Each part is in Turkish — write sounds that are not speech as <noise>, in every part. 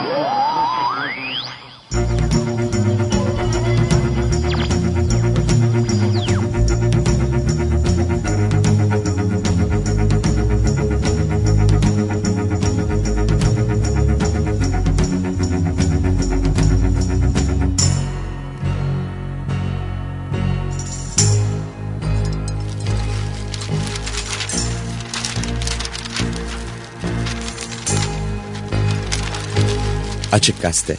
Woo! <laughs> Açık Gazete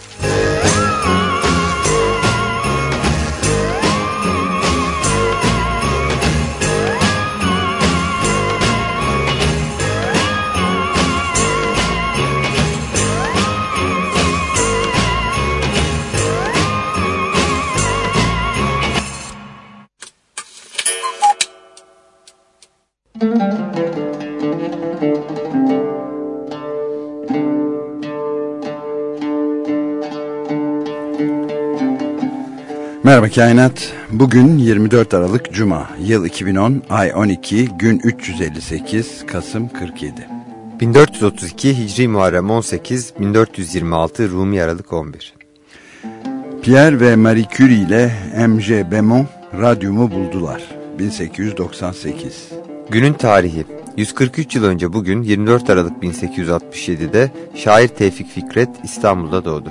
Merhaba Kainat. Bugün 24 Aralık Cuma, yıl 2010, ay 12, gün 358, Kasım 47. 1432 Hicri Muharrem 18, 1426 Rumi Aralık 11. Pierre ve Marie Curie ile M.J. Beaumont radyumu buldular. 1898. Günün tarihi 143 yıl önce bugün 24 Aralık 1867'de şair Tevfik Fikret İstanbul'da doğdu.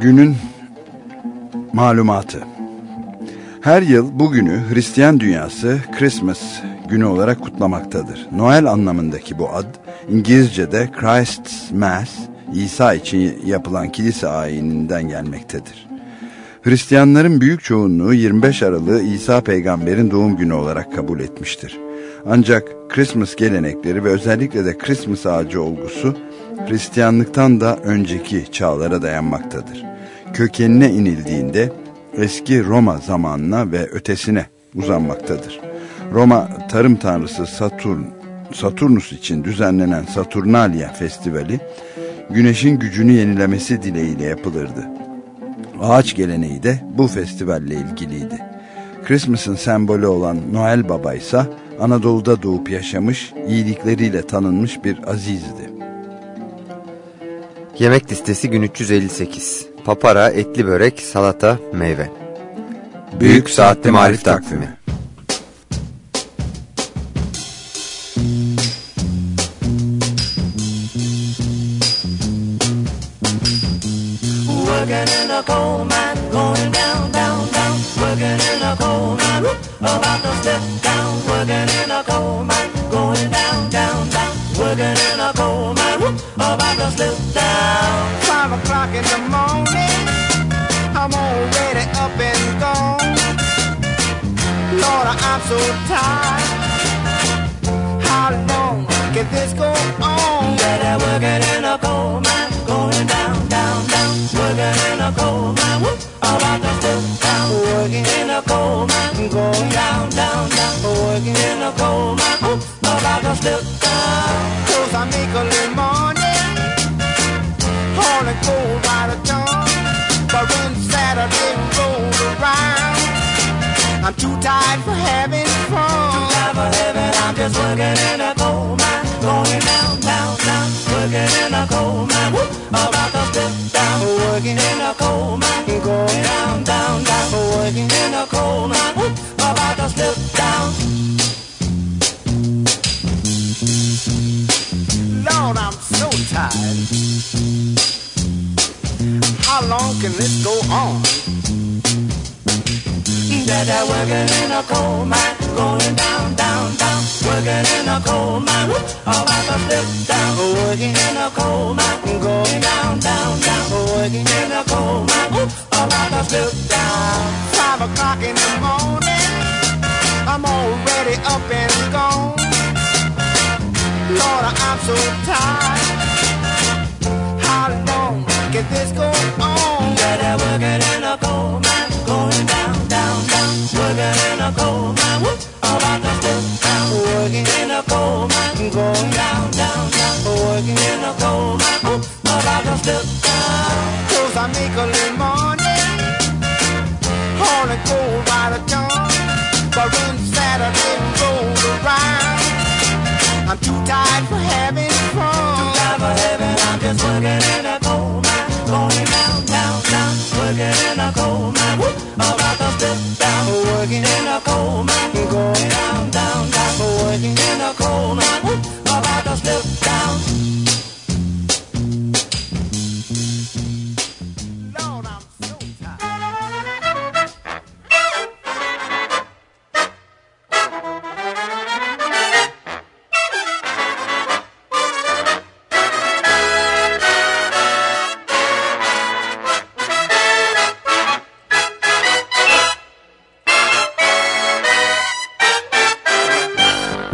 Günün Malumatı Her yıl bugünü Hristiyan dünyası Christmas günü olarak kutlamaktadır. Noel anlamındaki bu ad İngilizce'de Christ's Mass, İsa için yapılan kilise ayininden gelmektedir. Hristiyanların büyük çoğunluğu 25 Aralık'ı İsa peygamberin doğum günü olarak kabul etmiştir. Ancak Christmas gelenekleri ve özellikle de Christmas ağacı olgusu Hristiyanlıktan da önceki çağlara dayanmaktadır kökenine inildiğinde eski Roma zamanına ve ötesine uzanmaktadır. Roma tarım tanrısı Saturn, Saturnus için düzenlenen Saturnalia Festivali, güneşin gücünü yenilemesi dileğiyle yapılırdı. Ağaç geleneği de bu festivalle ilgiliydi. Christmas'ın sembolü olan Noel Baba ise Anadolu'da doğup yaşamış, iyilikleriyle tanınmış bir azizdi. Yemek listesi gün 358 papara, etli börek, salata, meyve. Büyük Saatli Marif Takvimi Working in a coal mine, about to step down. Working in a coal mine, going down, down, down. Working in a coal mine, about to slip o'clock in the morning, I'm already up and gone. Lord, I'm so tired. How long can this go on? I'm working in a coal mine, going down, down, down. Working in a coal mine, whoop, about to slip down. Working in a coal mine, going down, down, down. Working in a coal mine, whoop, about to slip down. Too tired for having fun. Too tired for having, I'm just working in a coal mine, going down, down, down. Working in a coal mine, whoop, about to slip down. Working in a coal mine, going down, down, down. Working in a coal mine, whoop, about to slip down. Lord, I'm so tired. How long can this go on? That I working in a coal mine, going down, down, down. Working in a coal mine, whoop, about to slip down. Working in a coal mine, going down, down, down. Working in a coal mine, whoop, about to slip down. Five o'clock in the morning, I'm already up and gone. Lord, I'm so tired. How long can this go on? That I'm working in a coal mine, going down, down, down. Working in a coal mine, whoop, about to slip down. Working in a coal mine, going down, down, down. Working in a coal mine, whoop, about to slip down. Cause I make a little money, hauling coal by the ton. But when Saturday rolls around, I'm too tired for having fun. Too tired for having, I'm just working working in a coal mine. Going down, down, down. Working in a coal mine. About to slip down.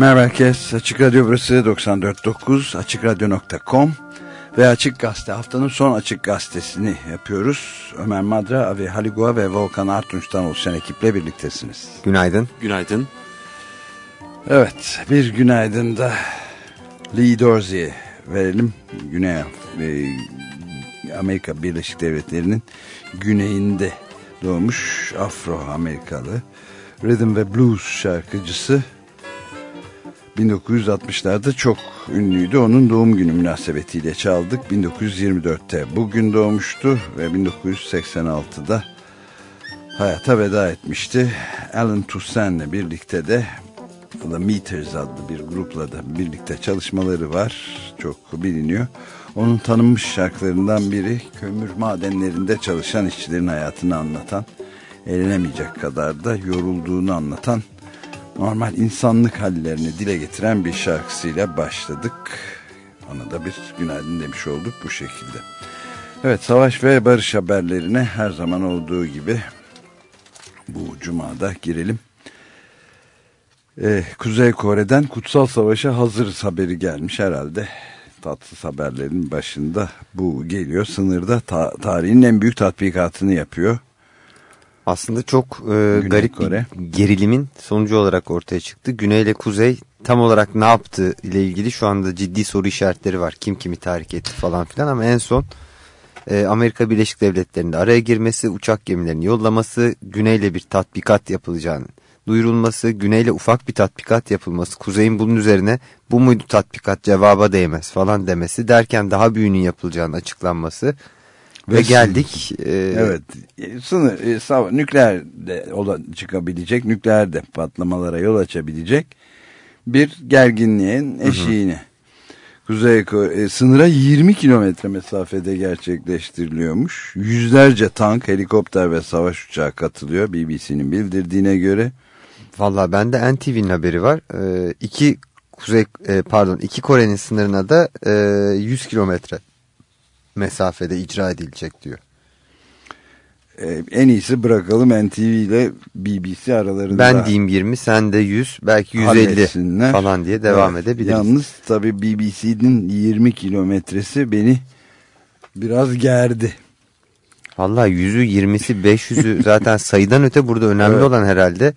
Merhaba herkes. Açık Radyo burası 94.9 AçıkRadyo.com ve Açık Gazete haftanın son Açık Gazetesini yapıyoruz. Ömer Madra, Avi Haligua ve Volkan Artunç'tan oluşan ekiple birliktesiniz. Günaydın. Günaydın. Evet, bir günaydın da Lee Dorsey'e verelim. Güney e, Amerika Birleşik Devletleri'nin güneyinde doğmuş Afro-Amerikalı rhythm ve blues şarkıcısı 1960'larda çok ünlüydü. Onun doğum günü münasebetiyle çaldık. 1924'te bugün doğmuştu ve 1986'da hayata veda etmişti. Alan Toussaint'le birlikte de The Meters adlı bir grupla da birlikte çalışmaları var. Çok biliniyor. Onun tanınmış şarkılarından biri kömür madenlerinde çalışan işçilerin hayatını anlatan, eğlenemeyecek kadar da yorulduğunu anlatan normal insanlık hallerini dile getiren bir şarkısıyla başladık. Ona da bir günaydın demiş olduk bu şekilde. Evet savaş ve barış haberlerine her zaman olduğu gibi bu cumada girelim. Ee, Kuzey Kore'den kutsal savaşa hazırız haberi gelmiş herhalde. Tatsız haberlerin başında bu geliyor. Sınırda ta tarihin en büyük tatbikatını yapıyor. Aslında çok e, garip Kore. bir gerilimin sonucu olarak ortaya çıktı. Güney ile Kuzey tam olarak ne yaptı ile ilgili şu anda ciddi soru işaretleri var. Kim kimi tahrik etti falan filan ama en son e, Amerika Birleşik Devletleri'nde araya girmesi, uçak gemilerini yollaması, Güney ile bir tatbikat yapılacağını duyurulması, Güney'le ufak bir tatbikat yapılması, Kuzey'in bunun üzerine bu muydu tatbikat cevaba değmez falan demesi derken daha büyüğünün yapılacağını açıklanması ve, ve geldik. E, evet sınır e, nükleer de ola, çıkabilecek, nükleer de patlamalara yol açabilecek bir gerginliğin. Hı hı. Kuzey e, sınıra 20 kilometre mesafede gerçekleştiriliyormuş. Yüzlerce tank, helikopter ve savaş uçağı katılıyor BBC'nin bildirdiğine göre. Valla bende NTV'nin haberi var. Ee, iki Kuzey e, pardon iki Kore'nin sınırına da e, 100 kilometre mesafede icra edilecek diyor. Ee, en iyisi bırakalım NTV ile BBC aralarında. Ben diyeyim 20 sen de 100 belki 150 falan diye devam evet, edebiliriz. Yalnız tabii BBC'nin 20 kilometresi beni biraz gerdi. Valla 100'ü 20'si 500'ü zaten sayıdan öte burada önemli evet. olan herhalde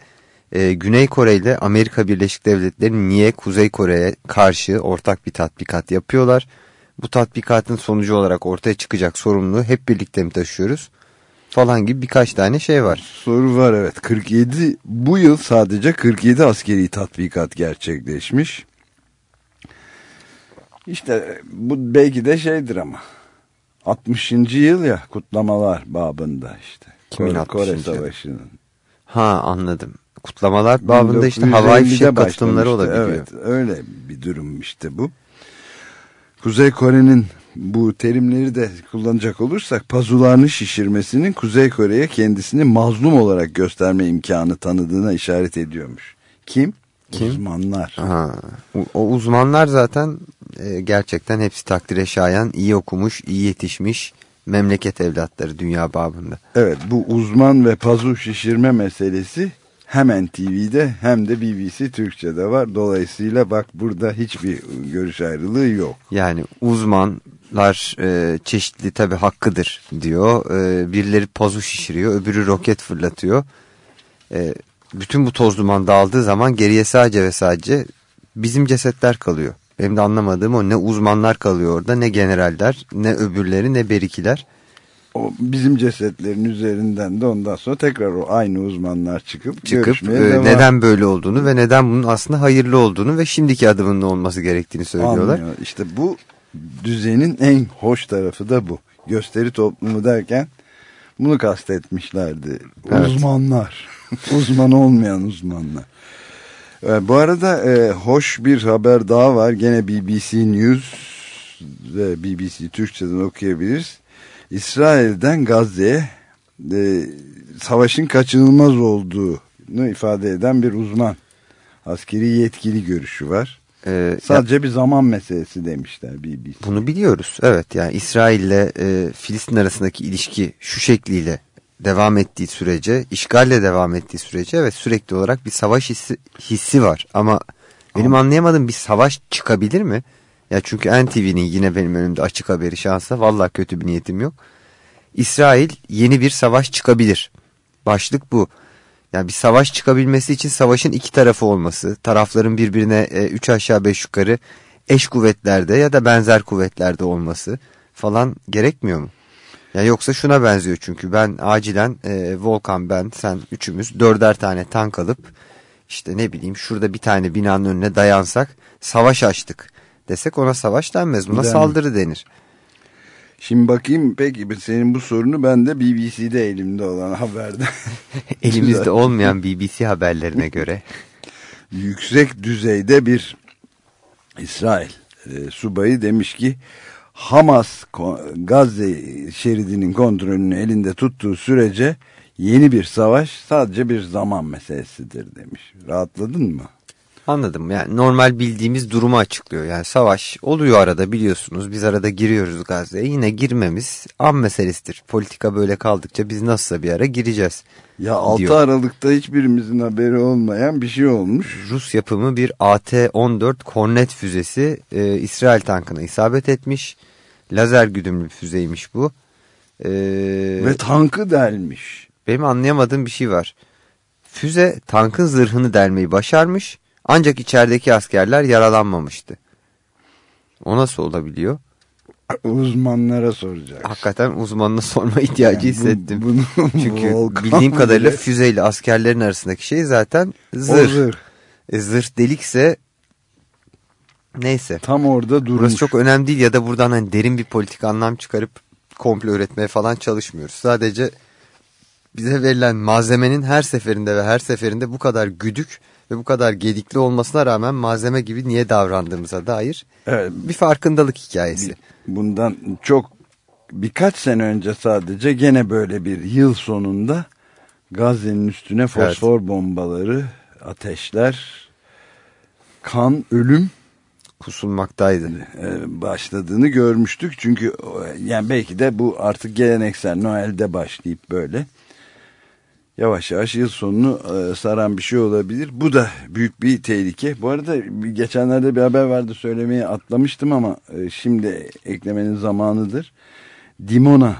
e, Güney Kore ile Amerika Birleşik Devletleri niye Kuzey Kore'ye karşı ortak bir tatbikat yapıyorlar? Bu tatbikatın sonucu olarak ortaya çıkacak sorumluluğu hep birlikte mi taşıyoruz? Falan gibi birkaç tane şey var. Soru var evet. 47 bu yıl sadece 47 askeri tatbikat gerçekleşmiş. İşte bu belki de şeydir ama 60. yıl ya kutlamalar babında işte. Kimin Kore, Kore Savaşı'nın. Ha anladım kutlamalar babında işte havai fişek katılımları olabiliyor. Evet öyle bir durum işte bu. Kuzey Kore'nin bu terimleri de kullanacak olursak pazularını şişirmesinin Kuzey Kore'ye kendisini mazlum olarak gösterme imkanı tanıdığına işaret ediyormuş. Kim? Kim? Uzmanlar. Ha, o uzmanlar zaten e, gerçekten hepsi takdire şayan, iyi okumuş, iyi yetişmiş memleket evlatları dünya babında. Evet bu uzman ve pazu şişirme meselesi hemen TV'de hem de BBC Türkçe'de var. Dolayısıyla bak burada hiçbir görüş ayrılığı yok. Yani uzmanlar e, çeşitli tabi hakkıdır diyor. E, birileri pazu şişiriyor, öbürü roket fırlatıyor. E, bütün bu toz duman dağıldığı zaman geriye sadece ve sadece bizim cesetler kalıyor. Benim de anlamadığım o ne uzmanlar kalıyor orada ne generaller ne öbürleri ne berikiler o bizim cesetlerin üzerinden de ondan sonra tekrar o aynı uzmanlar çıkıp, çıkıp e, neden böyle olduğunu ve neden bunun aslında hayırlı olduğunu ve şimdiki adımının olması gerektiğini söylüyorlar. Anlıyor. İşte bu düzenin en hoş tarafı da bu. Gösteri toplumu derken bunu kastetmişlerdi. Evet. Uzmanlar. <laughs> Uzman olmayan uzmanlar. E, bu arada e, hoş bir haber daha var. Gene BBC News ve BBC Türkçe'den okuyabiliriz. İsrail'den Gazze'ye e, savaşın kaçınılmaz olduğunu ifade eden bir uzman askeri yetkili görüşü var. Ee, Sadece ya, bir zaman meselesi demişler BBC. Bunu biliyoruz. Evet yani İsrail ile e, Filistin arasındaki ilişki şu şekliyle devam ettiği sürece, işgalle devam ettiği sürece ve sürekli olarak bir savaş hissi, hissi var. Ama Benim Ama... anlayamadığım bir savaş çıkabilir mi? Ya çünkü NTV'nin yine benim önümde açık haberi şansa. Vallahi kötü bir niyetim yok. İsrail yeni bir savaş çıkabilir. Başlık bu. Yani bir savaş çıkabilmesi için savaşın iki tarafı olması, tarafların birbirine e, üç aşağı beş yukarı eş kuvvetlerde ya da benzer kuvvetlerde olması falan gerekmiyor mu? Ya yoksa şuna benziyor çünkü ben acilen e, Volkan ben sen üçümüz dörder tane tank alıp işte ne bileyim şurada bir tane binanın önüne dayansak savaş açtık desek ona savaş denmez buna Değil saldırı mi? denir. Şimdi bakayım peki senin bu sorunu ben de BBC'de elimde olan haberde. <laughs> Elimizde olmayan BBC haberlerine göre. <laughs> Yüksek düzeyde bir İsrail e, subayı demiş ki Hamas Gazze şeridinin kontrolünü elinde tuttuğu sürece yeni bir savaş sadece bir zaman meselesidir demiş. Rahatladın mı? Anladım. Yani normal bildiğimiz durumu açıklıyor. Yani savaş oluyor arada biliyorsunuz. Biz arada giriyoruz Gazze'ye. Yine girmemiz an meselesidir. Politika böyle kaldıkça biz nasılsa bir ara gireceğiz. Ya 6 diyor. Aralık'ta hiçbirimizin haberi olmayan bir şey olmuş. Rus yapımı bir AT-14 Kornet füzesi e, İsrail tankına isabet etmiş. Lazer güdümlü füzeymiş bu. E, Ve tankı delmiş. Benim anlayamadığım bir şey var. Füze tankın zırhını delmeyi başarmış ancak içerideki askerler yaralanmamıştı. O nasıl olabiliyor? Uzmanlara soracak. Hakikaten uzmanına sorma ihtiyacı yani bu, hissettim. Bunu, Çünkü bildiğim kadarıyla bile... füzeyle askerlerin arasındaki şey zaten zırh. O zırh. E, zırh delikse neyse. Tam orada durmuş. Burası çok önemli değil ya da buradan hani derin bir politik anlam çıkarıp komplo üretmeye falan çalışmıyoruz. Sadece bize verilen malzemenin her seferinde ve her seferinde bu kadar güdük ve bu kadar gedikli olmasına rağmen malzeme gibi niye davrandığımıza dair evet. bir farkındalık hikayesi. Bundan çok birkaç sene önce sadece gene böyle bir yıl sonunda Gazze'nin üstüne fosfor evet. bombaları, ateşler, kan, ölüm kusulmaktaydı. E, başladığını görmüştük. Çünkü yani belki de bu artık geleneksel Noel'de başlayıp böyle yavaş yavaş yıl sonunu e, saran bir şey olabilir. Bu da büyük bir tehlike. Bu arada geçenlerde bir haber vardı söylemeyi atlamıştım ama e, şimdi eklemenin zamanıdır. Dimona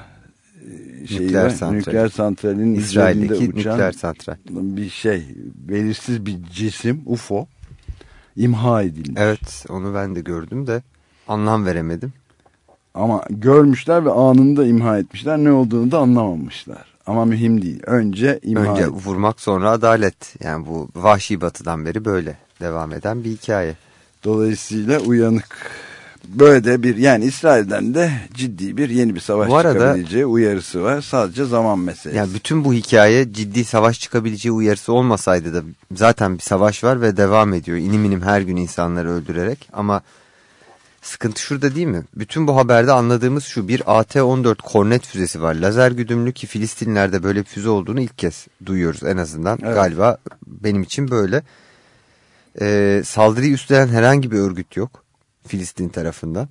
e, şeyi nükleer, var, santral. nükleer santralin İsrail'deki uçan nükleer santral. Bir şey belirsiz bir cisim UFO imha edilmiş. Evet onu ben de gördüm de anlam veremedim. Ama görmüşler ve anında imha etmişler ne olduğunu da anlamamışlar. Ama mühim değil. Önce imha Önce vurmak sonra adalet. Yani bu vahşi batıdan beri böyle devam eden bir hikaye. Dolayısıyla uyanık. Böyle de bir yani İsrail'den de ciddi bir yeni bir savaş bu arada, çıkabileceği uyarısı var. Sadece zaman meselesi. Yani bütün bu hikaye ciddi savaş çıkabileceği uyarısı olmasaydı da zaten bir savaş var ve devam ediyor. İnim inim her gün insanları öldürerek ama Sıkıntı şurada değil mi? Bütün bu haberde anladığımız şu bir AT-14 Kornet füzesi var. Lazer güdümlü ki Filistinlerde böyle bir füze olduğunu ilk kez duyuyoruz en azından. Evet. Galiba benim için böyle. Ee, saldırıyı üstlenen herhangi bir örgüt yok Filistin tarafından.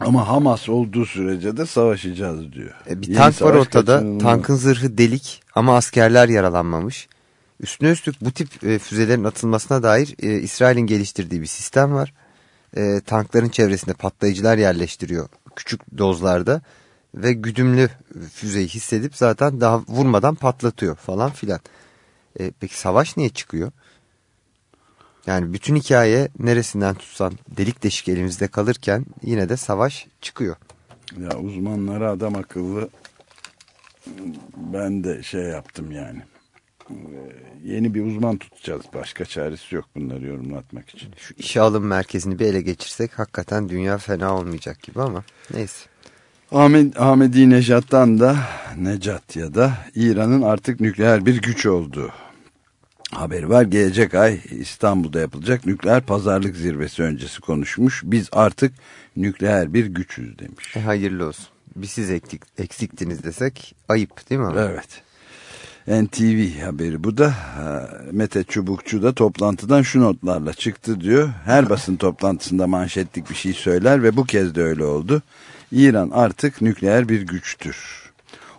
Ama Hamas olduğu sürece de savaşacağız diyor. Ee, bir Yeni tank var ortada. Tankın zırhı delik ama askerler yaralanmamış. Üstüne üstlük bu tip e, füzelerin atılmasına dair e, İsrail'in geliştirdiği bir sistem var e, tankların çevresinde patlayıcılar yerleştiriyor küçük dozlarda ve güdümlü füzeyi hissedip zaten daha vurmadan patlatıyor falan filan. E, peki savaş niye çıkıyor? Yani bütün hikaye neresinden tutsan delik deşik elimizde kalırken yine de savaş çıkıyor. Ya uzmanlara adam akıllı ben de şey yaptım yani. Ee, yeni bir uzman tutacağız. Başka çaresi yok bunları yorumlatmak için. Şu işe alım merkezini bir ele geçirsek hakikaten dünya fena olmayacak gibi ama neyse. Ahmet, Ahmedi Necat'tan da Necat ya da İran'ın artık nükleer bir güç olduğu haberi var. Gelecek ay İstanbul'da yapılacak nükleer pazarlık zirvesi öncesi konuşmuş. Biz artık nükleer bir güçüz demiş. E hayırlı olsun. Bir siz eksik, eksiktiniz desek ayıp değil mi? Evet. NTV haberi bu da Mete Çubukçu da toplantıdan şu notlarla çıktı diyor. Her basın toplantısında manşetlik bir şey söyler ve bu kez de öyle oldu. İran artık nükleer bir güçtür.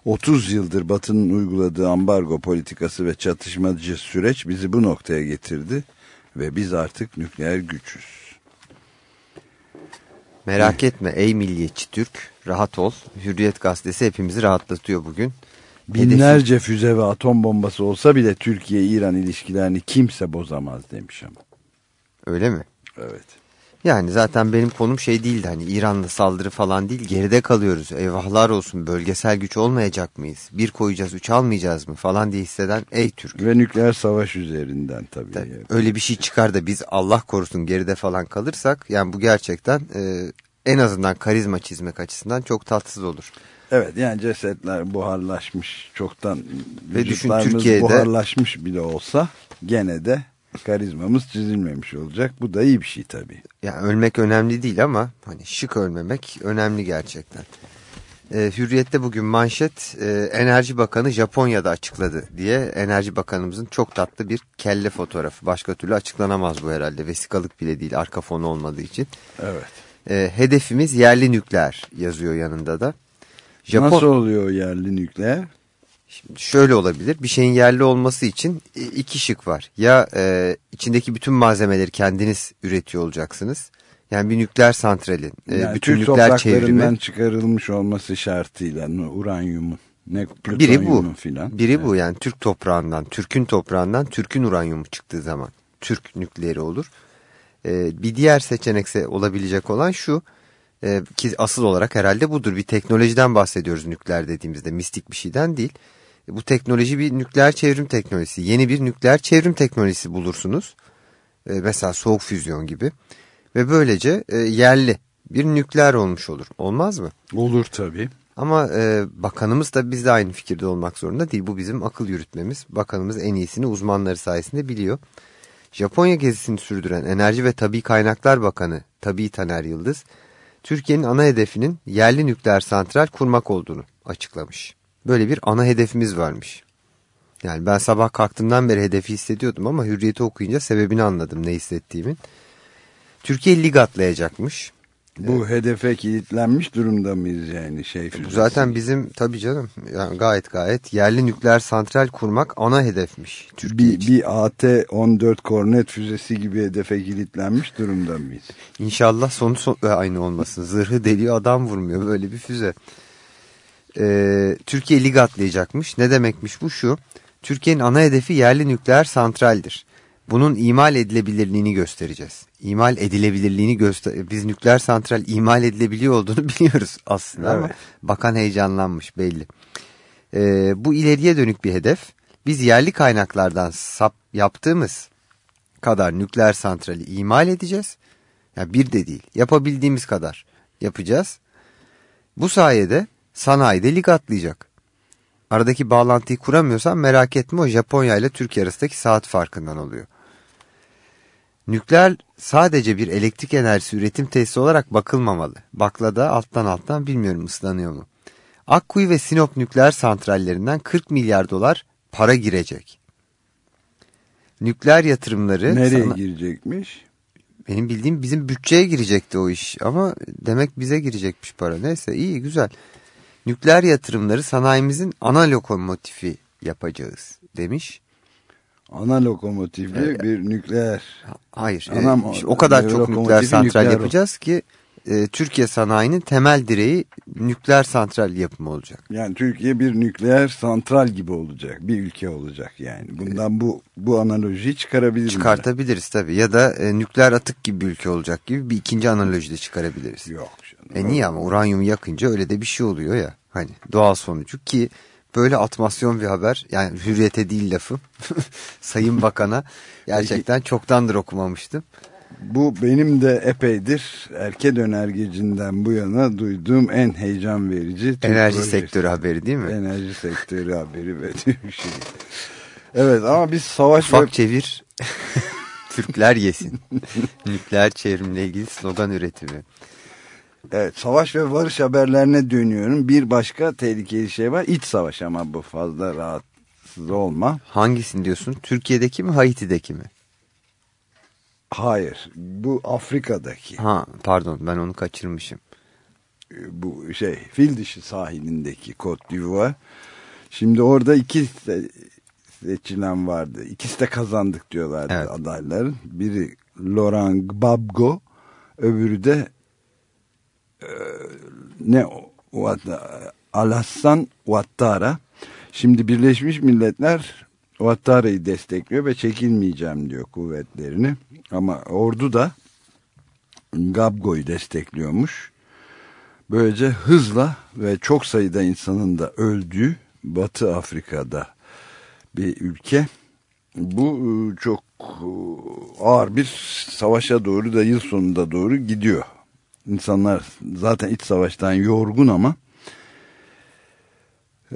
30 yıldır Batı'nın uyguladığı ambargo politikası ve çatışmacı süreç bizi bu noktaya getirdi. ve biz artık nükleer güçüz. Merak etme ey milliyetçi Türk rahat ol. Hürriyet gazetesi hepimizi rahatlatıyor bugün. Binlerce Hedefi... füze ve atom bombası olsa bile Türkiye-İran ilişkilerini kimse bozamaz demiş ama. Öyle mi? Evet. Yani zaten benim konum şey değildi hani İran'la saldırı falan değil geride kalıyoruz. Eyvahlar olsun bölgesel güç olmayacak mıyız? Bir koyacağız üç almayacağız mı falan diye hisseden ey Türk. Ve nükleer savaş üzerinden tabii. tabii yani. Öyle bir şey çıkar da biz Allah korusun geride falan kalırsak yani bu gerçekten e, en azından karizma çizmek açısından çok tatsız olur. Evet yani cesetler buharlaşmış çoktan ve düşün Türkiye'de buharlaşmış bile olsa gene de karizmamız çizilmemiş olacak. Bu da iyi bir şey tabii. Yani ölmek önemli değil ama hani şık ölmemek önemli gerçekten. Ee, Hürriyet'te bugün manşet e, Enerji Bakanı Japonya'da açıkladı diye Enerji Bakanımızın çok tatlı bir kelle fotoğrafı. Başka türlü açıklanamaz bu herhalde. Vesikalık bile değil arka fonu olmadığı için. Evet. E, hedefimiz yerli nükleer yazıyor yanında da. Japon... Nasıl oluyor yerli nükleer? Şimdi şöyle olabilir. Bir şeyin yerli olması için iki şık var. Ya e, içindeki bütün malzemeleri kendiniz üretiyor olacaksınız. Yani bir nükleer santralin, e, yani bütün Türk nükleer çevrimi. çıkarılmış olması şartıyla uranyumun, ne biri bu, filan. Biri yani. bu yani Türk toprağından, Türk'ün toprağından Türk'ün uranyumu çıktığı zaman Türk nükleeri olur. E, bir diğer seçenekse olabilecek olan şu e, ki asıl olarak herhalde budur. Bir teknolojiden bahsediyoruz nükleer dediğimizde mistik bir şeyden değil. E, bu teknoloji bir nükleer çevrim teknolojisi. Yeni bir nükleer çevrim teknolojisi bulursunuz. E, mesela soğuk füzyon gibi. Ve böylece e, yerli bir nükleer olmuş olur. Olmaz mı? Olur tabii. Ama e, bakanımız da biz de aynı fikirde olmak zorunda değil. Bu bizim akıl yürütmemiz. Bakanımız en iyisini uzmanları sayesinde biliyor. Japonya gezisini sürdüren Enerji ve Tabi Kaynaklar Bakanı Tabi Taner Yıldız, Türkiye'nin ana hedefinin yerli nükleer santral kurmak olduğunu açıklamış. Böyle bir ana hedefimiz varmış. Yani ben sabah kalktığımdan beri hedefi hissediyordum ama hürriyeti okuyunca sebebini anladım ne hissettiğimin. Türkiye lig atlayacakmış. Bu evet. hedefe kilitlenmiş durumda mıyız yani şey Bu zaten bizim tabii canım yani gayet gayet yerli nükleer santral kurmak ana hedefmiş. Türkiye bir, için. bir AT-14 Kornet füzesi gibi hedefe kilitlenmiş durumda mıyız? İnşallah sonu son, e, aynı olmasın. Zırhı deliyor adam vurmuyor böyle bir füze. Ee, Türkiye lig atlayacakmış. Ne demekmiş bu şu. Türkiye'nin ana hedefi yerli nükleer santraldir. Bunun imal edilebilirliğini göstereceğiz. İmal edilebilirliğini göster. Biz nükleer santral imal edilebiliyor olduğunu <laughs> biliyoruz aslında evet. ama bakan heyecanlanmış belli. Ee, bu ileriye dönük bir hedef. Biz yerli kaynaklardan sap yaptığımız kadar nükleer santrali imal edeceğiz. Yani bir de değil yapabildiğimiz kadar yapacağız. Bu sayede sanayide lig atlayacak. Aradaki bağlantıyı kuramıyorsan merak etme o Japonya ile Türkiye arasındaki saat farkından oluyor. Nükleer sadece bir elektrik enerjisi üretim tesisi olarak bakılmamalı. Baklada alttan alttan bilmiyorum ıslanıyor mu. Akkuyu ve Sinop nükleer santrallerinden 40 milyar dolar para girecek. Nükleer yatırımları... Nereye sana... girecekmiş? Benim bildiğim bizim bütçeye girecekti o iş ama demek bize girecekmiş para. Neyse iyi güzel. Nükleer yatırımları sanayimizin ana lokomotifi yapacağız demiş. Ana lokomotifli ee, bir nükleer. Hayır. E, Anam, e, o kadar çok nükleer santral nükleer yapacağız ki e, Türkiye sanayinin temel direği nükleer santral yapımı olacak. Yani Türkiye bir nükleer santral gibi olacak. Bir ülke olacak yani. Bundan bu bu analojiyi çıkarabiliriz. Çıkartabiliriz tabii. Ya da e, nükleer atık gibi bir ülke olacak gibi bir ikinci analoji de çıkarabiliriz. Yok canım. E niye ama uranyumu yakınca öyle de bir şey oluyor ya. Hani doğal sonucu ki böyle atmasyon bir haber. Yani hürriyete değil lafı. <laughs> Sayın Bakan'a gerçekten çoktandır okumamıştım. Bu benim de epeydir erke önergecinden bu yana duyduğum en heyecan verici. Enerji projesi. sektörü haberi değil mi? Enerji sektörü haberi ve şey. Evet ama biz savaş... Ufak ve... çevir, <laughs> Türkler yesin. Nükleer çevrimle ilgili slogan üretimi. Evet savaş ve barış haberlerine dönüyorum. Bir başka tehlikeli şey var. İç savaş ama bu fazla rahatsız olma. Hangisini diyorsun? Türkiye'deki mi Haiti'deki mi? Hayır. Bu Afrika'daki. Ha pardon ben onu kaçırmışım. Bu şey fil dişi sahilindeki Côte d'Ivoire. Şimdi orada iki seçilen vardı. İkisi de kazandık diyorlardı evet. adayların. Biri Laurent Gbagbo, öbürü de ne Alassan Ouattara. Şimdi Birleşmiş Milletler Ouattara'yı destekliyor ve çekilmeyeceğim diyor kuvvetlerini. Ama ordu da Gabgo'yu destekliyormuş. Böylece hızla ve çok sayıda insanın da öldüğü Batı Afrika'da bir ülke. Bu e, çok e, ağır bir savaşa doğru da yıl sonunda doğru gidiyor. İnsanlar zaten iç savaştan yorgun ama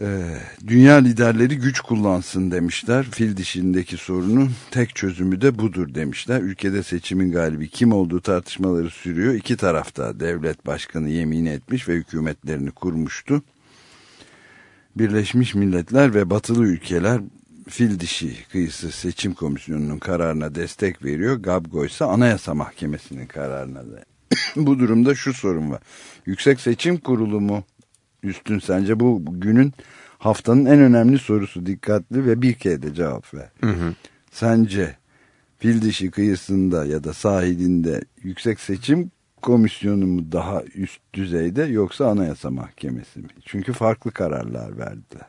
ee, dünya liderleri güç kullansın demişler. Fil dişindeki sorunun tek çözümü de budur demişler. Ülkede seçimin galibi kim olduğu tartışmaları sürüyor. İki tarafta devlet başkanı yemin etmiş ve hükümetlerini kurmuştu. Birleşmiş Milletler ve batılı ülkeler fil dişi kıyısı seçim komisyonunun kararına destek veriyor. Gabgo ise anayasa mahkemesinin kararına da. Bu durumda şu sorun var. Yüksek Seçim Kurulu mu üstün sence bu günün haftanın en önemli sorusu dikkatli ve bir kere de cevap ver. Hı hı. Sence fil dişi kıyısında ya da sahilinde yüksek seçim komisyonu mu daha üst düzeyde yoksa anayasa mahkemesi mi? Çünkü farklı kararlar verdiler.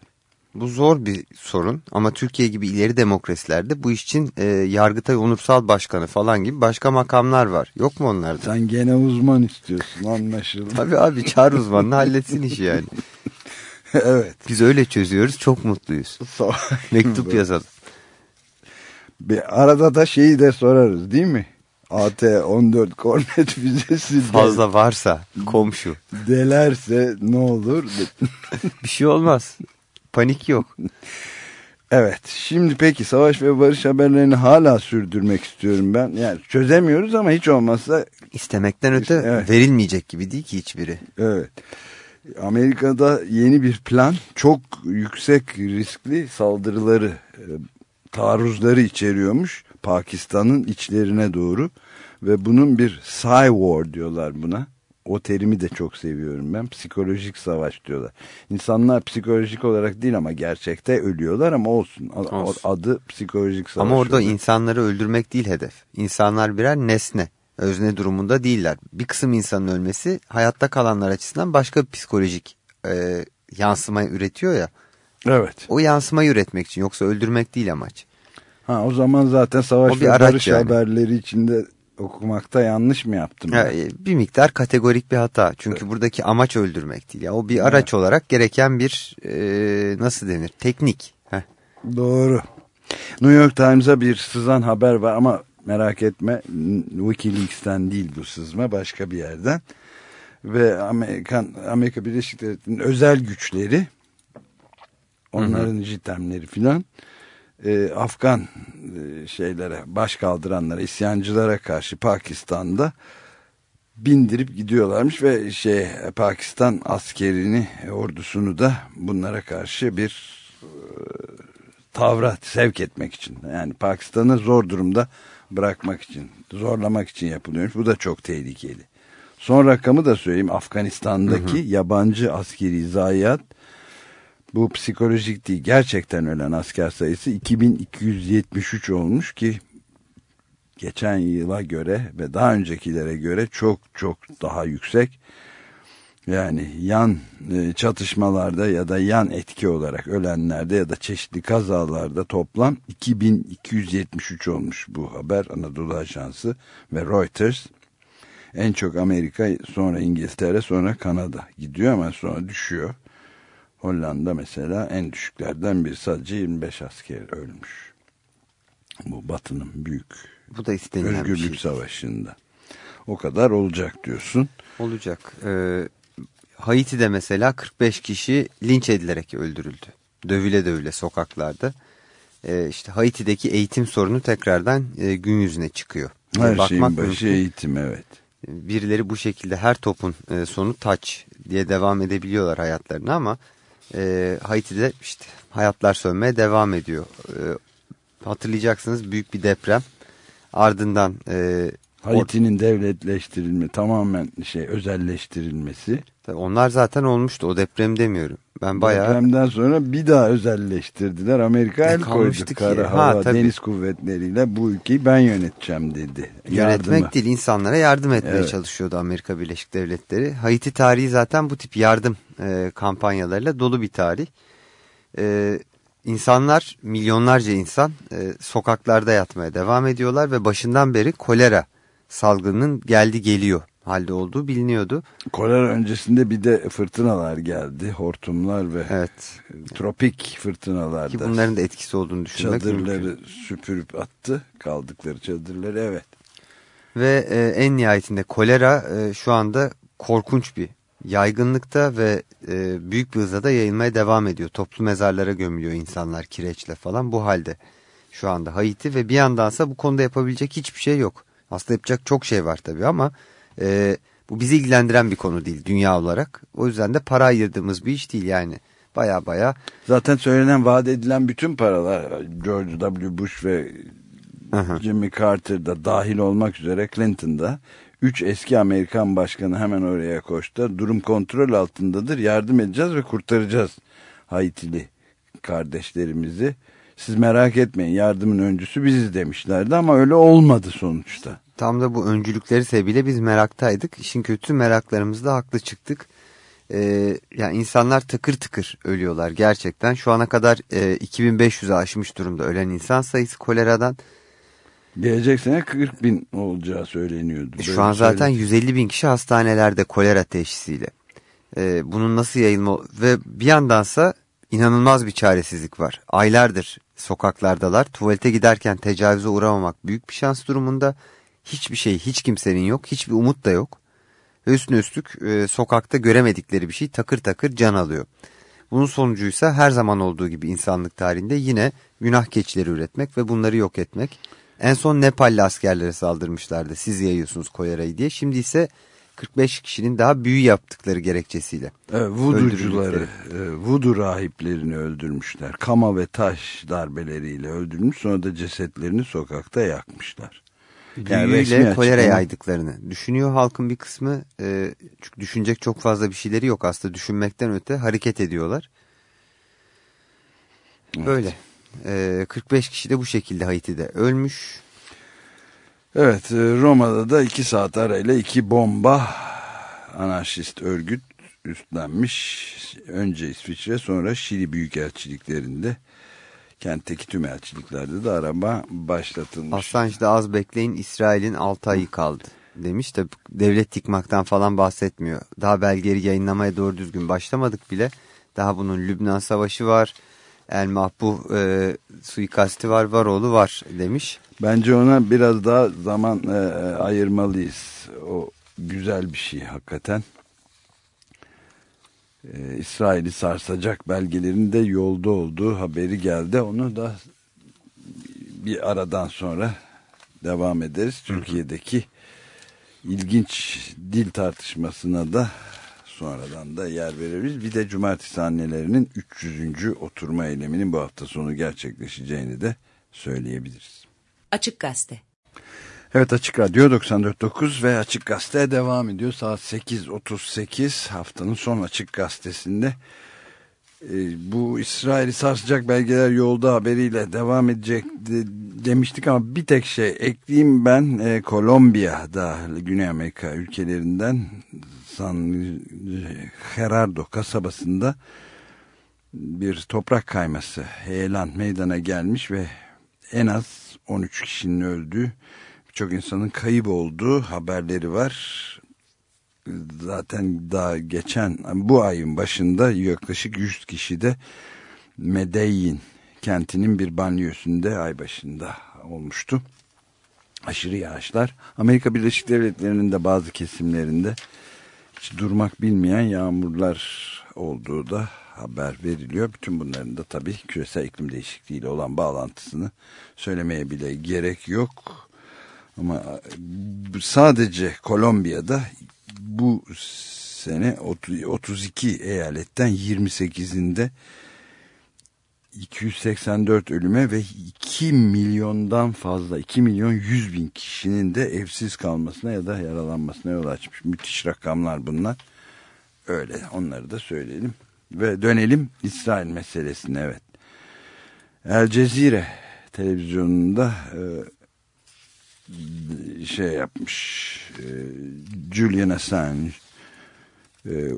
Bu zor bir sorun ama Türkiye gibi ileri demokrasilerde bu iş için e, Yargıtay Onursal Başkanı falan gibi başka makamlar var. Yok mu onlarda? Sen gene uzman istiyorsun anlaşıldı. Tabii abi çağır uzmanını halletsin işi yani. <laughs> evet. Biz öyle çözüyoruz çok mutluyuz. Mektup <laughs> yazalım. Bir arada da şeyi de sorarız değil mi? AT-14 Kornet <laughs> füzesi fazla varsa komşu delerse ne olur? bir şey olmaz. Panik yok. <laughs> Evet şimdi peki savaş ve barış haberlerini hala sürdürmek istiyorum ben. Yani çözemiyoruz ama hiç olmazsa. istemekten öte evet. verilmeyecek gibi değil ki hiçbiri. Evet. Amerika'da yeni bir plan çok yüksek riskli saldırıları, e, taarruzları içeriyormuş. Pakistan'ın içlerine doğru ve bunun bir cyber war diyorlar buna o terimi de çok seviyorum ben. Psikolojik savaş diyorlar. İnsanlar psikolojik olarak değil ama gerçekte ölüyorlar ama olsun. olsun. Adı psikolojik savaş. Ama orada oluyor. insanları öldürmek değil hedef. İnsanlar birer nesne. Özne durumunda değiller. Bir kısım insanın ölmesi hayatta kalanlar açısından başka bir psikolojik e, yansıma üretiyor ya. Evet. O yansımayı üretmek için yoksa öldürmek değil amaç. Ha, o zaman zaten savaş ve barış yani. haberleri içinde okumakta yanlış mı yaptım? Ya, e, bir miktar kategorik bir hata. Çünkü evet. buradaki amaç öldürmek değil. Ya. O bir araç evet. olarak gereken bir e, nasıl denir? Teknik. Heh. Doğru. New York Times'a bir sızan haber var ama merak etme Wikileaks'ten değil bu sızma başka bir yerden. Ve Amerikan Amerika Birleşik Devletleri'nin özel güçleri onların jitemleri filan e, Afgan e, şeylere baş kaldıranlara isyancılara karşı Pakistan'da bindirip gidiyorlarmış ve şey Pakistan askerini ordusunu da bunlara karşı bir e, tavra sevk etmek için yani Pakistan'ı zor durumda bırakmak için zorlamak için yapılıyor. Bu da çok tehlikeli. Son rakamı da söyleyeyim Afganistan'daki hı hı. yabancı askeri zayiat bu psikolojik değil gerçekten ölen asker sayısı 2273 olmuş ki geçen yıla göre ve daha öncekilere göre çok çok daha yüksek. Yani yan e, çatışmalarda ya da yan etki olarak ölenlerde ya da çeşitli kazalarda toplam 2273 olmuş bu haber Anadolu Ajansı ve Reuters. En çok Amerika sonra İngiltere sonra Kanada gidiyor ama sonra düşüyor. Hollanda mesela en düşüklerden bir sadece 25 asker ölmüş. Bu batının büyük Bu da özgürlük şey. savaşında. O kadar olacak diyorsun. Olacak. Ee, Haiti'de mesela 45 kişi linç edilerek öldürüldü. Dövüle dövüle sokaklarda. Ee, işte Haiti'deki eğitim sorunu tekrardan e, gün yüzüne çıkıyor. Her Bakmak şeyin başı mümkün. eğitim evet. Birileri bu şekilde her topun e, sonu taç diye devam edebiliyorlar hayatlarına ama e, Haiti'de işte hayatlar sönmeye devam ediyor. E, hatırlayacaksınız büyük bir deprem ardından e, Haiti'nin devletleştirilme tamamen şey özelleştirilmesi. Onlar zaten olmuştu o deprem demiyorum. Ben bayağı... Depremden sonra bir daha özelleştirdiler. Amerika el koydu kara hava ha, deniz kuvvetleriyle bu ülkeyi ben yöneteceğim dedi. Yönetmek Yardımı. değil insanlara yardım etmeye evet. çalışıyordu Amerika Birleşik Devletleri. Haiti tarihi zaten bu tip yardım e, kampanyalarıyla dolu bir tarih. E, insanlar milyonlarca insan e, sokaklarda yatmaya devam ediyorlar ve başından beri kolera salgının geldi geliyor halde olduğu biliniyordu. Kolera öncesinde bir de fırtınalar geldi. Hortumlar ve evet. tropik fırtınalar Ki bunların da etkisi olduğunu düşünmek Çadırları mümkün. süpürüp attı. Kaldıkları çadırları evet. Ve e, en nihayetinde kolera e, şu anda korkunç bir yaygınlıkta ve e, büyük bir hızla da yayılmaya devam ediyor. Toplu mezarlara gömülüyor insanlar kireçle falan bu halde şu anda Haiti ve bir yandansa bu konuda yapabilecek hiçbir şey yok. Aslında yapacak çok şey var tabii ama e, bu bizi ilgilendiren bir konu değil dünya olarak. O yüzden de para ayırdığımız bir iş değil yani. Baya baya. Zaten söylenen vaat edilen bütün paralar George W. Bush ve Aha. Jimmy Carter'da dahil olmak üzere Clinton'da üç eski Amerikan başkanı hemen oraya koştu. Durum kontrol altındadır. Yardım edeceğiz ve kurtaracağız Haitili kardeşlerimizi. Siz merak etmeyin yardımın öncüsü biziz demişlerdi ama öyle olmadı sonuçta. Tam da bu öncülükleri sebebiyle biz meraktaydık. İşin kötü meraklarımızda haklı çıktık. Ee, yani insanlar tıkır tıkır ölüyorlar gerçekten. Şu ana kadar e, 2500'ü aşmış durumda ölen insan sayısı koleradan. Gelecek sene 40 bin olacağı söyleniyordu. Şu an zaten söyledi. 150 bin kişi hastanelerde kolera teşhisiyle. Ee, bunun nasıl yayılma ve bir yandansa inanılmaz bir çaresizlik var. Aylardır sokaklardalar. Tuvalete giderken tecavüze uğramamak büyük bir şans durumunda. Hiçbir şey hiç kimsenin yok. Hiçbir umut da yok. Ve üstüne üstlük e, sokakta göremedikleri bir şey takır takır can alıyor. Bunun sonucuysa her zaman olduğu gibi insanlık tarihinde yine günah keçileri üretmek ve bunları yok etmek. En son Nepalli askerlere saldırmışlardı siz yayıyorsunuz kolerayı diye. Şimdi ise 45 kişinin daha büyü yaptıkları gerekçesiyle. Evet, vuducuları, e, vudu rahiplerini öldürmüşler. Kama ve taş darbeleriyle öldürmüş sonra da cesetlerini sokakta yakmışlar. Yani Büyüyle kolera yaydıklarını düşünüyor halkın bir kısmı. E, çünkü düşünecek çok fazla bir şeyleri yok aslında düşünmekten öte hareket ediyorlar. Evet. Böyle. E, 45 kişi de bu şekilde Haiti'de ölmüş. Evet e, Roma'da da iki saat arayla iki bomba anarşist örgüt üstlenmiş. Önce İsviçre sonra Şili Büyükelçiliklerinde kentteki tüm elçiliklerde de arama başlatılmış. Assange'da az bekleyin İsrail'in 6 ayı kaldı demiş de devlet yıkmaktan falan bahsetmiyor. Daha belgeleri yayınlamaya doğru düzgün başlamadık bile. Daha bunun Lübnan Savaşı var. El Mahbuh e, suikasti var, Varoğlu var demiş. Bence ona biraz daha zaman e, ayırmalıyız. O güzel bir şey hakikaten. Ee, İsrail'i sarsacak belgelerin de yolda olduğu haberi geldi. Onu da bir aradan sonra devam ederiz. Türkiye'deki ilginç dil tartışmasına da sonradan da yer veririz. Bir de cumartesi annelerinin 300. oturma eyleminin bu hafta sonu gerçekleşeceğini de söyleyebiliriz. Açık Gazete Evet Açık Radyo 94.9 ve Açık Gazete devam ediyor. Saat 8.38 haftanın son Açık Gazetesi'nde. E, bu İsrail'i sarsacak belgeler yolda haberiyle devam edecek de, demiştik ama bir tek şey ekleyeyim ben. E, Kolombiya'da Güney Amerika ülkelerinden San Gerardo kasabasında bir toprak kayması heyelan meydana gelmiş ve en az 13 kişinin öldüğü birçok insanın kayıp olduğu haberleri var. Zaten daha geçen bu ayın başında yaklaşık 100 kişi de Medellin kentinin bir banyosunda ay başında olmuştu. Aşırı yağışlar. Amerika Birleşik Devletleri'nin de bazı kesimlerinde hiç durmak bilmeyen yağmurlar olduğu da haber veriliyor. Bütün bunların da tabii küresel iklim değişikliğiyle olan bağlantısını söylemeye bile gerek yok. Ama sadece Kolombiya'da bu sene 32 eyaletten 28'inde 284 ölüme ve 2 milyondan fazla 2 milyon 100 bin kişinin de evsiz kalmasına ya da yaralanmasına yol açmış. Müthiş rakamlar bunlar. Öyle onları da söyleyelim. Ve dönelim İsrail meselesine evet. El Cezire televizyonunda e, şey yapmış e, Julian Assange e,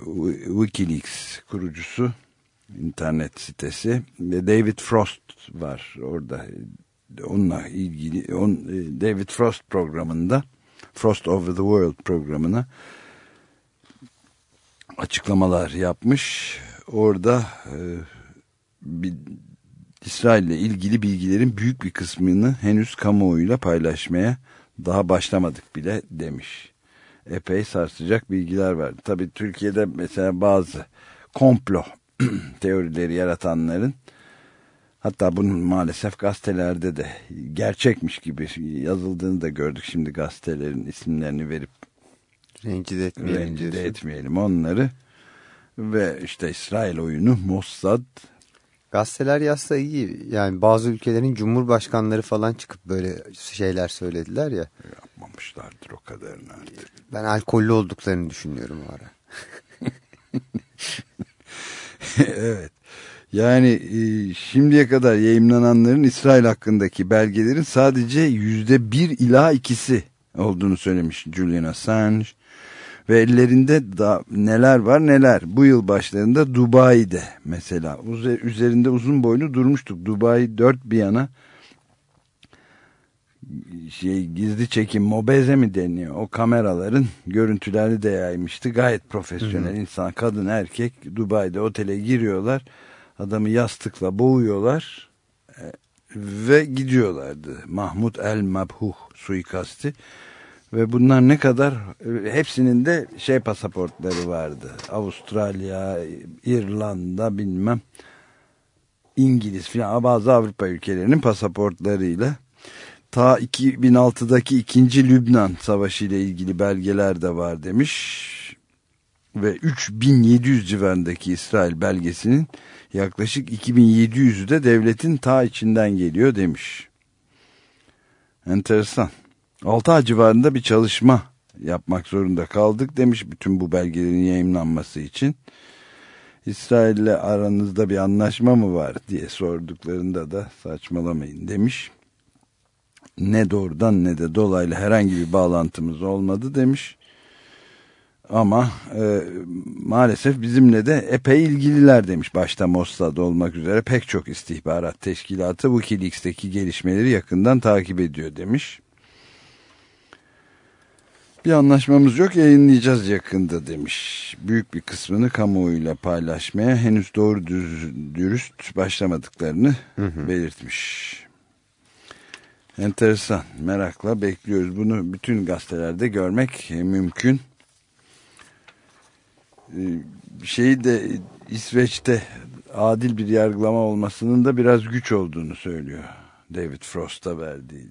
Wikileaks kurucusu internet sitesi ve David Frost var orada onunla ilgili on, e, David Frost programında Frost Over the World programına açıklamalar yapmış. Orada e, bir, İsrail ile ilgili bilgilerin büyük bir kısmını henüz kamuoyuyla paylaşmaya daha başlamadık bile demiş. Epey sarsacak bilgiler verdi. Tabii Türkiye'de mesela bazı komplo <clears throat> teorileri yaratanların hatta bunun maalesef gazetelerde de gerçekmiş gibi yazıldığını da gördük. Şimdi gazetelerin isimlerini verip rencide etmeyelim, rencide etmeyelim onları ve işte İsrail oyunu Mossad Gazeteler yazsa iyi. Yani bazı ülkelerin cumhurbaşkanları falan çıkıp böyle şeyler söylediler ya. Yapmamışlardır o kadarını artık. Ben alkollü olduklarını düşünüyorum o ara. <laughs> evet. Yani e, şimdiye kadar yayınlananların İsrail hakkındaki belgelerin sadece yüzde bir ila ikisi olduğunu söylemiş Julian Assange. Ve ellerinde da neler var neler. Bu yıl başlarında Dubai'de mesela üzerinde uzun boylu durmuştuk. Dubai dört bir yana şey gizli çekim mobeze mi deniyor o kameraların görüntüleri de yaymıştı gayet profesyonel hı hı. insan kadın erkek Dubai'de otele giriyorlar adamı yastıkla boğuyorlar e, ve gidiyorlardı Mahmut El Mabhuh suikasti ve bunlar ne kadar hepsinin de şey pasaportları vardı. Avustralya, İrlanda bilmem İngiliz filan bazı Avrupa ülkelerinin pasaportlarıyla ta 2006'daki 2. Lübnan Savaşı ile ilgili belgeler de var demiş. Ve 3700 civarındaki İsrail belgesinin yaklaşık 2700'ü de devletin ta içinden geliyor demiş. Enteresan. 6 ay civarında bir çalışma yapmak zorunda kaldık demiş bütün bu belgelerin yayınlanması için. İsrail ile aranızda bir anlaşma mı var diye sorduklarında da saçmalamayın demiş. Ne doğrudan ne de dolaylı herhangi bir bağlantımız olmadı demiş. Ama e, maalesef bizimle de epey ilgililer demiş. Başta Mossad olmak üzere pek çok istihbarat teşkilatı Wikileaks'teki gelişmeleri yakından takip ediyor demiş. Bir anlaşmamız yok yayınlayacağız yakında demiş. Büyük bir kısmını kamuoyuyla paylaşmaya henüz doğru düz, dürüst başlamadıklarını hı hı. belirtmiş. Enteresan merakla bekliyoruz. Bunu bütün gazetelerde görmek mümkün. Ee, şeyi de İsveç'te adil bir yargılama olmasının da biraz güç olduğunu söylüyor. David Frost'a verdiği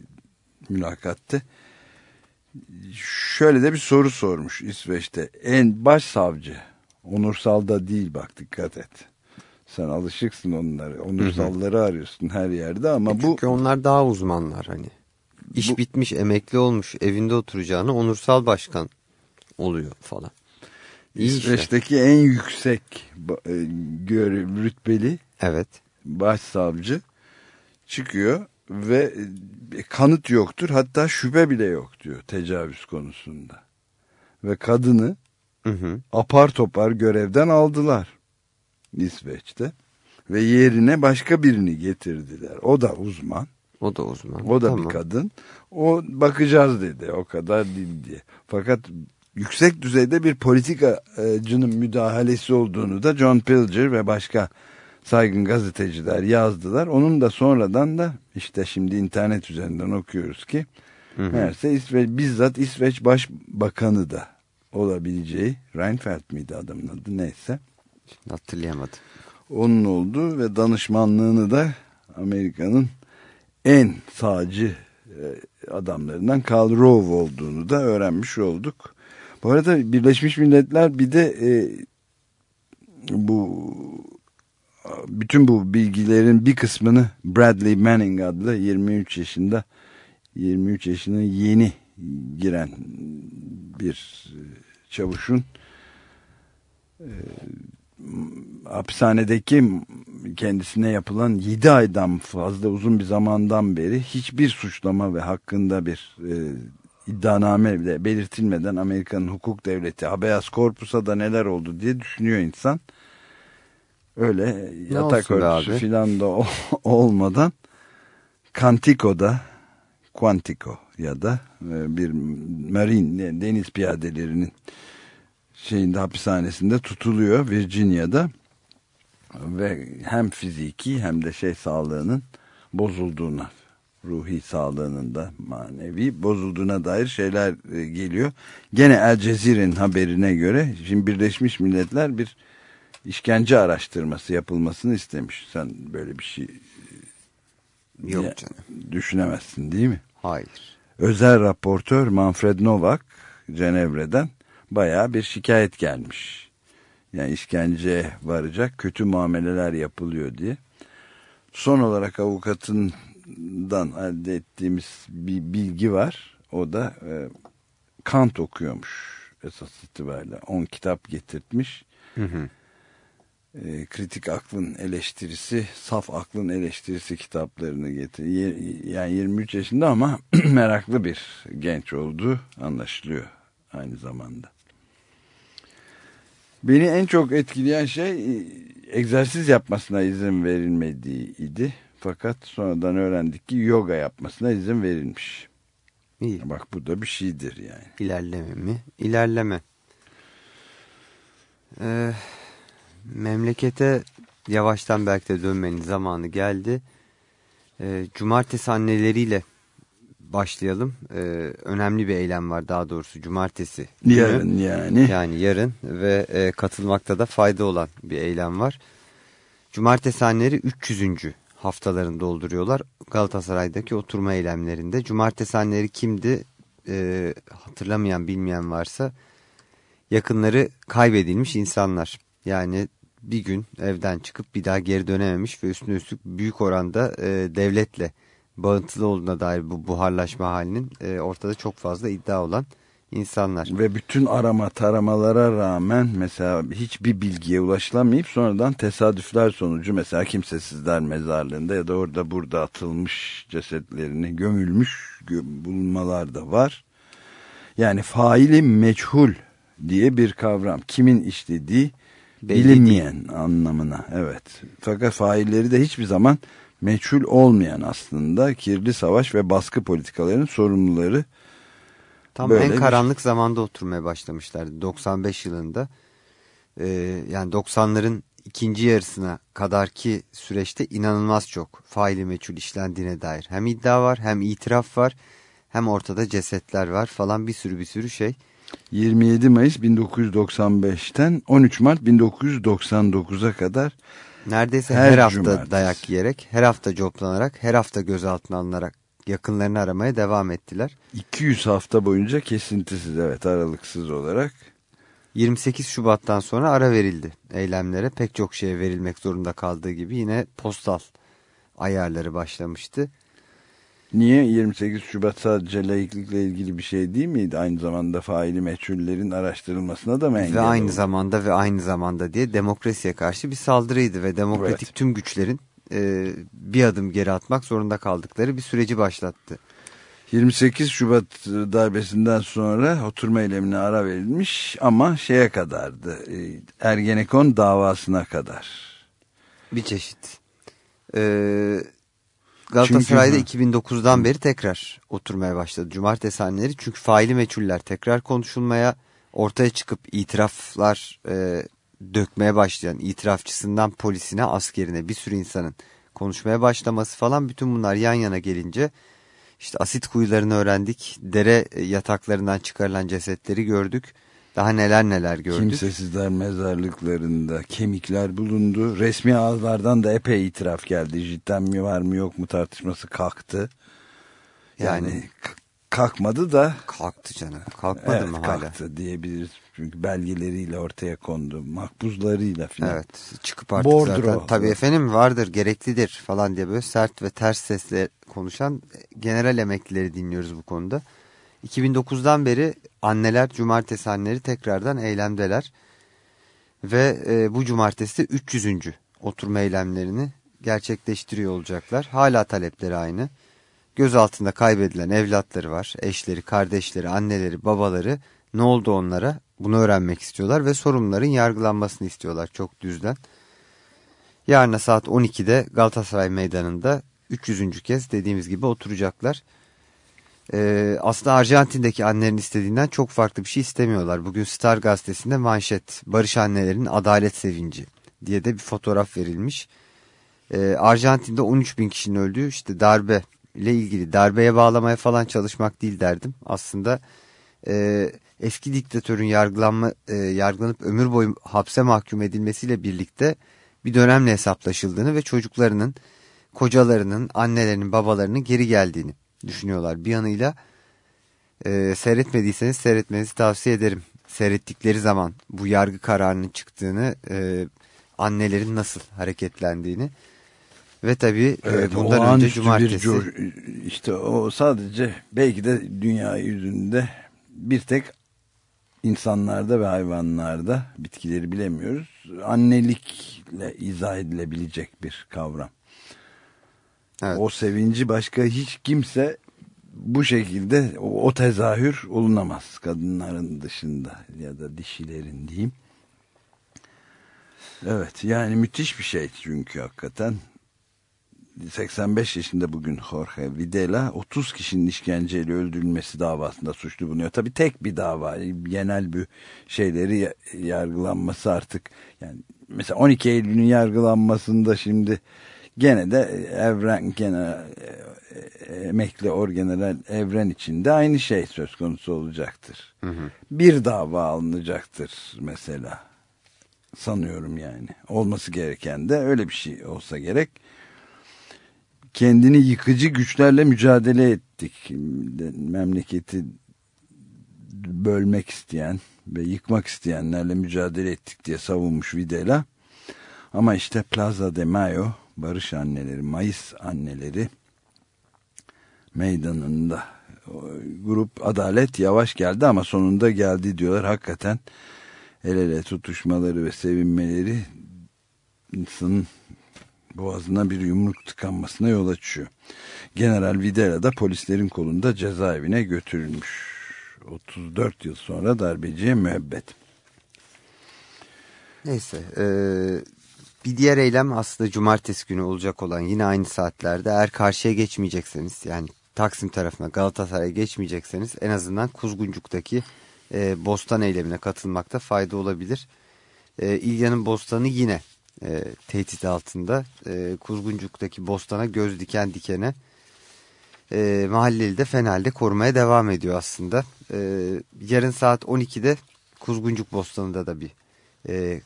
mülakatte şöyle de bir soru sormuş İsveç'te. En baş savcı onursal da değil bak dikkat et. Sen alışıksın onları. Onursalları arıyorsun her yerde ama e bu... Çünkü onlar daha uzmanlar hani. İş bu, bitmiş, emekli olmuş, evinde oturacağını onursal başkan oluyor falan. İyi İsveç'teki işte. en yüksek e, görev rütbeli evet. başsavcı çıkıyor ve e, kanıt yoktur hatta şüphe bile yok diyor tecavüz konusunda. Ve kadını hı hı. apar topar görevden aldılar İsveç'te ve yerine başka birini getirdiler. O da uzman. O da uzman. O da tamam. bir kadın. O bakacağız dedi o kadar değil diye. Fakat yüksek düzeyde bir politikacının müdahalesi olduğunu da John Pilger ve başka saygın gazeteciler yazdılar. Onun da sonradan da işte şimdi internet üzerinden okuyoruz ki hı hı. meğerse İsveç, bizzat İsveç Başbakanı da olabileceği Reinfeldt miydi adamın adı neyse. Şimdi hatırlayamadım. Onun oldu ve danışmanlığını da Amerika'nın en sağcı e, adamlarından Karl Rove olduğunu da öğrenmiş olduk. Bu arada Birleşmiş Milletler bir de e, bu bütün bu bilgilerin bir kısmını Bradley Manning adlı 23 yaşında 23 yaşına yeni giren bir çavuşun hapishanedeki kendisine yapılan 7 aydan fazla uzun bir zamandan beri hiçbir suçlama ve hakkında bir e, iddianame bile belirtilmeden Amerika'nın hukuk devleti habeas corpus'a da neler oldu diye düşünüyor insan. Öyle ne yatak örtüsü filan da <laughs> olmadan Quantico'da Quantico ya da e, bir marin deniz piyadelerinin şeyinde hapishanesinde tutuluyor Virginia'da ve hem fiziki hem de şey sağlığının bozulduğuna ruhi sağlığının da manevi bozulduğuna dair şeyler e, geliyor. Gene El Cezire'nin haberine göre şimdi Birleşmiş Milletler bir işkence araştırması yapılmasını istemiş. Sen böyle bir şey Yok canım. düşünemezsin değil mi? Hayır. Özel raportör Manfred Novak Cenevre'den baya bir şikayet gelmiş. Yani işkence varacak kötü muameleler yapılıyor diye. Son olarak avukatından elde ettiğimiz bir bilgi var. O da e, Kant okuyormuş esas itibariyle. 10 kitap getirtmiş. Hı hı. E, kritik aklın eleştirisi, saf aklın eleştirisi kitaplarını getir. Yani 23 yaşında ama <clears throat> meraklı bir genç olduğu anlaşılıyor aynı zamanda. Beni en çok etkileyen şey e, egzersiz yapmasına izin verilmediği idi. Fakat sonradan öğrendik ki yoga yapmasına izin verilmiş. İyi. Bak bu da bir şeydir yani. İlerleme mi? İlerleme. Ee, memlekete yavaştan belki de dönmenin zamanı geldi. Ee, cumartesi anneleriyle başlayalım. Ee, önemli bir eylem var daha doğrusu cumartesi. Yarın günü. yani. Yani yarın ve e, katılmakta da fayda olan bir eylem var. Cumartesi anneleri 300. haftalarını dolduruyorlar. Galatasaray'daki oturma eylemlerinde. Cumartesi anneleri kimdi? Ee, hatırlamayan bilmeyen varsa yakınları kaybedilmiş insanlar. Yani bir gün evden çıkıp bir daha geri dönememiş ve üstüne üstlük büyük oranda e, devletle bağıntılı olduğuna dair bu buharlaşma halinin e, ortada çok fazla iddia olan insanlar. Ve bütün arama taramalara rağmen mesela hiçbir bilgiye ulaşılamayıp sonradan tesadüfler sonucu mesela kimsesizler mezarlığında ya da orada burada atılmış cesetlerini gömülmüş bulmalar da var. Yani faili meçhul diye bir kavram. Kimin işlediği bilinmeyen anlamına evet. Fakat failleri de hiçbir zaman meçhul olmayan aslında kirli savaş ve baskı politikalarının sorumluları. Tam Böyle en karanlık bir... zamanda oturmaya başlamışlardı 95 yılında. Ee, yani 90'ların ikinci yarısına kadarki süreçte inanılmaz çok faili meçhul işlendiğine dair. Hem iddia var hem itiraf var hem ortada cesetler var falan bir sürü bir sürü şey. 27 Mayıs 1995'ten 13 Mart 1999'a kadar neredeyse her, her hafta cumartesi. dayak yiyerek, her hafta coplanarak, her hafta gözaltına alınarak yakınlarını aramaya devam ettiler. 200 hafta boyunca kesintisiz evet aralıksız olarak. 28 Şubat'tan sonra ara verildi eylemlere. Pek çok şeye verilmek zorunda kaldığı gibi yine postal ayarları başlamıştı. Niye 28 Şubat sadece laiklikle ilgili bir şey değil miydi? Aynı zamanda faili meçhullerin araştırılmasına da mı engel Ve aynı oldu? zamanda ve aynı zamanda diye demokrasiye karşı bir saldırıydı ve demokratik evet. tüm güçlerin e, bir adım geri atmak zorunda kaldıkları bir süreci başlattı. 28 Şubat darbesinden sonra oturma eylemine ara verilmiş ama şeye kadardı e, Ergenekon davasına kadar. Bir çeşit. Ee, Galatasaray'da Çünkü, 2009'dan beri tekrar oturmaya başladı cumartesi haneleri. Çünkü faili meçhuller tekrar konuşulmaya ortaya çıkıp itiraflar e, dökmeye başlayan itirafçısından polisine askerine bir sürü insanın konuşmaya başlaması falan bütün bunlar yan yana gelince işte asit kuyularını öğrendik. Dere yataklarından çıkarılan cesetleri gördük daha neler neler gördük. Kimsesizler mezarlıklarında kemikler bulundu. Resmi ağızlardan da epey itiraf geldi. Cidden mi var mı yok mu tartışması kalktı. Yani, yani kalkmadı da. Kalktı canım. Kalkmadı evet, mı hala? Kalktı diyebiliriz. Çünkü belgeleriyle ortaya kondu. Makbuzlarıyla falan. Evet. Çıkıp artık Bordro. zaten. Tabii efendim vardır, gereklidir falan diye böyle sert ve ters sesle konuşan general emeklileri dinliyoruz bu konuda. 2009'dan beri anneler cumartesi anneleri tekrardan eylemdeler. Ve e, bu cumartesi de 300. oturma eylemlerini gerçekleştiriyor olacaklar. Hala talepleri aynı. Gözaltında kaybedilen evlatları var. Eşleri, kardeşleri, anneleri, babaları ne oldu onlara? Bunu öğrenmek istiyorlar ve sorunların yargılanmasını istiyorlar çok düzden. Yarın saat 12'de Galatasaray Meydanı'nda 300. kez dediğimiz gibi oturacaklar. Ee, aslında Arjantin'deki annelerin istediğinden çok farklı bir şey istemiyorlar. Bugün Star gazetesinde manşet Barış annelerin adalet sevinci diye de bir fotoğraf verilmiş. Ee, Arjantin'de 13 bin kişinin öldüğü işte darbe ile ilgili darbeye bağlamaya falan çalışmak değil derdim. Aslında e, eski diktatörün yargılanma, e, yargılanıp ömür boyu hapse mahkum edilmesiyle birlikte bir dönemle hesaplaşıldığını ve çocuklarının, kocalarının, annelerinin, babalarının geri geldiğini düşünüyorlar. Bir yanıyla e, seyretmediyseniz seyretmenizi tavsiye ederim. Seyrettikleri zaman bu yargı kararının çıktığını, e, annelerin nasıl hareketlendiğini ve tabii e, evet, bundan önce cumartesi. Bir, işte o sadece belki de dünya yüzünde bir tek insanlarda ve hayvanlarda bitkileri bilemiyoruz. Annelikle izah edilebilecek bir kavram. Evet. O sevinci başka hiç kimse bu şekilde o, o tezahür olunamaz kadınların dışında ya da dişilerin diyeyim. Evet yani müthiş bir şey çünkü hakikaten 85 yaşında bugün Jorge Videla 30 kişinin işkenceyle öldürülmesi davasında suçlu bulunuyor. Tabi tek bir dava genel bir şeyleri yargılanması artık yani mesela 12 Eylül'ün yargılanmasında şimdi gene de Evren gene e, emekli orgeneral Evren içinde aynı şey söz konusu olacaktır. Hı hı. Bir dava alınacaktır mesela sanıyorum yani. Olması gereken de öyle bir şey olsa gerek kendini yıkıcı güçlerle mücadele ettik. Memleketi bölmek isteyen ve yıkmak isteyenlerle mücadele ettik diye savunmuş Videla. Ama işte Plaza de Mayo, Barış Anneleri, Mayıs Anneleri meydanında grup adalet yavaş geldi ama sonunda geldi diyorlar. Hakikaten el ele tutuşmaları ve sevinmeleri insanın boğazına bir yumruk tıkanmasına yol açıyor. General Videla da polislerin kolunda cezaevine götürülmüş. 34 yıl sonra darbeciye müebbet. Neyse. E, bir diğer eylem aslında cumartesi günü olacak olan yine aynı saatlerde eğer karşıya geçmeyecekseniz yani Taksim tarafına Galatasaray'a geçmeyecekseniz en azından Kuzguncuk'taki e, bostan eylemine katılmakta fayda olabilir. E, İlya'nın bostanı yine e, tehdit altında. E, Kuzguncuk'taki bostana göz diken dikene e, mahalleli de Fenal'de korumaya devam ediyor aslında. E, yarın saat 12'de Kuzguncuk Bostanı'nda da bir e,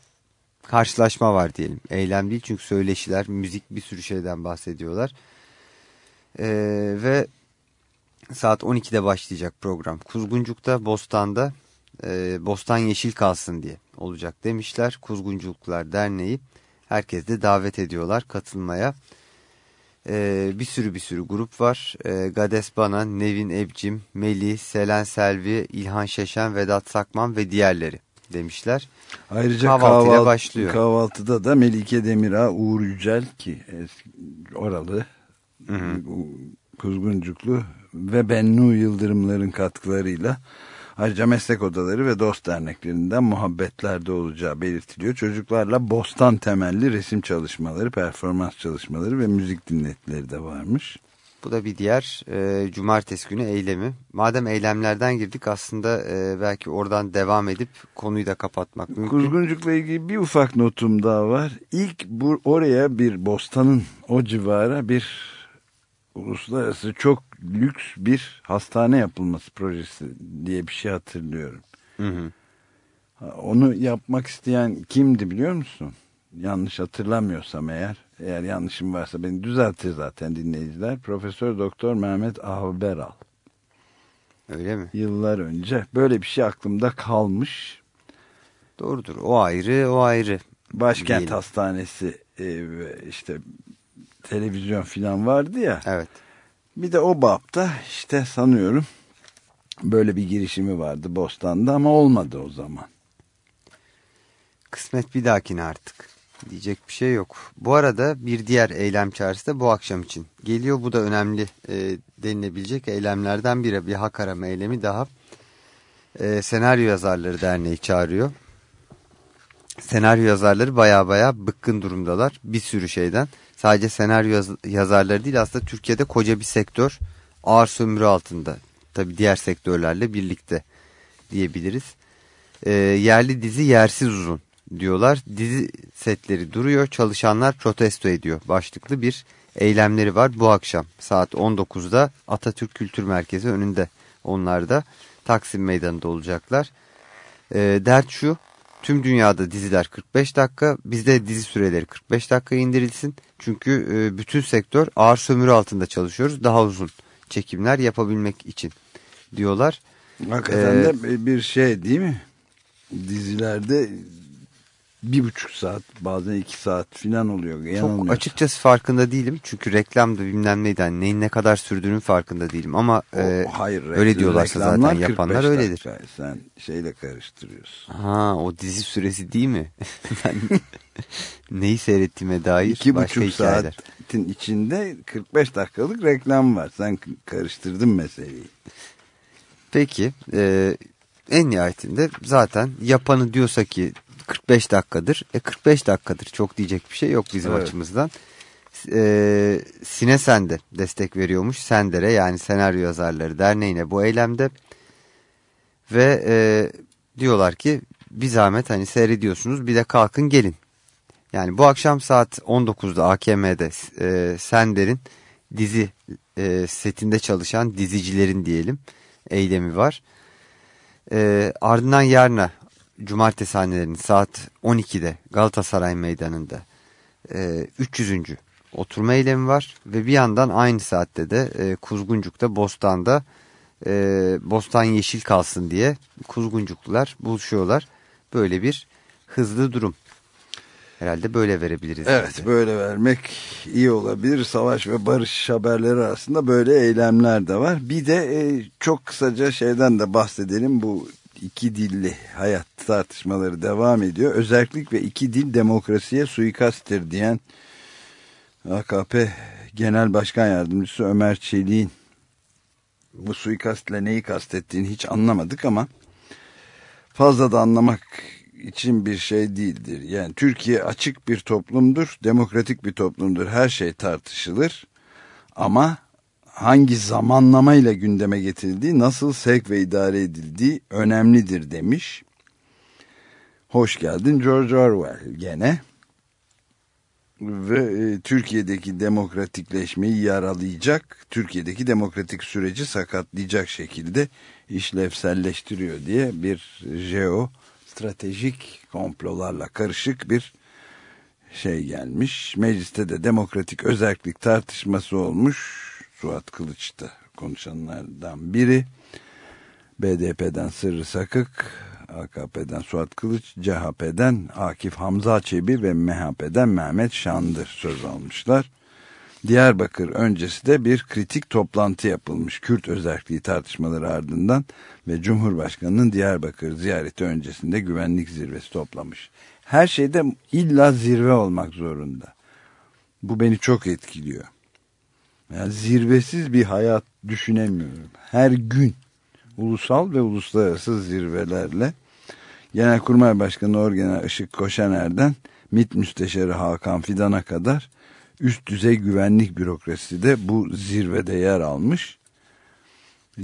karşılaşma var diyelim. Eylem değil çünkü söyleşiler, müzik bir sürü şeyden bahsediyorlar. E, ve saat 12'de başlayacak program. Kuzguncuk'ta, Bostan'da e, Bostan Yeşil kalsın diye olacak demişler. Kuzgunculuklar Derneği Herkes de davet ediyorlar katılmaya. Ee, bir sürü bir sürü grup var. Ee, Gades Bana, Nevin Ebcim, Meli, Selen Selvi, İlhan Şeşen, Vedat Sakman ve diğerleri demişler. Ayrıca kahvaltı, başlıyor. kahvaltıda da Melike Demirağ, Uğur Yücel ki oralı hı hı. Kuzguncuklu ve Bennu Yıldırımların katkılarıyla Ayrıca meslek odaları ve dost derneklerinden muhabbetlerde olacağı belirtiliyor. Çocuklarla bostan temelli resim çalışmaları, performans çalışmaları ve müzik dinletileri de varmış. Bu da bir diğer e, cumartesi günü eylemi. Madem eylemlerden girdik aslında e, belki oradan devam edip konuyu da kapatmak mümkün. Kuzguncuk'la ilgili bir ufak notum daha var. İlk bu oraya bir bostanın o civara bir uluslararası çok lüks bir hastane yapılması projesi diye bir şey hatırlıyorum. Hı hı. Onu yapmak isteyen kimdi biliyor musun? Yanlış hatırlamıyorsam eğer. Eğer yanlışım varsa beni düzeltir zaten dinleyiciler. Profesör Doktor Mehmet Ahberal. Öyle mi? Yıllar önce böyle bir şey aklımda kalmış. Doğrudur. O ayrı, o ayrı. Başkent Diyelim. Hastanesi e, işte televizyon filan vardı ya. Evet. Bir de o bapta işte sanıyorum böyle bir girişimi vardı Bostan'da ama olmadı o zaman. kısmet bir dahakine artık. Diyecek bir şey yok. Bu arada bir diğer eylem çağrısı da bu akşam için geliyor. Bu da önemli e, denilebilecek eylemlerden biri. Bir hak arama eylemi daha. E, Senaryo Yazarları Derneği çağırıyor. Senaryo yazarları baya baya bıkkın durumdalar. Bir sürü şeyden. Sadece senaryo yaz yazarları değil aslında Türkiye'de koca bir sektör ağır sömürü altında. Tabi diğer sektörlerle birlikte diyebiliriz. E, yerli dizi yersiz uzun diyorlar. Dizi setleri duruyor, çalışanlar protesto ediyor. Başlıklı bir eylemleri var bu akşam saat 19'da Atatürk Kültür Merkezi önünde. Onlar da Taksim Meydanı'nda olacaklar. E, dert şu, tüm dünyada diziler 45 dakika, bizde dizi süreleri 45 dakika indirilsin. Çünkü e, bütün sektör ağır sömürü altında çalışıyoruz. Daha uzun çekimler yapabilmek için diyorlar. Hakikaten ee, de bir şey değil mi? Dizilerde bir buçuk saat bazen iki saat falan oluyor. Çok açıkçası farkında değilim. Çünkü reklamda bilmem neyden yani neyin ne kadar sürdüğünün farkında değilim. Ama o, e, hayır, öyle diyorlarsa zaten yapanlar öyledir. Dakika. Sen şeyle karıştırıyorsun. Ha o dizi süresi değil mi? <laughs> neyi seyrettiğime dair İki başka buçuk hikayeler. saatin içinde 45 dakikalık reklam var. Sen karıştırdın meseleyi. Peki e, en nihayetinde zaten yapanı diyorsa ki 45 dakikadır. E 45 dakikadır. Çok diyecek bir şey yok bizim evet. açımızdan. E, Sinesen de destek veriyormuş. Sender'e yani Senaryo Yazarları Derneği'ne bu eylemde. Ve e, diyorlar ki bir zahmet hani seyrediyorsunuz bir de kalkın gelin. Yani bu akşam saat 19'da AKM'de e, Sender'in dizi e, setinde çalışan dizicilerin diyelim eylemi var. E, ardından yarına cumartesi hanelerinin saat 12'de Galatasaray Meydanı'nda e, 300. oturma eylemi var. Ve bir yandan aynı saatte de e, Kuzguncuk'ta Bostan'da e, Bostan yeşil kalsın diye Kuzguncuklular buluşuyorlar. Böyle bir hızlı durum. Herhalde böyle verebiliriz. Evet bize. böyle vermek iyi olabilir. Savaş ve barış haberleri arasında böyle eylemler de var. Bir de e, çok kısaca şeyden de bahsedelim. Bu iki dilli hayat tartışmaları devam ediyor. Özellik ve iki dil demokrasiye suikasttir diyen AKP Genel Başkan Yardımcısı Ömer Çelik'in bu suikastle neyi kastettiğini hiç anlamadık ama fazla da anlamak için bir şey değildir. Yani Türkiye açık bir toplumdur, demokratik bir toplumdur. Her şey tartışılır ama hangi zamanlamayla gündeme getirildiği, nasıl sevk ve idare edildiği önemlidir demiş. Hoş geldin George Orwell gene. Ve e, Türkiye'deki demokratikleşmeyi yaralayacak, Türkiye'deki demokratik süreci sakatlayacak şekilde işlevselleştiriyor diye bir jeo stratejik komplolarla karışık bir şey gelmiş. Mecliste de demokratik özellik tartışması olmuş Suat Kılıç'ta konuşanlardan biri. BDP'den Sırrı Sakık, AKP'den Suat Kılıç, CHP'den Akif Hamza Çebi ve MHP'den Mehmet Şandır söz almışlar. Diyarbakır öncesi de bir kritik toplantı yapılmış Kürt özelliği tartışmaları ardından ve Cumhurbaşkanı'nın Diyarbakır ziyareti öncesinde güvenlik zirvesi toplamış. Her şeyde illa zirve olmak zorunda. Bu beni çok etkiliyor. Yani zirvesiz bir hayat düşünemiyorum. Her gün ulusal ve uluslararası zirvelerle Genelkurmay Başkanı Orgenel Işık Koşaner'den MİT Müsteşarı Hakan Fidan'a kadar üst düzey güvenlik bürokrasisi de bu zirvede yer almış.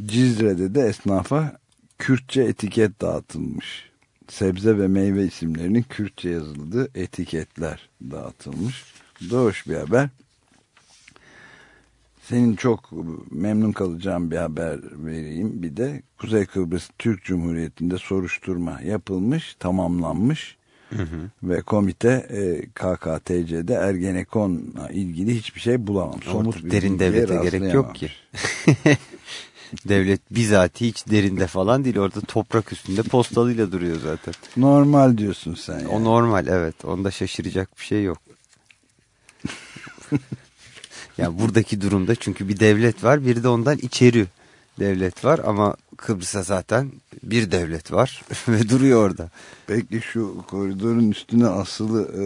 Cizre'de de esnafa Kürtçe etiket dağıtılmış. Sebze ve meyve isimlerinin Kürtçe yazıldığı etiketler dağıtılmış. Doğuş bir haber. Senin çok memnun kalacağım bir haber vereyim. Bir de Kuzey Kıbrıs Türk Cumhuriyeti'nde soruşturma yapılmış, tamamlanmış. Hı hı. Ve komite e, KKTC'de Ergenekon'la ilgili hiçbir şey bulamam. Somut bir derin devlete gerek yok ki. <laughs> <laughs> Devlet bizatihi hiç derinde falan değil. Orada toprak üstünde postalıyla duruyor zaten. Normal diyorsun sen. Yani. O normal evet. Onda şaşıracak bir şey yok. <laughs> Yani buradaki durumda çünkü bir devlet var bir de ondan içeri devlet var ama Kıbrıs'a zaten bir devlet var <laughs> ve duruyor orada. Peki şu koridorun üstüne asılı e,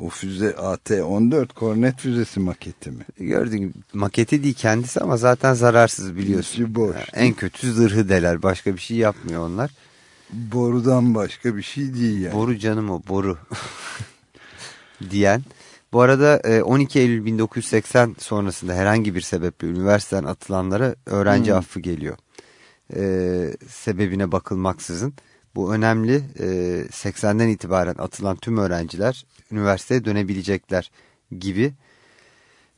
o füze AT-14 kornet füzesi maketi mi? Gördüğün gibi maketi değil kendisi ama zaten zararsız biliyorsun. İçi boş. Yani en kötü zırhı deler başka bir şey yapmıyor onlar. Borudan başka bir şey değil yani. Boru canım o boru <laughs> diyen. Bu arada 12 e, Eylül 1980 sonrasında herhangi bir sebeple üniversiteden atılanlara öğrenci hmm. affı geliyor. Ee, sebebine bakılmaksızın. Bu önemli. Ee, 80'den itibaren atılan tüm öğrenciler üniversiteye dönebilecekler gibi.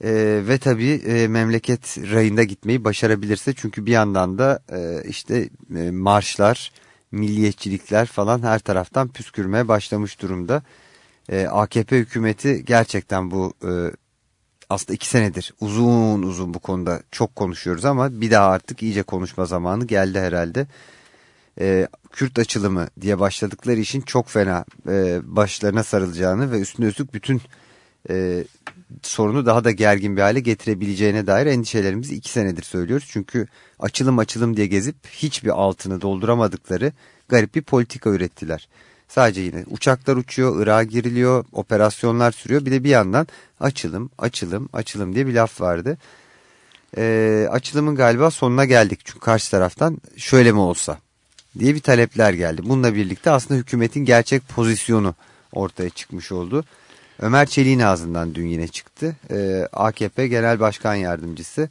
Ee, ve tabii e, memleket rayında gitmeyi başarabilirse çünkü bir yandan da e, işte e, marşlar, milliyetçilikler falan her taraftan püskürmeye başlamış durumda. E, AKP hükümeti gerçekten bu e, aslında iki senedir uzun uzun bu konuda çok konuşuyoruz ama bir daha artık iyice konuşma zamanı geldi herhalde. E, Kürt açılımı diye başladıkları için çok fena e, başlarına sarılacağını ve üstüne üstlük bütün e, sorunu daha da gergin bir hale getirebileceğine dair endişelerimizi iki senedir söylüyoruz. Çünkü açılım açılım diye gezip hiçbir altını dolduramadıkları garip bir politika ürettiler. Sadece yine uçaklar uçuyor, Irak'a giriliyor, operasyonlar sürüyor. Bir de bir yandan açılım, açılım, açılım diye bir laf vardı. Ee, açılımın galiba sonuna geldik. Çünkü karşı taraftan şöyle mi olsa diye bir talepler geldi. Bununla birlikte aslında hükümetin gerçek pozisyonu ortaya çıkmış oldu. Ömer Çelik'in ağzından dün yine çıktı. Ee, AKP Genel Başkan Yardımcısı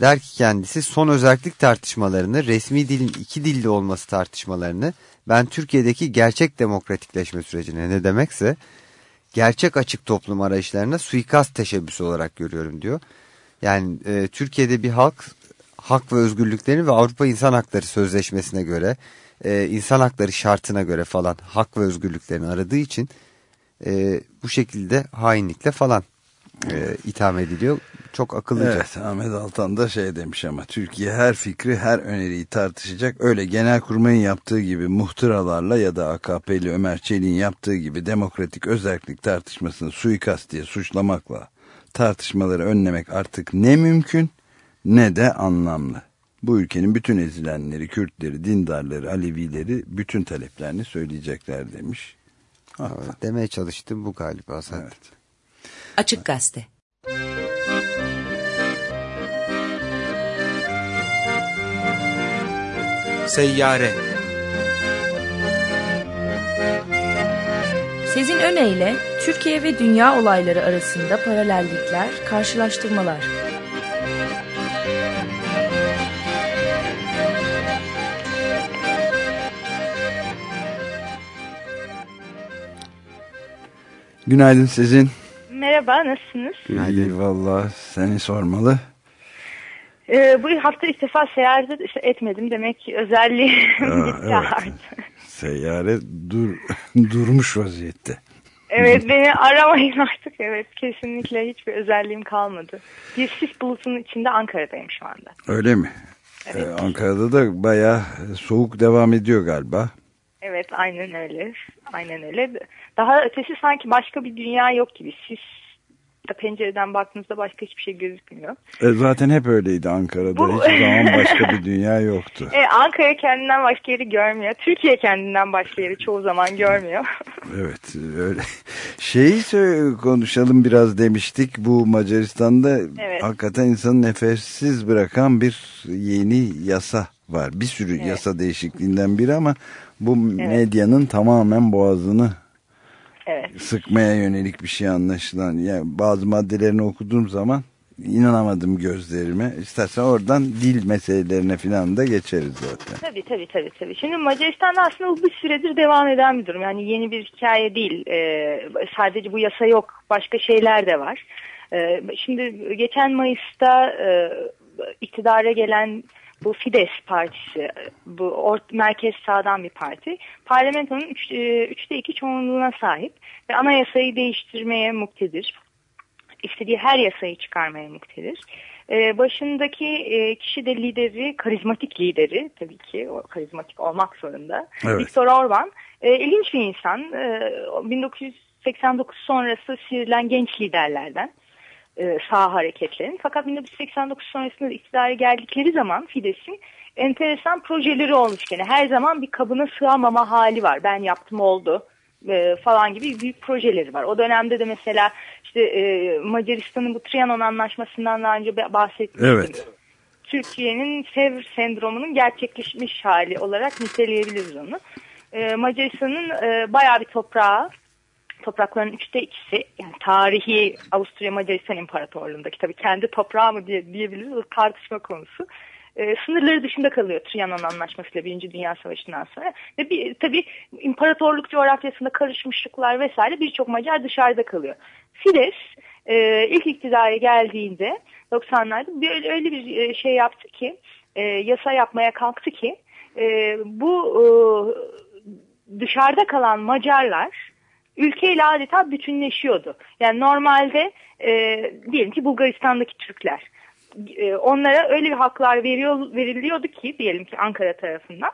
der ki kendisi son özellik tartışmalarını, resmi dilin iki dilli olması tartışmalarını ben Türkiye'deki gerçek demokratikleşme sürecine ne demekse gerçek açık toplum arayışlarına suikast teşebbüsü olarak görüyorum diyor. Yani e, Türkiye'de bir halk hak ve özgürlüklerini ve Avrupa İnsan Hakları Sözleşmesi'ne göre e, insan hakları şartına göre falan hak ve özgürlüklerini aradığı için e, bu şekilde hainlikle falan e, itham ediliyor. Çok akıllıca. Evet Ahmet Altan da şey demiş ama Türkiye her fikri her öneriyi tartışacak. Öyle genel kurmayın yaptığı gibi muhtıralarla ya da AKP'li Ömer Çelik'in yaptığı gibi demokratik özellik tartışmasını suikast diye suçlamakla tartışmaları önlemek artık ne mümkün ne de anlamlı. Bu ülkenin bütün ezilenleri, Kürtleri, dindarları, Alevileri bütün taleplerini söyleyecekler demiş. Evet, demeye çalıştım bu galiba zaten. Evet. Açık Gazete Seyyare Sezin Öne Türkiye ve dünya olayları arasında paralellikler, karşılaştırmalar. Günaydın Sezin. Merhaba, nasılsınız? İyi valla, seni sormalı. Ee, bu hafta ilk defa seyahat etmedim. Demek özelliği bitti <laughs> evet. Seyyare dur, <laughs> durmuş vaziyette. Evet beni aramayın artık. Evet kesinlikle hiçbir özelliğim kalmadı. Bir sis bulutunun içinde Ankara'dayım şu anda. Öyle mi? Evet. Ee, Ankara'da da bayağı soğuk devam ediyor galiba. Evet aynen öyle. Aynen öyle. Daha ötesi sanki başka bir dünya yok gibi. Sis pencereden baktığınızda başka hiçbir şey gözükmüyor. E zaten hep öyleydi Ankara'da. Bu... Hiçbir zaman başka bir <laughs> dünya yoktu. E, Ankara kendinden başka yeri görmüyor. Türkiye kendinden başka yeri çoğu zaman görmüyor. <laughs> evet öyle. Şeyi konuşalım biraz demiştik. Bu Macaristan'da evet. hakikaten insanı nefessiz bırakan bir yeni yasa var. Bir sürü evet. yasa değişikliğinden biri ama bu evet. medyanın tamamen boğazını evet. sıkmaya yönelik bir şey anlaşılan. Yani bazı maddelerini okuduğum zaman inanamadım gözlerime. İstersen oradan dil meselelerine falan da geçeriz zaten. Tabii tabii tabii. tabii. Şimdi Macaristan'da aslında bu bir süredir devam eden bir durum. Yani yeni bir hikaye değil. Ee, sadece bu yasa yok. Başka şeyler de var. Ee, şimdi geçen Mayıs'ta e, iktidara gelen bu Fides partisi, bu ort, merkez sağdan bir parti, parlamentonun üç, e, üçte iki çoğunluğuna sahip ve anayasayı değiştirmeye muktedir. İstediği her yasayı çıkarmaya muktedir. Ee, başındaki e, kişi de lideri, karizmatik lideri tabii ki o karizmatik olmak zorunda. Evet. Viktor Orban e, ilginç bir insan. E, 1989 sonrası sivrilen genç liderlerden e, sağ hareketlerin. Fakat 1989 sonrasında iktidara geldikleri zaman Fidesz'in enteresan projeleri olmuş gene. Her zaman bir kabına sığamama hali var. Ben yaptım oldu e, falan gibi büyük projeleri var. O dönemde de mesela işte e, Macaristan'ın bu Trianon Anlaşması'ndan daha önce bahsetmiştim. Evet. Türkiye'nin Sevr sendromunun gerçekleşmiş hali olarak niteleyebiliriz onu. E, Macaristan'ın e, bayağı bir toprağı toprakların üçte ikisi yani tarihi Avusturya Macaristan İmparatorluğundaki tabii kendi toprağı mı diye, diyebiliriz tartışma konusu. E, sınırları dışında kalıyor Trianon Anlaşması'yla Birinci Dünya Savaşı'ndan sonra. Ve bir, tabii imparatorluk coğrafyasında karışmışlıklar vesaire birçok Macar dışarıda kalıyor. Fides e, ilk iktidara geldiğinde 90'larda bir, öyle bir e, şey yaptı ki e, yasa yapmaya kalktı ki e, bu e, dışarıda kalan Macarlar ülkeyle adeta bütünleşiyordu. Yani normalde e, diyelim ki Bulgaristan'daki Türkler e, onlara öyle bir haklar veriyor, veriliyordu ki diyelim ki Ankara tarafından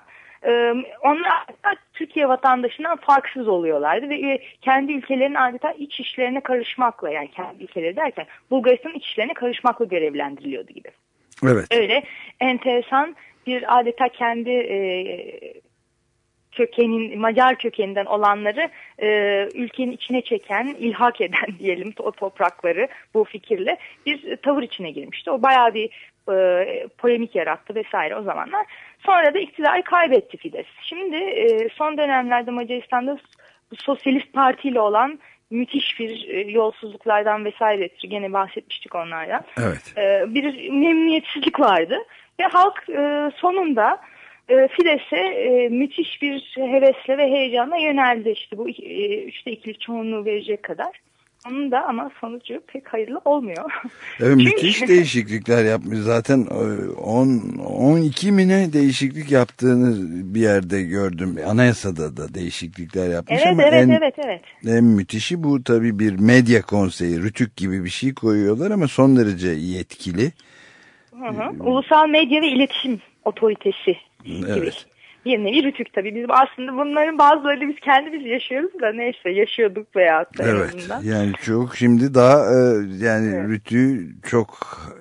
e, onlar adeta Türkiye vatandaşından farksız oluyorlardı ve kendi ülkelerinin adeta iç işlerine karışmakla yani kendi ülkeleri derken Bulgaristan'ın iç işlerine karışmakla görevlendiriliyordu gibi. Evet. Öyle enteresan bir adeta kendi e, kökenin Macar kökeninden olanları e, ülkenin içine çeken, ilhak eden <laughs> diyelim o toprakları bu fikirle bir tavır içine girmişti. O bayağı bir e, polemik yarattı vesaire o zamanlar. Sonra da iktidarı kaybetti Fides. Şimdi e, son dönemlerde Macaristan'da Sosyalist Parti ile olan müthiş bir e, yolsuzluklardan vesaire gene bahsetmiştik onlardan. Evet. E, bir memnuniyetsizlik vardı ve halk e, sonunda e, Fides'e e, müthiş bir hevesle ve heyecanla yöneldi işte bu e, üçte ikilik çoğunluğu verecek kadar. Onun da ama sonucu pek hayırlı olmuyor. Evet Çünkü... müthiş <laughs> değişiklikler yapmış. Zaten 10 12 mine değişiklik yaptığını bir yerde gördüm. Anayasada da değişiklikler yapmış evet, ama evet, en, evet, evet. en müthişi bu tabii bir medya konseyi, rütük gibi bir şey koyuyorlar ama son derece yetkili. Hı hı. Ulusal Medya ve İletişim Otoritesi Evet. Bir nevi rütük tabii. Biz aslında bunların bazılarını biz kendimiz yaşıyoruz da neyse yaşıyorduk veya da Evet yani çok şimdi daha e, yani evet. rütüğü çok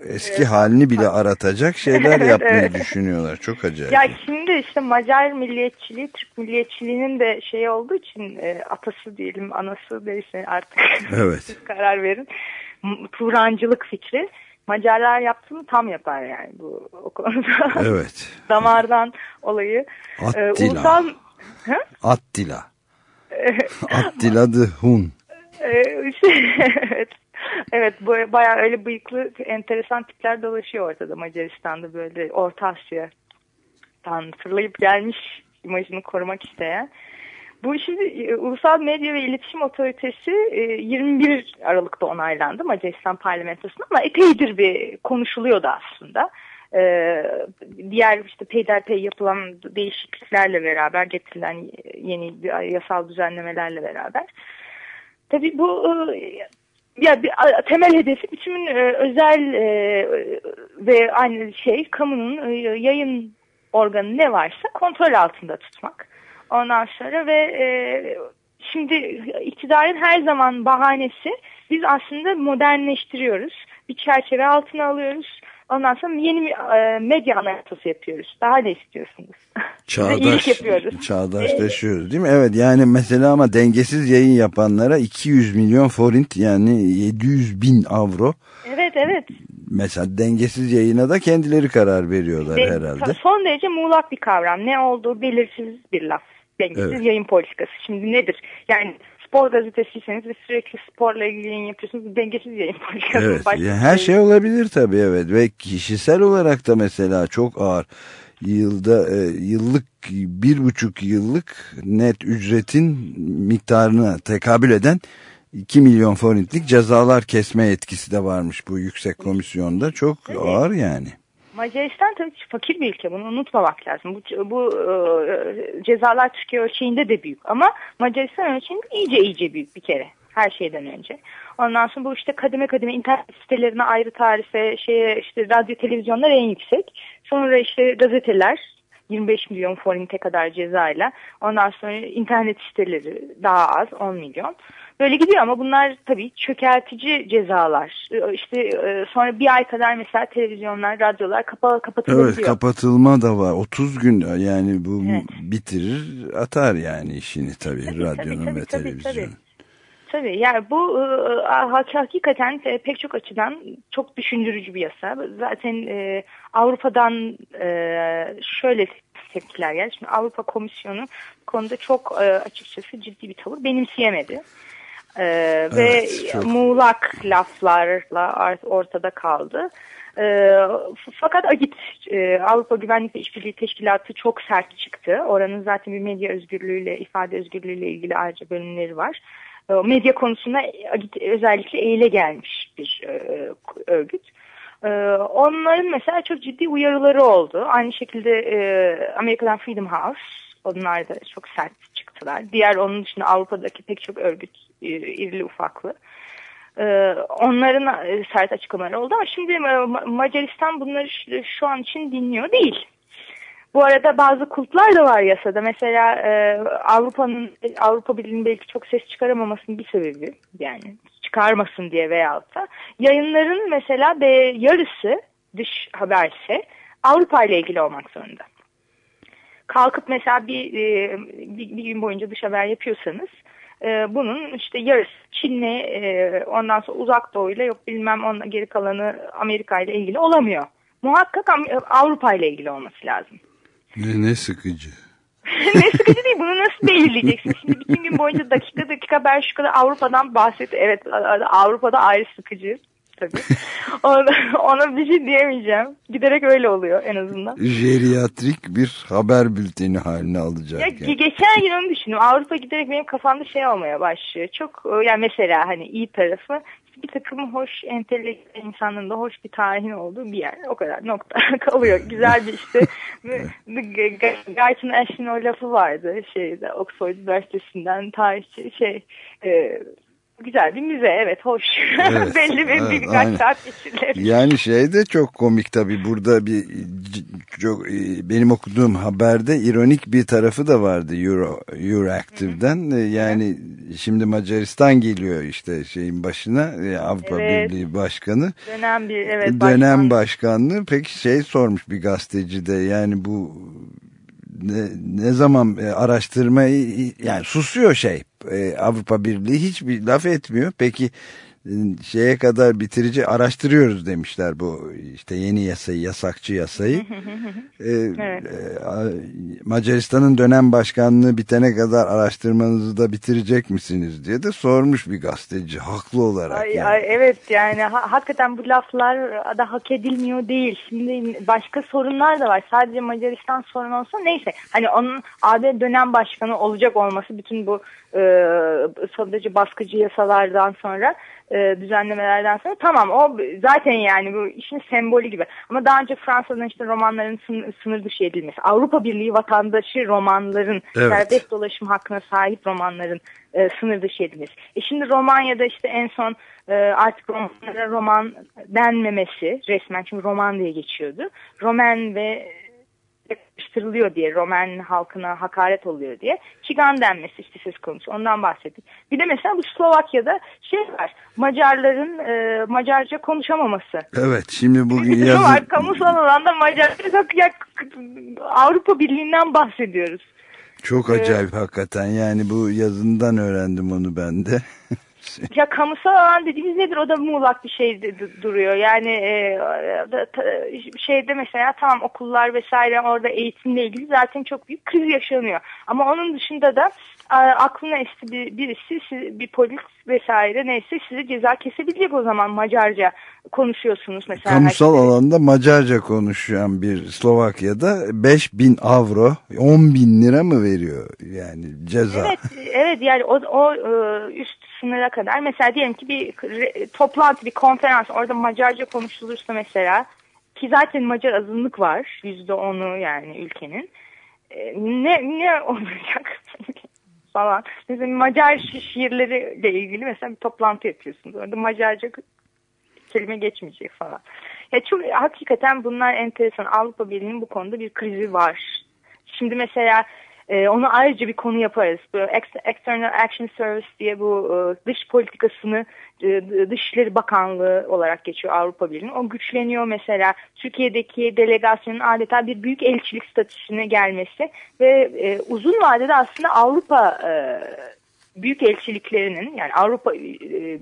eski evet. halini bile aratacak şeyler <laughs> evet, yapmayı evet. düşünüyorlar. Çok acayip. Ya şimdi işte Macar milliyetçiliği, Türk milliyetçiliğinin de şey olduğu için e, atası diyelim anası neyse artık evet. <laughs> karar verin. Turancılık fikri Macarlar yaptığını tam yapar yani bu o konuda. <laughs> Evet. Damardan olayı. Attila. Ee, ulusal... Attila. <laughs> Attila the Hun. Ee, şey, <laughs> evet. Evet bayağı öyle bıyıklı enteresan tipler dolaşıyor ortada Macaristan'da böyle Orta Asya'dan fırlayıp gelmiş imajını korumak isteyen. Bu şimdi e, Ulusal Medya ve İletişim Otoritesi 21 e, Aralık'ta onaylandı Macaristan parlamentosunda ama epeydir bir konuşuluyordu aslında. Ee, diğer işte peyderpey yapılan değişikliklerle beraber getirilen yeni yasal düzenlemelerle beraber. Tabii bu e, ya bir, temel hedefi bütün özel ve aynı şey kamunun yayın organı ne varsa kontrol altında tutmak. Ondan sonra ve e, şimdi iktidarın her zaman bahanesi biz aslında modernleştiriyoruz. Bir çerçeve altına alıyoruz. Ondan sonra yeni bir e, medya anayasası yapıyoruz. Daha ne istiyorsunuz? <laughs> Çağdaş, yapıyoruz. Çağdaşlaşıyoruz değil mi? Evet yani mesela ama dengesiz yayın yapanlara 200 milyon forint yani 700 bin avro. Evet evet. Mesela dengesiz yayına da kendileri karar veriyorlar De, herhalde. Son derece muğlak bir kavram. Ne olduğu belirsiz bir laf dengesiz evet. yayın politikası. Şimdi nedir? Yani spor gazetesiyseniz ve sürekli sporla ilgili yayın yapıyorsunuz. Dengesiz yayın <laughs> politikası. Evet. Yani her şey olabilir tabii evet. Ve kişisel olarak da mesela çok ağır yılda e, yıllık bir buçuk yıllık net ücretin miktarına tekabül eden 2 milyon forintlik cezalar kesme etkisi de varmış bu yüksek komisyonda. Çok evet. ağır yani. Macaristan tabii fakir bir ülke bunu unutmamak lazım. Bu, bu e, cezalar Türkiye ölçeğinde de büyük ama Macaristan ölçeğinde iyice iyice büyük bir kere her şeyden önce. Ondan sonra bu işte kademe kademe internet sitelerine ayrı tarife, şeye işte radyo televizyonlar en yüksek. Sonra işte gazeteler 25 milyon forinte kadar cezayla. Ondan sonra internet siteleri daha az 10 milyon. Böyle gidiyor ama bunlar tabii çökertici cezalar. Ee, işte e, sonra bir ay kadar mesela televizyonlar, radyolar kapa kapatılabiliyor. Evet kapatılma da var. 30 gün yani bu evet. bitirir atar yani işini tabii, tabii radyonun tabii, tabii, ve televizyonun. Tabii, tabii. Tabii yani bu e, hakikaten e, pek çok açıdan çok düşündürücü bir yasa. Zaten e, Avrupa'dan e, şöyle tepkiler geldi. Şimdi Avrupa Komisyonu konuda çok e, açıkçası ciddi bir tavır benimseyemedi. Ee, evet, ve çok... muğlak laflarla ortada kaldı. E, fakat AGİT e, Avrupa Güvenlik ve İşbirliği Teşkilatı çok sert çıktı. Oranın zaten bir medya özgürlüğüyle, ifade özgürlüğüyle ilgili ayrıca bölümleri var. E, medya konusunda AGİT özellikle eğile gelmiş bir e, örgüt. E, onların mesela çok ciddi uyarıları oldu. Aynı şekilde e, Amerika'dan Freedom House, onlar da çok sert çıktılar. Diğer onun dışında Avrupa'daki pek çok örgüt irili ufaklı. E, onların e, sert açıklamaları oldu ama şimdi Macaristan bunları şu an için dinliyor değil. Bu arada bazı kultlar da var yasada. Mesela Avrupa'nın Avrupa Birliği'nin belki çok ses çıkaramamasının bir sebebi yani çıkarmasın diye veyahut da yayınların mesela be, yarısı dış haberse Avrupa ile ilgili olmak zorunda. Kalkıp mesela bir, bir, bir gün boyunca dış haber yapıyorsanız e, bunun işte yarısı Çin'le e, ondan sonra uzak doğuyla yok bilmem onun geri kalanı Amerika ile ilgili olamıyor. Muhakkak Avrupa ile ilgili olması lazım. Ne, ne sıkıcı. <laughs> ne sıkıcı değil bunu nasıl belirleyeceksin? Şimdi bütün gün boyunca dakika dakika ben şu kadar Avrupa'dan bahset. Evet Avrupa'da ayrı sıkıcı tabii. <laughs> ona, ona bir şey diyemeyeceğim. Giderek öyle oluyor en azından. Jeriatrik bir haber bülteni haline alacak. Ya, yani. Geçen yıl onu düşündüm. Avrupa giderek benim kafamda şey olmaya başlıyor. Çok yani mesela hani iyi tarafı bir takım hoş entelektüel insanların da hoş bir tarihin olduğu bir yer. O kadar nokta <laughs> kalıyor. Güzel bir işte <laughs> Guyton Ash'in o lafı vardı şeyde Oxford Üniversitesi'nden tarihçi şey e, Güzel bir müze evet hoş. <laughs> Evet, Belli bir, evet, bir birkaç saat geçirilir. Yani şey de çok komik tabii burada bir çok e, benim okuduğum haberde ironik bir tarafı da vardı Euro Euroactive'den. Hı. E, yani şimdi Macaristan geliyor işte şeyin başına e, Avrupa evet. Birliği Başkanı. Dönem bir evet Dönem başkan. başkanlığı. Peki şey sormuş bir gazeteci de yani bu ne, ne zaman araştırmayı yani susuyor şey Avrupa Birliği hiçbir laf etmiyor. Peki şeye kadar bitirici araştırıyoruz demişler bu işte yeni yasayı, yasakçı yasayı. <laughs> ee, evet. e, Macaristan'ın dönem başkanlığı bitene kadar araştırmanızı da bitirecek misiniz diye de sormuş bir gazeteci haklı olarak. Ay, yani. ay, evet yani ha, hakikaten bu laflar da hak edilmiyor değil. Şimdi başka sorunlar da var. Sadece Macaristan sorun olsa neyse. Hani onun AD dönem başkanı olacak olması bütün bu e, sadece baskıcı yasalardan sonra e, düzenlemelerden sonra tamam o zaten yani bu işin sembolü gibi. Ama daha önce Fransa'dan işte romanların sınır, sınır dışı edilmesi, Avrupa Birliği vatandaşı romanların, evet. serbest dolaşım hakkına sahip romanların e, sınır dışı edilmesi. E şimdi Romanya'da işte en son e, artık romanlara roman denmemesi resmen çünkü roman diye geçiyordu. Roman ve yapıştırılıyor diye Roman halkına hakaret oluyor diye Çigan denmesi işte söz konusu ondan bahsettik. Bir de mesela bu Slovakya'da şey var Macarların e, Macarca konuşamaması. Evet şimdi bugün yazın. var kamusal alanda Macarca Avrupa Birliği'nden bahsediyoruz. Çok acayip ee, hakikaten yani bu yazından öğrendim onu ben de. <laughs> ya kamusal alan dediğimiz nedir? O da muğlak bir şey duruyor. Yani e, şeyde mesela tamam okullar vesaire orada eğitimle ilgili zaten çok büyük kriz yaşanıyor. Ama onun dışında da aklına esti bir, birisi bir polis vesaire neyse sizi ceza kesebilecek o zaman Macarca konuşuyorsunuz mesela. Kamusal alanda Macarca konuşan bir Slovakya'da 5000 avro 10 bin lira mı veriyor yani ceza? Evet, evet yani o, o e, üst sınıra kadar mesela diyelim ki bir toplantı bir konferans orada Macarca konuşulursa mesela ki zaten Macar azınlık var yüzde onu yani ülkenin e, ne ne olacak <laughs> falan. Mesela Macar şiirleriyle ilgili mesela bir toplantı yapıyorsunuz. Orada Macarca kelime geçmeyecek falan. Ya çok hakikaten bunlar enteresan. Avrupa Birliği'nin bu konuda bir krizi var. Şimdi mesela e, onu ayrıca bir konu yaparız. Bu External Action Service diye bu e, dış politikasını e, Dışişleri Bakanlığı olarak geçiyor Avrupa Birliği'nin. O güçleniyor mesela Türkiye'deki delegasyonun adeta bir büyük elçilik statüsüne gelmesi ve e, uzun vadede aslında Avrupa e, büyük elçiliklerinin yani Avrupa e,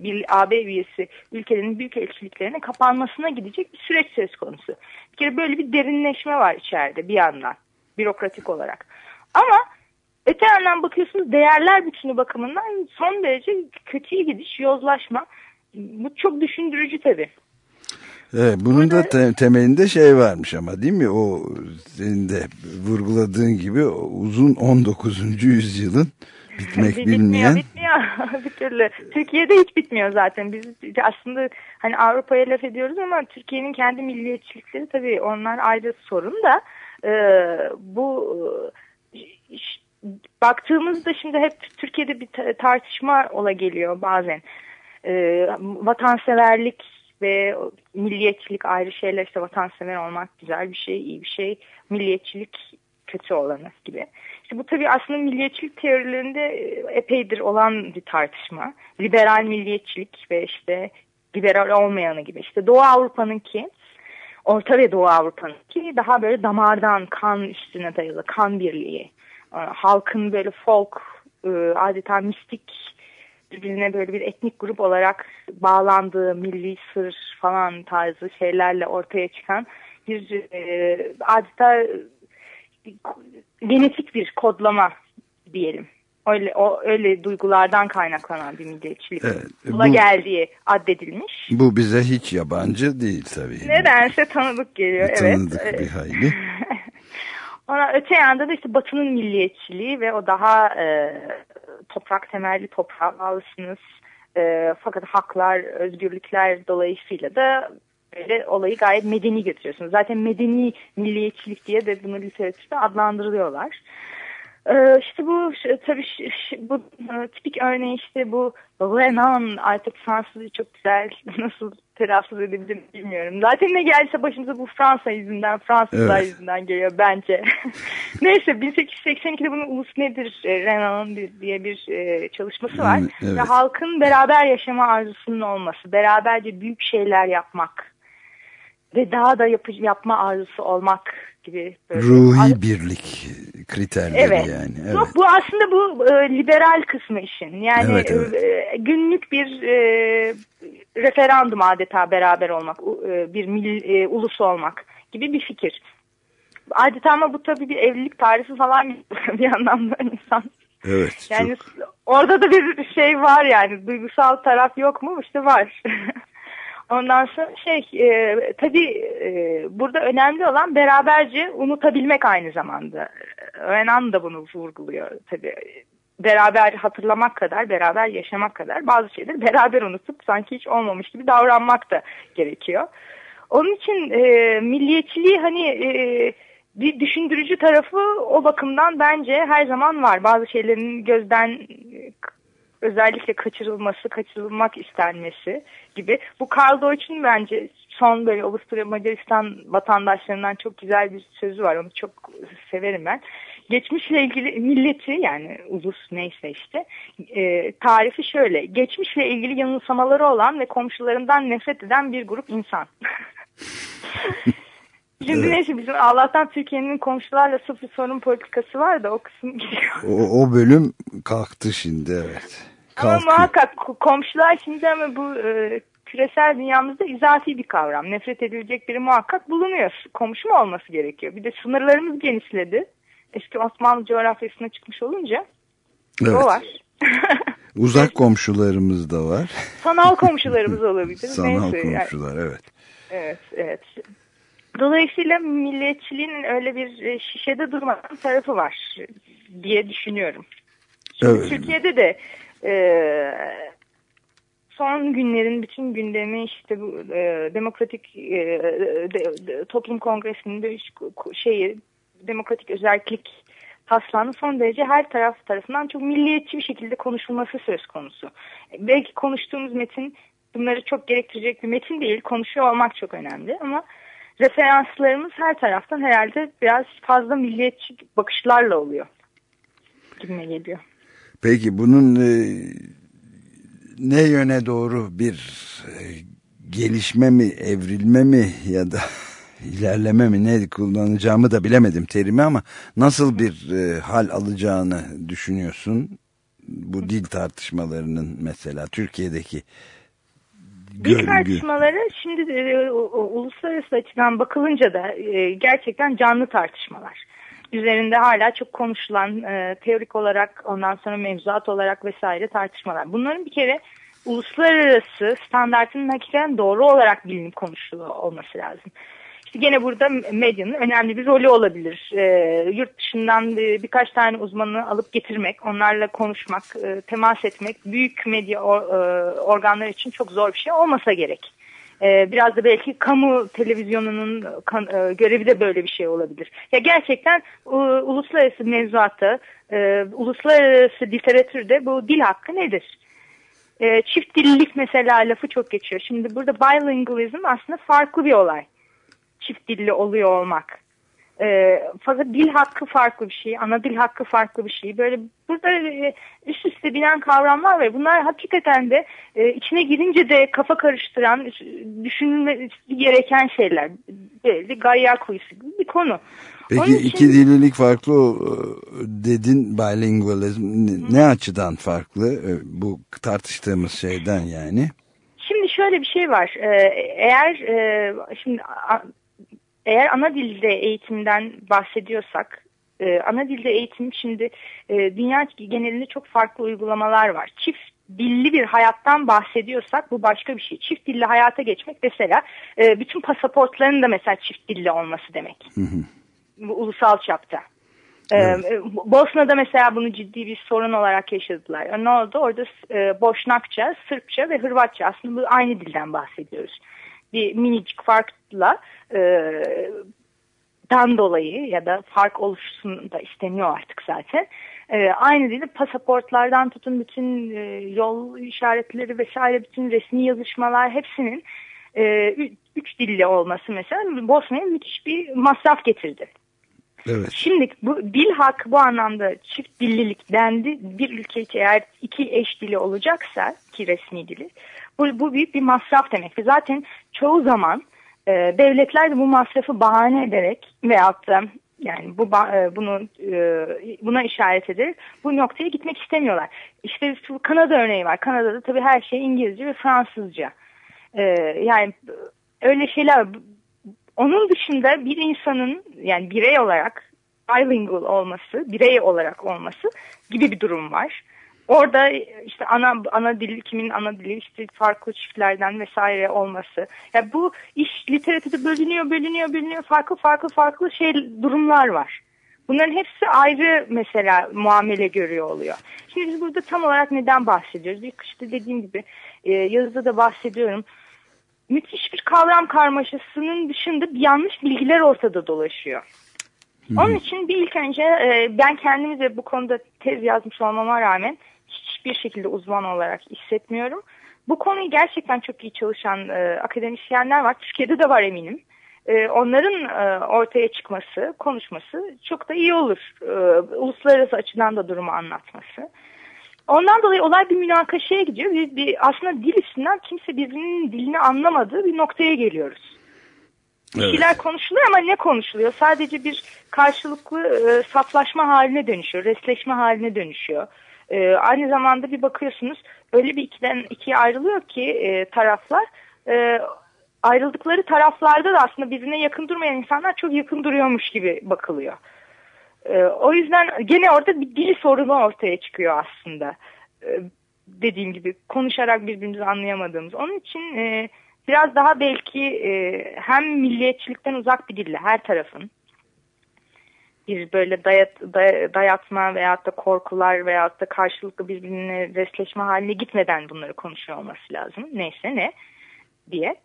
bir AB üyesi ülkelerin büyük elçiliklerinin kapanmasına gidecek bir süreç söz konusu. Bir kere böyle bir derinleşme var içeride bir yandan bürokratik olarak. Ama öte yandan bakıyorsunuz değerler bütünü bakımından son derece kötüye gidiş, yozlaşma. Bu çok düşündürücü tabii. Evet, bunun da te temelinde şey varmış ama değil mi? O senin de vurguladığın gibi uzun 19. yüzyılın bitmek <laughs> bitmiyor, bilmeyen. Bitmiyor, <laughs> bir türlü. Türkiye'de hiç bitmiyor zaten. Biz aslında hani Avrupa'ya laf ediyoruz ama Türkiye'nin kendi milliyetçilikleri tabii onlar ayrı sorun da e, bu baktığımızda şimdi hep Türkiye'de bir tartışma ola geliyor bazen. E, vatanseverlik ve milliyetçilik ayrı şeyler işte vatansever olmak güzel bir şey, iyi bir şey. Milliyetçilik kötü olanı gibi. İşte bu tabii aslında milliyetçilik teorilerinde epeydir olan bir tartışma. Liberal milliyetçilik ve işte liberal olmayanı gibi. İşte Doğu Avrupa'nın ki Orta ve Doğu Avrupa'nın ki daha böyle damardan kan üstüne dayalı kan birliği. Halkın böyle folk adeta mistik birbirine böyle bir etnik grup olarak bağlandığı milli sır falan tarzı şeylerle ortaya çıkan bir e, adeta genetik bir kodlama diyelim. Öyle o öyle duygulardan kaynaklanan bir milliyetçilik. Evet, Buna geldiği addedilmiş. Bu bize hiç yabancı değil tabii. Nedense tanıdık geliyor. Tanıdık evet. bir hayli. <laughs> Ona öte yanda da işte Batı'nın milliyetçiliği ve o daha e, toprak temelli toprağa bağlısınız. E, fakat haklar, özgürlükler dolayısıyla da böyle olayı gayet medeni götürüyorsunuz. Zaten medeni milliyetçilik diye de bunu literatürde adlandırılıyorlar. Ee, işte bu tabii bu e, tipik örneği işte bu Renan artık Fransızca çok güzel <laughs> nasıl telaffuz edebilirim bilmiyorum. Zaten ne gelse başımıza bu Fransa yüzünden Fransızlar evet. yüzünden geliyor bence. <laughs> Neyse 1882'de bunun ulus nedir e, Renan'ın diye bir e, çalışması var. Evet. Ve halkın beraber yaşama arzusunun olması, beraberce büyük şeyler yapmak ve daha da yap yapma arzusu olmak gibi. Böyle. Ruhi birlik kriterleri evet. yani. Evet. Yok, bu aslında bu e, liberal kısmı işin. Yani evet, evet. E, günlük bir e, referandum adeta beraber olmak, e, bir mil, e, ulus olmak gibi bir fikir. Adeta ama bu tabii bir evlilik tarifi falan <laughs> bir anlamda insan. Evet. Yani çok... orada da bir şey var yani duygusal taraf yok mu? İşte var. <laughs> Ondan sonra şey e, tabii e, burada önemli olan beraberce unutabilmek aynı zamanda. Renan da bunu vurguluyor tabii. Beraber hatırlamak kadar, beraber yaşamak kadar bazı şeyleri beraber unutup sanki hiç olmamış gibi davranmak da gerekiyor. Onun için e, milliyetçiliği hani e, bir düşündürücü tarafı o bakımdan bence her zaman var. Bazı şeylerin gözden özellikle kaçırılması, kaçırılmak istenmesi gibi. Bu Karl Deutsch'un bence son böyle Avusturya Macaristan vatandaşlarından çok güzel bir sözü var. Onu çok severim ben. Geçmişle ilgili milleti yani ulus neyse işte e, tarifi şöyle. Geçmişle ilgili yanılsamaları olan ve komşularından nefret eden bir grup insan. <laughs> Şimdi evet. neyse bizim Allah'tan Türkiye'nin komşularla sıfır sorun politikası var da o kısım gidiyor. O, o bölüm kalktı şimdi evet. Kalktı. Ama muhakkak komşular şimdi ama bu e, küresel dünyamızda izafi bir kavram. Nefret edilecek biri muhakkak bulunuyor. Komşu mu olması gerekiyor? Bir de sınırlarımız genişledi. Eski Osmanlı coğrafyasına çıkmış olunca evet. o var. <laughs> Uzak komşularımız da var. Sanal komşularımız olabilir. <laughs> Sanal Neyse, komşular yani. evet. Evet, evet. Dolayısıyla milliyetçiliğin öyle bir e, şişede durmadan tarafı var diye düşünüyorum. Şimdi evet. Türkiye'de de e, son günlerin bütün gündemi işte bu e, demokratik e, de, de, toplum kongresinin de şeyi demokratik özellik taslağının son derece her taraf tarafından çok milliyetçi bir şekilde konuşulması söz konusu. Belki konuştuğumuz metin bunları çok gerektirecek bir metin değil. Konuşuyor olmak çok önemli ama referanslarımız her taraftan herhalde biraz fazla milliyetçi bakışlarla oluyor gibime geliyor. Peki bunun e, ne yöne doğru bir e, gelişme mi, evrilme mi ya da <laughs> ilerleme mi ne kullanacağımı da bilemedim terimi ama nasıl bir e, hal alacağını düşünüyorsun? Bu dil tartışmalarının mesela Türkiye'deki Dil tartışmaları şimdi e, uluslararası açıdan bakılınca da e, gerçekten canlı tartışmalar. Üzerinde hala çok konuşulan e, teorik olarak ondan sonra mevzuat olarak vesaire tartışmalar. Bunların bir kere uluslararası standartının hakikaten doğru olarak bilinip konuşuluyor olması lazım. İşte gene burada medyanın önemli bir rolü olabilir. E, yurt dışından e, birkaç tane uzmanı alıp getirmek, onlarla konuşmak, e, temas etmek büyük medya or, e, organları için çok zor bir şey olmasa gerek. E, biraz da belki kamu televizyonunun kan, e, görevi de böyle bir şey olabilir. Ya gerçekten e, uluslararası mevzuatta, e, uluslararası literatürde bu dil hakkı nedir? E, çift dillilik mesela lafı çok geçiyor. Şimdi burada bilingualizm aslında farklı bir olay çift dilli oluyor olmak. E, fakat dil hakkı farklı bir şey, ana dil hakkı farklı bir şey. Böyle burada e, üst üste binen kavramlar var. Bunlar hakikaten de e, içine girince de kafa karıştıran, düşünülmesi gereken şeyler. Böyle gayya kuyusu gibi bir konu. Peki Onun için, iki dililik farklı e, dedin bilingualizm ne, açıdan farklı e, bu tartıştığımız şeyden yani? Şimdi şöyle bir şey var. Ee, eğer şimdi eğer ana dilde eğitimden bahsediyorsak, e, ana dilde eğitim şimdi e, dünya genelinde çok farklı uygulamalar var. Çift dilli bir hayattan bahsediyorsak bu başka bir şey. Çift dilli hayata geçmek mesela e, bütün pasaportların da mesela çift dilli olması demek. Hı hı. Bu ulusal çapta. E, evet. Ee, Bosna'da mesela bunu ciddi bir sorun olarak yaşadılar. Ne oldu? Orada e, Boşnakça, Sırpça ve Hırvatça aslında aynı dilden bahsediyoruz bir minicik farkla e, dan dolayı ya da fark oluşsun da isteniyor artık zaten. E, aynı değil pasaportlardan tutun bütün e, yol işaretleri vesaire bütün resmi yazışmalar hepsinin e, üç dilli olması mesela Bosna'ya müthiş bir masraf getirdi. Evet. Şimdi bu dil hakkı bu anlamda çift dillilik dendi. Bir ülke eğer iki eş dili olacaksa ki resmi dili bu, bu büyük bir masraf demek. Zaten çoğu zaman e, devletler de bu masrafı bahane ederek veyahut da yani bu e, bunu e, buna işaret ederek bu noktaya gitmek istemiyorlar. İşte Kanada örneği var. Kanada'da tabii her şey İngilizce ve Fransızca. E, yani öyle şeyler onun dışında bir insanın yani birey olarak bilingual olması, birey olarak olması gibi bir durum var. Orada işte ana ana dil kimin ana dili işte farklı çiftlerden vesaire olması. Yani bu iş literatürde bölünüyor, bölünüyor, bölünüyor. Farklı farklı farklı şey durumlar var. Bunların hepsi ayrı mesela muamele görüyor oluyor. Şimdi biz burada tam olarak neden bahsediyoruz? İlk işte dediğim gibi e, yazıda da bahsediyorum. Müthiş bir kavram karmaşasının dışında bir yanlış bilgiler ortada dolaşıyor. Onun için bir ilk önce e, ben kendimize bu konuda tez yazmış olmama rağmen hiçbir şekilde uzman olarak hissetmiyorum. Bu konuyu gerçekten çok iyi çalışan e, akademisyenler var. Türkiye'de de var eminim. E, onların e, ortaya çıkması, konuşması çok da iyi olur. E, uluslararası açıdan da durumu anlatması. Ondan dolayı olay bir münakaşaya gidiyor. Bir, bir, aslında dil üstünden kimse birbirinin dilini anlamadığı bir noktaya geliyoruz. Evet. şeyler konuşuluyor ama ne konuşuluyor? Sadece bir karşılıklı e, saflaşma haline dönüşüyor, resleşme haline dönüşüyor. E, aynı zamanda bir bakıyorsunuz öyle bir ikiden ikiye ayrılıyor ki e, taraflar e, ayrıldıkları taraflarda da aslında birbirine yakın durmayan insanlar çok yakın duruyormuş gibi bakılıyor. E, o yüzden gene orada bir dil sorunu ortaya çıkıyor aslında. E, dediğim gibi konuşarak birbirimizi anlayamadığımız. Onun için e, biraz daha belki e, hem milliyetçilikten uzak bir dille her tarafın bir böyle dayat, day, dayatma veyahut da korkular veyahut da karşılıklı birbirine resleşme haline gitmeden bunları konuşuyor olması lazım. Neyse ne diye.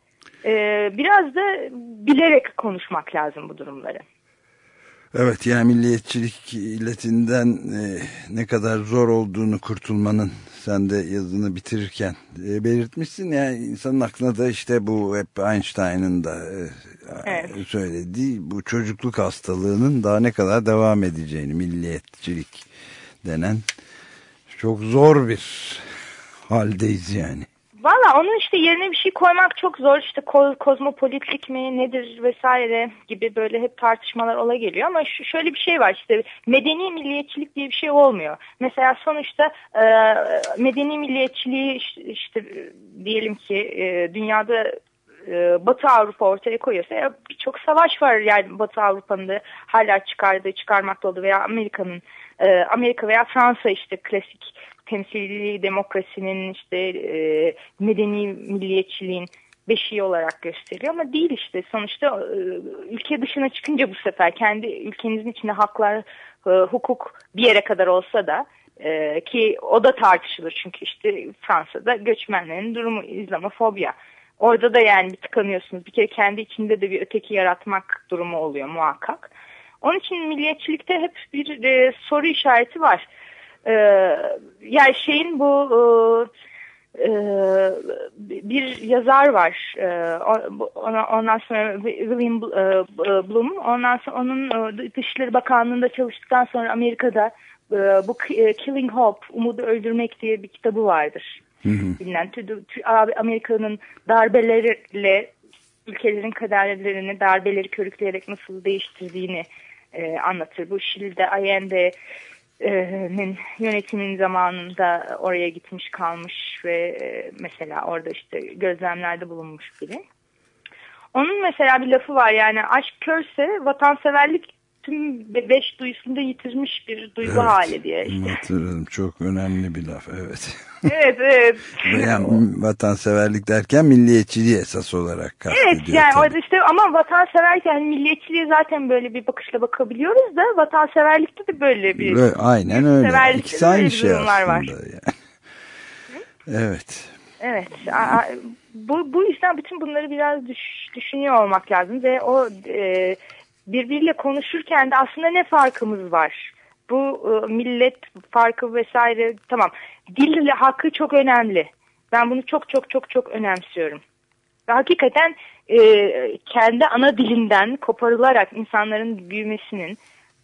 Ee, biraz da bilerek konuşmak lazım bu durumları. Evet yani milliyetçilik illetinden e, ne kadar zor olduğunu kurtulmanın sen de yazını bitirirken e, belirtmişsin. Yani insanın aklına da işte bu hep Einstein'ın da e, evet. söylediği bu çocukluk hastalığının daha ne kadar devam edeceğini milliyetçilik denen çok zor bir haldeyiz yani. Valla onun işte yerine bir şey koymak çok zor. İşte ko kozmopolitlik mi nedir vesaire gibi böyle hep tartışmalar ola geliyor. Ama şöyle bir şey var işte medeni milliyetçilik diye bir şey olmuyor. Mesela sonuçta e, medeni milliyetçiliği işte, işte diyelim ki e, dünyada e, Batı Avrupa ortaya koyuyorsa birçok savaş var yani Batı Avrupa'nın da hala çıkardığı çıkarmakta olduğu veya Amerika'nın e, Amerika veya Fransa işte klasik temsili demokrasinin işte e, medeni milliyetçiliğin beşiği olarak gösteriyor ama değil işte. Sonuçta e, ülke dışına çıkınca bu sefer kendi ülkenizin içinde haklar e, hukuk bir yere kadar olsa da ki o da tartışılır çünkü işte Fransa'da göçmenlerin durumu İslamofobya. Orada da yani bir tıkanıyorsunuz. Bir kere kendi içinde de bir öteki yaratmak durumu oluyor muhakkak onun için milliyetçilikte hep bir e, soru işareti var. E, yani şeyin bu e, e, bir yazar var. E, ondan sonra William e, Bloom ondan sonra onun e, Dışişleri Bakanlığı'nda çalıştıktan sonra Amerika'da e, bu Killing Hope Umudu Öldürmek diye bir kitabı vardır. Bilinen Amerika'nın darbeleriyle ülkelerin kaderlerini darbeleri körükleyerek nasıl değiştirdiğini e, anlatır. Bu Şili'de, Allende nin yönetimin zamanında oraya gitmiş kalmış ve mesela orada işte gözlemlerde bulunmuş biri. Onun mesela bir lafı var yani aşk körse vatanseverlik tüm beş duyusunu da yitirmiş bir duygu evet, hali diye. Işte. Hatırladım çok önemli bir laf evet. <laughs> evet evet. yani vatanseverlik derken milliyetçiliği esas olarak kastediyor. Evet yani tabii. işte ama vatanseverken milliyetçiliğe zaten böyle bir bakışla bakabiliyoruz da vatanseverlikte de böyle bir. Böyle, aynen öyle. İkisi aynı şey aslında. Var. Yani. <laughs> evet. Evet. Bu, bu yüzden bütün bunları biraz düş, düşünüyor olmak lazım ve o e, birbiriyle konuşurken de aslında ne farkımız var? Bu e, millet farkı vesaire tamam. Dil hakkı çok önemli. Ben bunu çok çok çok çok önemsiyorum. Ve hakikaten e, kendi ana dilinden koparılarak insanların büyümesinin,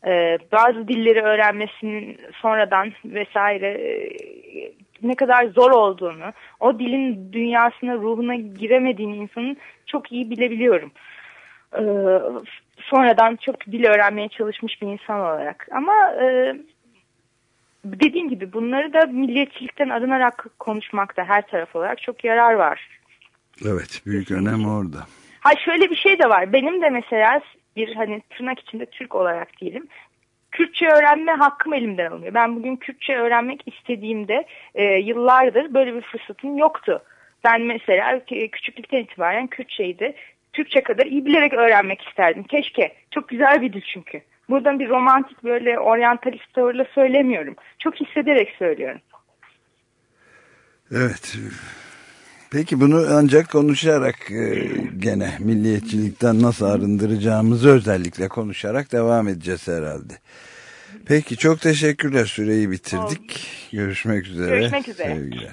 e, bazı dilleri öğrenmesinin sonradan vesaire e, ne kadar zor olduğunu, o dilin dünyasına, ruhuna giremediğini insanın çok iyi bilebiliyorum. E, sonradan çok dil öğrenmeye çalışmış bir insan olarak. Ama e, dediğim gibi bunları da milliyetçilikten arınarak konuşmakta her taraf olarak çok yarar var. Evet büyük önem orada. Ha şöyle bir şey de var. Benim de mesela bir hani tırnak içinde Türk olarak diyelim. Kürtçe öğrenme hakkım elimden alınıyor. Ben bugün Kürtçe öğrenmek istediğimde e, yıllardır böyle bir fırsatım yoktu. Ben mesela küçüklükten itibaren Kürtçeydi. Türkçe kadar iyi bilerek öğrenmek isterdim. Keşke. Çok güzel bir dil çünkü. Buradan bir romantik böyle oryantalist tavırla söylemiyorum. Çok hissederek söylüyorum. Evet. Peki bunu ancak konuşarak e, gene milliyetçilikten nasıl arındıracağımızı özellikle konuşarak devam edeceğiz herhalde. Peki çok teşekkürler. Süreyi bitirdik. Görüşmek üzere. Görüşmek üzere. Sevgiler.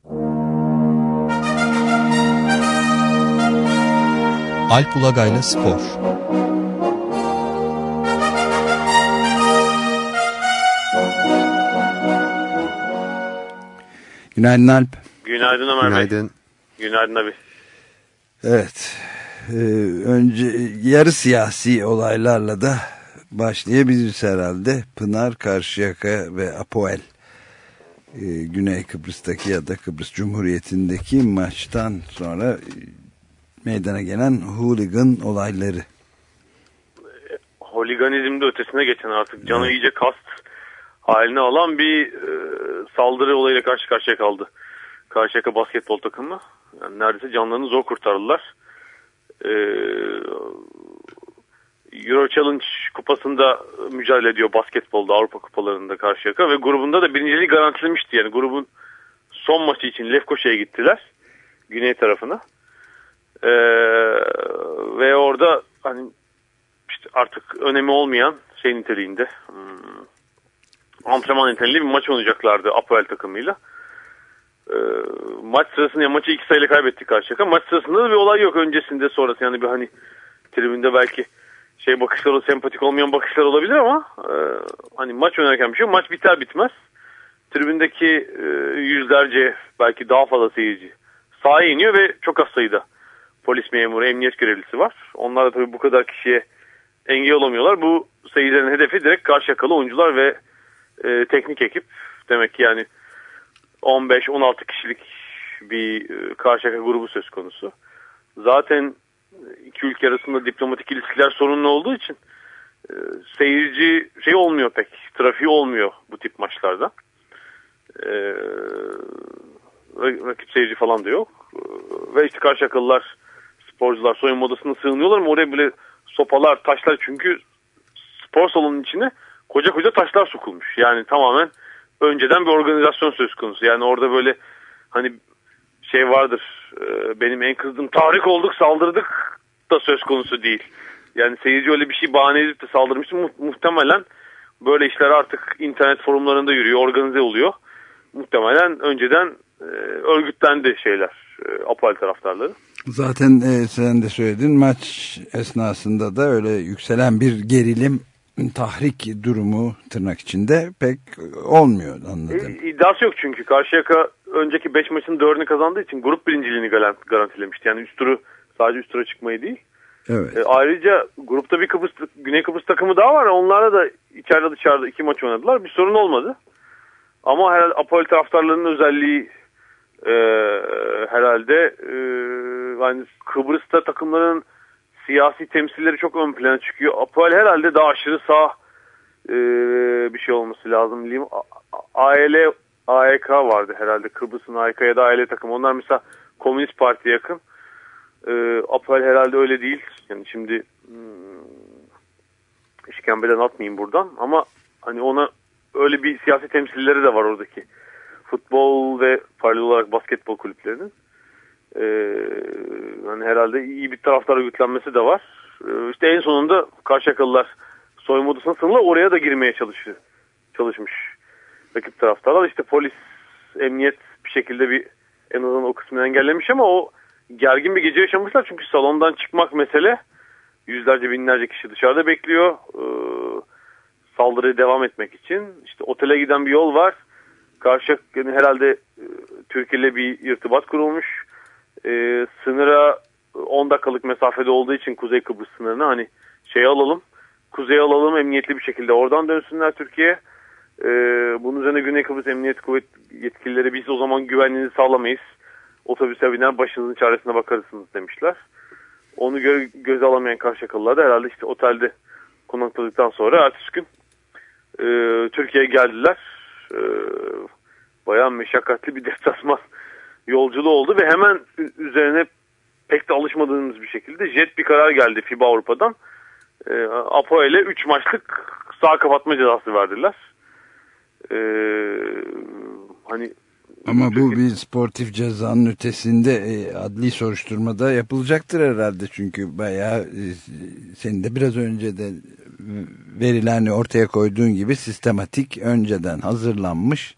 Alp Ulagay'la Spor Günaydın Alp. Günaydın Ömer Günaydın. Bey. Günaydın abi. Evet. Ee, önce yarı siyasi olaylarla da başlayabiliriz herhalde. Pınar, Karşıyaka ve Apoel e, Güney Kıbrıs'taki ya da Kıbrıs Cumhuriyeti'ndeki maçtan sonra meydana gelen hooligan olayları. Holiganizmde ötesine geçen artık canı evet. iyice kast haline alan bir e, saldırı olayıyla karşı karşıya kaldı. Karşıyaka basketbol takımı. Yani neredeyse canlarını zor kurtardılar. Ee, Euro Challenge kupasında mücadele ediyor basketbolda Avrupa kupalarında Karşıyaka ve grubunda da birinciliği garantilemişti. Yani grubun son maçı için Lefkoşa'ya gittiler. Güney tarafına. Ee, ve orada hani işte artık önemi olmayan şey niteliğinde hmm, antrenman niteliğinde bir maç oynayacaklardı Apoel takımıyla. Ee, maç sırasında maçı iki sayıyla kaybettik Karşıyaka. Maç sırasında da bir olay yok öncesinde sonrası yani bir hani tribünde belki şey bakışları sempatik olmayan bakışlar olabilir ama e, hani maç oynarken bir şey maç biter bitmez tribündeki e, yüzlerce belki daha fazla seyirci sahaya iniyor ve çok az sayıda polis memuru, emniyet görevlisi var. Onlar da tabii bu kadar kişiye engel olamıyorlar. Bu seyircilerin hedefi direkt karşıyakalı oyuncular ve e, teknik ekip. Demek ki yani 15-16 kişilik bir e, karşıyaka grubu söz konusu. Zaten iki ülke arasında diplomatik ilişkiler sorunlu olduğu için e, seyirci şey olmuyor pek. Trafiği olmuyor bu tip maçlarda. E, rakip seyirci falan da yok. E, ve işte karşıyakalılar sporcular soyunma odasına sığınıyorlar mı oraya bile sopalar, taşlar çünkü spor salonunun içine koca koca taşlar sokulmuş. Yani tamamen önceden bir organizasyon söz konusu. Yani orada böyle hani şey vardır e, benim en kızdığım tahrik olduk saldırdık da söz konusu değil. Yani seyirci öyle bir şey bahane edip de saldırmıştı. Mu muhtemelen böyle işler artık internet forumlarında yürüyor, organize oluyor. Muhtemelen önceden e, örgütlendi şeyler, e, Apal taraftarları. Zaten e, sen de söyledin maç esnasında da öyle yükselen bir gerilim tahrik durumu tırnak içinde pek olmuyor anladım. E, iddiası yok çünkü Karşıyaka önceki 5 maçın 4'ünü kazandığı için grup birinciliğini garantilemişti. Yani üst turu sadece üst tura çıkmayı değil. Evet. E, ayrıca grupta bir Kıbrıs, Güney Kıbrıs takımı daha var. Onlarla da içeride dışarıda iki maç oynadılar. Bir sorun olmadı. Ama herhalde Apol taraftarlarının özelliği e, herhalde e, yani Kıbrıs'ta takımların siyasi temsilleri çok ön plana çıkıyor. Apol herhalde daha aşırı sağ e, bir şey olması lazım. Lim, AL AEK vardı herhalde Kıbrıs'ın AEK ya da AL takım. Onlar mesela Komünist Parti'ye yakın. E, Apol herhalde öyle değil. Yani şimdi hmm, işkembeden atmayayım buradan ama hani ona öyle bir siyasi temsilleri de var oradaki. Futbol ve paralel olarak basketbol kulüplerinin. Ee, yani herhalde iyi bir taraftar örgütlenmesi de var. Ee, işte en sonunda Karşıyakalılar soyunma odasına sınırla oraya da girmeye çalışıyor, çalışmış rakip taraftarlar. İşte polis, emniyet bir şekilde bir en azından o kısmını engellemiş ama o gergin bir gece yaşamışlar. Çünkü salondan çıkmak mesele. Yüzlerce binlerce kişi dışarıda bekliyor. Ee, saldırıya devam etmek için. İşte otele giden bir yol var. Karşı yani herhalde e, Türkiye ile bir irtibat kurulmuş. E, sınıra 10 dakikalık mesafede olduğu için Kuzey Kıbrıs sınırına hani şey alalım. Kuzey alalım emniyetli bir şekilde oradan dönsünler Türkiye'ye. E, bunun üzerine Güney Kıbrıs Emniyet Kuvvet yetkilileri biz o zaman güvenliğinizi sağlamayız. Otobüse biner başınızın çaresine bakarsınız demişler. Onu gö göze alamayan Karşıyakalılar da herhalde işte otelde konakladıktan sonra ertesi gün e, Türkiye'ye geldiler. E, bayağı meşakkatli bir deplasman yolculuğu oldu ve hemen üzerine pek de alışmadığımız bir şekilde jet bir karar geldi FIBA Avrupa'dan. E, Apo ile 3 maçlık sağ kapatma cezası verdiler. E, hani ama bu bir sportif cezanın ötesinde e, adli soruşturmada yapılacaktır herhalde çünkü bayağı e, senin de biraz önce de verilen ortaya koyduğun gibi sistematik önceden hazırlanmış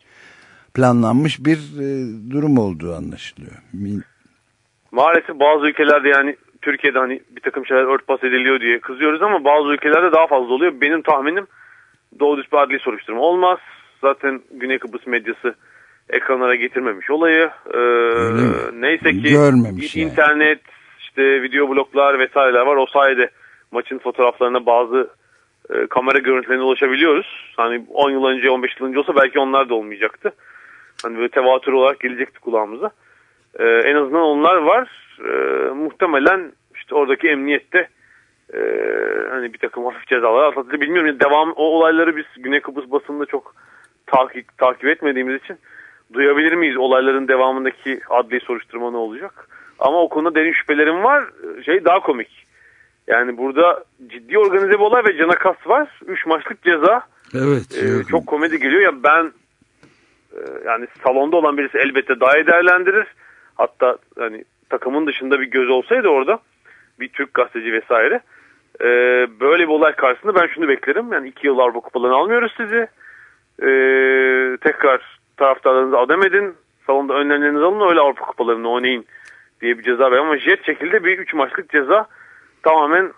planlanmış bir e, durum olduğu anlaşılıyor. Maalesef bazı ülkelerde yani Türkiye'de hani bir takım şeyler örtbas ediliyor diye kızıyoruz ama bazı ülkelerde daha fazla oluyor. Benim tahminim doğru düz bir adli soruşturma olmaz. Zaten Güney Kıbrıs medyası ekranlara getirmemiş olayı. Ee, neyse ki Görmemiş internet, yani. işte video bloklar vesaireler var. O sayede maçın fotoğraflarına bazı e, kamera görüntülerine ulaşabiliyoruz. Hani 10 yıl önce 15 yıl önce olsa belki onlar da olmayacaktı. Hani böyle tevatür olarak gelecekti kulağımıza. E, en azından onlar var. E, muhtemelen işte oradaki emniyette e, hani bir takım hafif cezalar atlatıldı. Bilmiyorum devam o olayları biz Güney Kıbrıs basında çok takip, takip etmediğimiz için duyabilir miyiz? Olayların devamındaki adli soruşturma ne olacak? Ama o konuda derin şüphelerim var. Şey daha komik. Yani burada ciddi organize bir olay ve cana kas var. Üç maçlık ceza. Evet. Ee, çok komedi geliyor. Ya ben e, yani salonda olan birisi elbette daha iyi değerlendirir. Hatta hani takımın dışında bir göz olsaydı orada bir Türk gazeteci vesaire. Ee, böyle bir olay karşısında ben şunu beklerim. Yani iki yıl Avrupa Kupalarını almıyoruz sizi. Ee, tekrar taraftarlarınızı adam edin. Salonda önlemlerinizi alın öyle Avrupa Kupalarını oynayın diye bir ceza ver. Ama jet şekilde bir üç maçlık ceza tamamen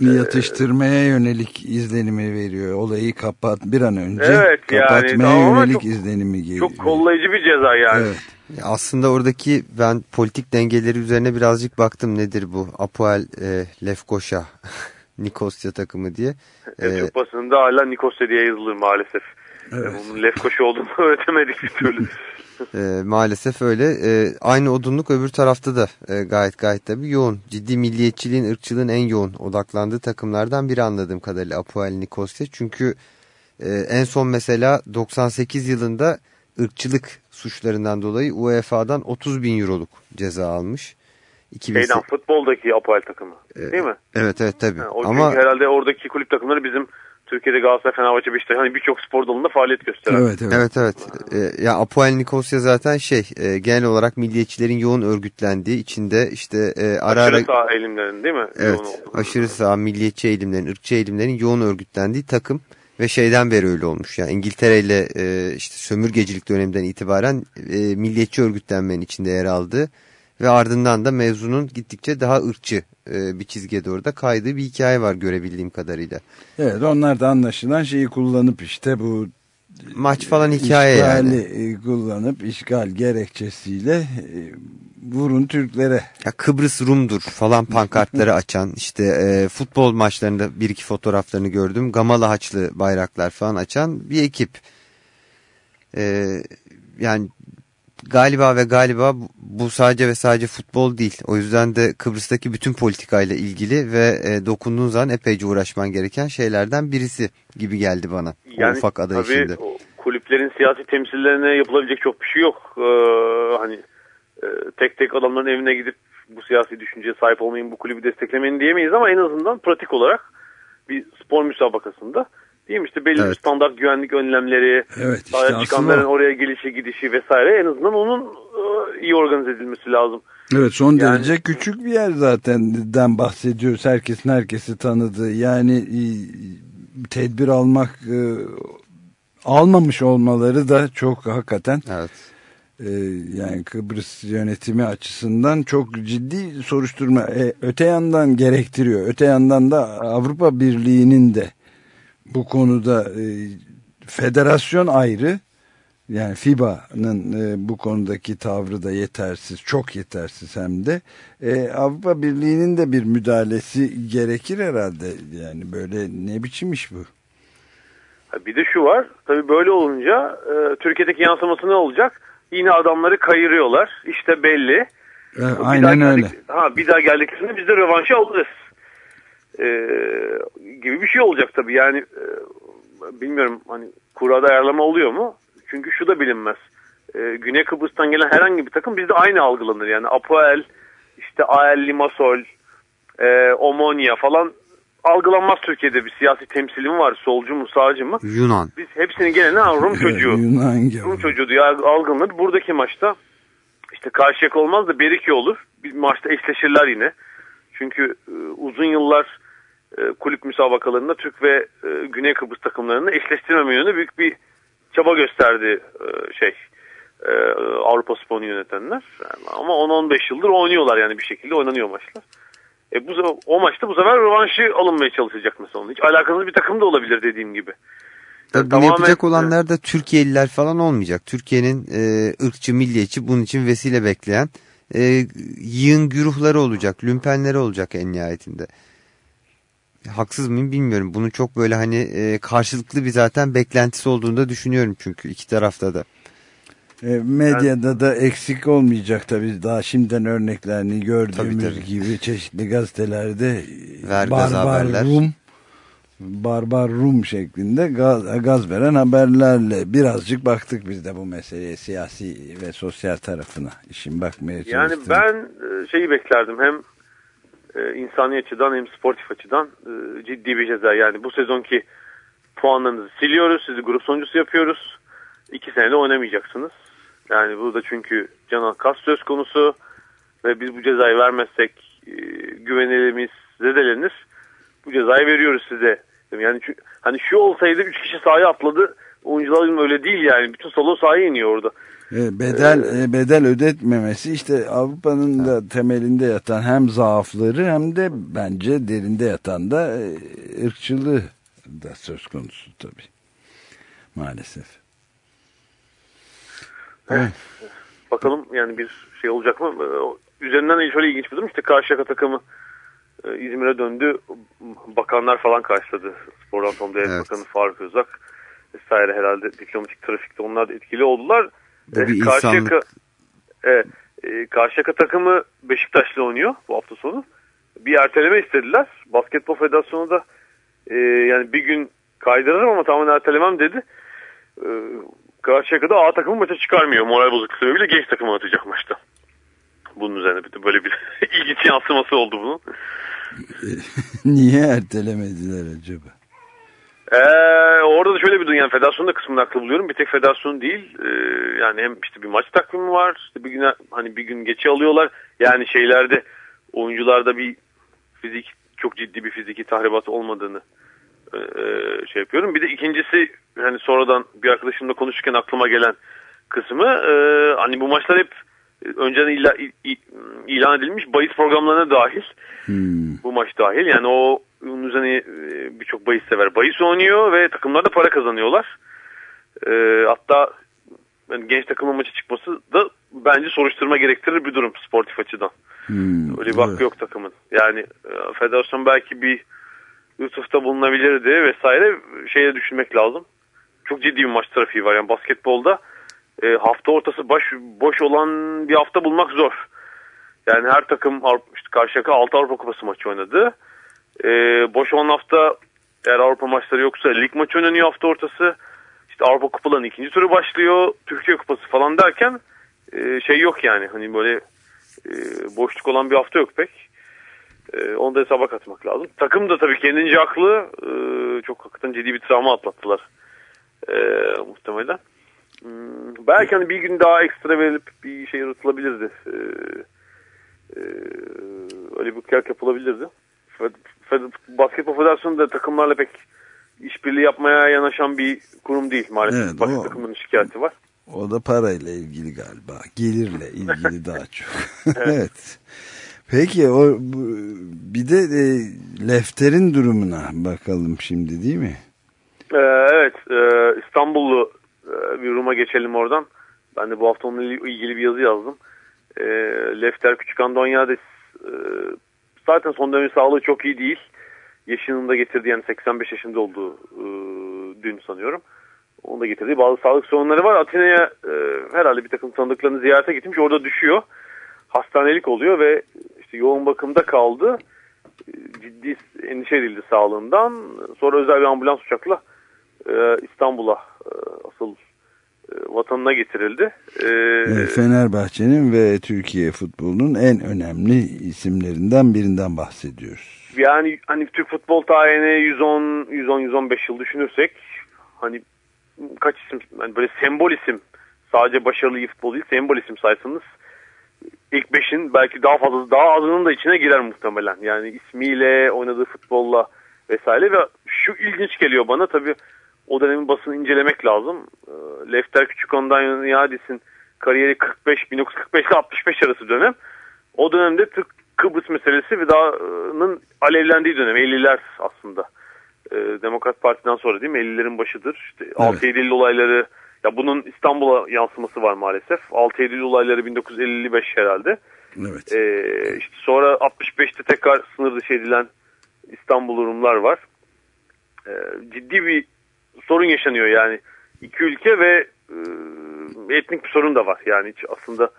yatıştırmaya yönelik izlenimi veriyor. Olayı kapat bir an önce evet, kapatmaya yani, yönelik çok, izlenimi geliyor. Çok kollayıcı bir ceza yani. Evet. Aslında oradaki ben politik dengeleri üzerine birazcık baktım nedir bu Apoel e, Lefkoşa <laughs> Nikosya takımı diye. E, Türk basınında hala Nikosya diye yazılır maalesef. Evet. Bunun Lefkoşa olduğunu <laughs> öğretemedik bir türlü. <laughs> E, maalesef öyle. E, aynı odunluk öbür tarafta da e, gayet gayet tabii yoğun. Ciddi milliyetçiliğin, ırkçılığın en yoğun odaklandığı takımlardan biri anladığım kadarıyla Apoel Nikosya. Çünkü e, en son mesela 98 yılında ırkçılık suçlarından dolayı UEFA'dan 30 bin euroluk ceza almış. 2000... Şeyden futboldaki Apoel takımı değil mi? Evet evet tabii. Yani o Ama herhalde oradaki kulüp takımları bizim Türkiye'de Galatasaray, Fenerbahçe, Beşiktaş hani birçok spor dalında faaliyet gösteren. Evet evet. evet, evet. Ee, ya Apoel Nikosya zaten şey e, genel olarak milliyetçilerin yoğun örgütlendiği içinde işte e, ara aşırı ara... sağ eğilimlerin değil mi? Evet aşırı sağ milliyetçi eğilimlerin, ırkçı eğilimlerin yoğun örgütlendiği takım ve şeyden beri öyle olmuş. Yani İngiltere ile e, işte sömürgecilik döneminden itibaren e, milliyetçi örgütlenmenin içinde yer aldığı ve ardından da mevzunun gittikçe daha ırkçı e, bir çizgiye doğru da kaydığı bir hikaye var görebildiğim kadarıyla. Evet onlar da anlaşılan şeyi kullanıp işte bu maç falan hikaye yani. E, kullanıp işgal gerekçesiyle e, vurun Türklere. Ya Kıbrıs Rum'dur falan pankartları açan işte e, futbol maçlarında bir iki fotoğraflarını gördüm. Gamalı haçlı bayraklar falan açan bir ekip. E, yani galiba ve galiba bu sadece ve sadece futbol değil. O yüzden de Kıbrıs'taki bütün politikayla ilgili ve e, dokunduğun zaman epeyce uğraşman gereken şeylerden birisi gibi geldi bana. Yani, o ufak aday tabii içinde. kulüplerin siyasi temsillerine yapılabilecek çok bir şey yok. Ee, hani e, tek tek adamların evine gidip bu siyasi düşünceye sahip olmayın, bu kulübü desteklemeyin diyemeyiz ama en azından pratik olarak bir spor müsabakasında Değil mi? İşte belli evet. standart güvenlik önlemleri, evet, işte çıkanların oraya gelişi gidişi vesaire en azından onun e, iyi organize edilmesi lazım. Evet son yani, derece küçük bir yer zaten den bahsediyoruz. Herkesin herkesi tanıdığı. Yani e, tedbir almak e, almamış olmaları da çok hakikaten evet. yani Kıbrıs yönetimi açısından çok ciddi soruşturma öte yandan gerektiriyor. Öte yandan da Avrupa Birliği'nin de bu konuda e, federasyon ayrı yani FIBA'nın e, bu konudaki tavrı da yetersiz, çok yetersiz hem de. E, Avrupa Birliği'nin de bir müdahalesi gerekir herhalde. Yani böyle ne biçim iş bu? Bir de şu var, tabii böyle olunca e, Türkiye'deki yansıması ne olacak? Yine adamları kayırıyorlar, işte belli. E, aynen öyle. Geldik, ha, bir daha geldiklerinde biz de rövanşı alırız e, gibi bir şey olacak tabii. Yani e, bilmiyorum hani kurada ayarlama oluyor mu? Çünkü şu da bilinmez. E, Güney Kıbrıs'tan gelen herhangi bir takım bizde aynı algılanır. Yani Apoel, işte AL Limassol, e, Omonia falan algılanmaz Türkiye'de bir siyasi temsilim var. Solcu mu sağcı mı? Yunan. Biz hepsini gelene Rum çocuğu. Yunan Rum çocuğu diye algılanır. Buradaki maçta işte karşıyak olmaz da Beriki olur. Bir maçta eşleşirler yine. Çünkü e, uzun yıllar e, kulüp müsabakalarında Türk ve e, Güney Kıbrıs takımlarını eşleştirmeme yönünde büyük bir çaba gösterdi e, şey e, Avrupa Spor'unu yönetenler. Yani ama 10-15 yıldır oynuyorlar yani bir şekilde oynanıyor maçlar. E bu o maçta bu sefer rövanşı alınmaya çalışacak mesela onun. Hiç alakasız bir takım da olabilir dediğim gibi. Tabii bunu tamamen, yapacak olanlar da Türkiye'liler falan olmayacak. Türkiye'nin e, ırkçı, milliyetçi bunun için vesile bekleyen e, yığın güruhları olacak, lümpenleri olacak en nihayetinde haksız mıyım bilmiyorum. Bunun çok böyle hani e, karşılıklı bir zaten beklentisi olduğunu da düşünüyorum çünkü iki tarafta da. E, medyada da eksik olmayacak tabii. Daha şimdiden örneklerini gördüğümüz tabii, tabii. gibi çeşitli gazetelerde Ver barbar Rum barbar Rum şeklinde gaz, gaz veren haberlerle birazcık baktık biz de bu meseleye siyasi ve sosyal tarafına işin bakmaya çalıştık. Yani ben e, şeyi beklerdim hem e, insani açıdan hem sportif açıdan e, ciddi bir ceza. Yani bu sezonki puanlarınızı siliyoruz. Sizi grup sonuncusu yapıyoruz. İki senede oynamayacaksınız. Yani burada çünkü Canan Kas söz konusu ve biz bu cezayı vermezsek güvenilimiz zedelenir. Bu cezayı veriyoruz size. Yani şu, hani şu olsaydı 3 kişi sahaya atladı. Oyuncular öyle değil yani. Bütün salon sahaya iniyor orada. Bedel ee, bedel ödetmemesi işte Avrupa'nın da temelinde yatan hem zaafları hem de bence derinde yatan da e, ırkçılığı da söz konusu tabii. Maalesef. Evet. Bakalım yani bir şey olacak mı? Ee, üzerinden şöyle ilginç bir durum. İşte Karşıyaka takımı e, İzmir'e döndü. Bakanlar falan karşıladı. Spordan Tom Devlet evet. Bakanı Faruk Özak vesaire herhalde diplomatik trafikte onlar da etkili oldular. Bu bir Karşıyaka, e, e, Karşıyaka takımı Beşiktaş'la oynuyor bu hafta sonu. Bir erteleme istediler. Basketbol Federasyonu da e, yani bir gün kaydırırım ama tamamen ertelemem dedi. E, Karşıyaka'da A takımı maça çıkarmıyor. Moral bozukluğu sebebiyle genç takımı atacak maçta. Bunun üzerine böyle bir <laughs> ilginç yansıması oldu bunun. <laughs> Niye ertelemediler acaba? Ee, orada da şöyle bir dünya yani federasyonun da kısmını haklı buluyorum. Bir tek federasyon değil. Ee, yani hem işte bir maç takvimi var. İşte bir gün hani bir gün geçe alıyorlar. Yani şeylerde oyuncularda bir fizik çok ciddi bir fiziki tahribat olmadığını e, e, şey yapıyorum. Bir de ikincisi hani sonradan bir arkadaşımla konuşurken aklıma gelen kısmı e, hani bu maçlar hep önceden ila, ilan edilmiş bahis programlarına dahil. Hmm. Bu maç dahil. Yani o onun üzerine e, birçok bahis sever. Bahis oynuyor ve takımlar da para kazanıyorlar. E, hatta yani genç takımın maçı çıkması da bence soruşturma gerektirir bir durum sportif açıdan. Hmm, Öyle bir hakkı evet. yok takımın. Yani e, federasyon belki bir lütufta bulunabilirdi vesaire şeye düşünmek lazım. Çok ciddi bir maç trafiği var. Yani basketbolda e, hafta ortası baş, boş olan bir hafta bulmak zor. Yani her takım işte Karşıyaka 6 Avrupa Kupası maçı oynadı. E, boş olan hafta eğer Avrupa maçları yoksa lig maçı oynanıyor hafta ortası. İşte Avrupa Kupalarının ikinci turu başlıyor. Türkiye Kupası falan derken e, şey yok yani. Hani böyle e, boşluk olan bir hafta yok pek. E, onu da hesaba katmak lazım. Takım da tabii kendince haklı. E, çok hakikaten ciddi bir travma atlattılar. E, muhtemelen. Hmm, belki hani bir gün daha ekstra verilip bir şey yaratılabilirdi. Ee, e, öyle bir kıyak yapılabilirdi. Fed, Fed, Basketbol Federasyonu da takımlarla pek işbirliği yapmaya yanaşan bir kurum değil maalesef. Evet, Başka o, takımların şikayeti var. O da parayla ilgili galiba. Gelirle ilgili <laughs> daha çok. evet. evet. Peki o bir de e, Lefter'in durumuna bakalım şimdi değil mi? Ee, evet. E, İstanbullu ee, bir Rum'a geçelim oradan. Ben de bu hafta onunla ilgili bir yazı yazdım. E, Lefter Küçük Andonyades e, zaten son dönem sağlığı çok iyi değil. Yaşının da getirdiği yani 85 yaşında olduğu e, dün sanıyorum. Onu da getirdiği bazı sağlık sorunları var. Atina'ya e, herhalde bir takım tanıdıklarını ziyarete gitmiş. Orada düşüyor. Hastanelik oluyor ve işte yoğun bakımda kaldı. E, ciddi endişe edildi sağlığından. Sonra özel bir ambulans uçakla e, İstanbul'a e, asıl e, vatanına getirildi. E, Fenerbahçe'nin ve Türkiye futbolunun en önemli isimlerinden birinden bahsediyoruz. Yani hani Türk futbol tarihine 110 110 115 yıl düşünürsek hani kaç isim yani böyle sembol isim sadece başarılı iyi futbol değil sembol isim saysanız ilk beşin belki daha fazla daha azının da içine girer muhtemelen. Yani ismiyle oynadığı futbolla vesaire ve şu ilginç geliyor bana tabii o dönemin basını incelemek lazım. Ee, Lefter Küçükon'dan Yadis'in kariyeri 45 1945 ile 65 arası dönem. O dönemde Türk Kıbrıs meselesi ve dağının alevlendiği dönem 50'ler aslında. Ee, Demokrat Parti'den sonra değil mi? 50'lerin başıdır. İşte evet. 6 Eylül olayları ya bunun İstanbul'a yansıması var maalesef. 6 Eylül olayları 1955 herhalde. Evet. Ee, işte sonra 65'te tekrar sınır dışı edilen İstanbul Rumlar var. Ee, ciddi bir sorun yaşanıyor yani. iki ülke ve e, etnik bir sorun da var. Yani hiç aslında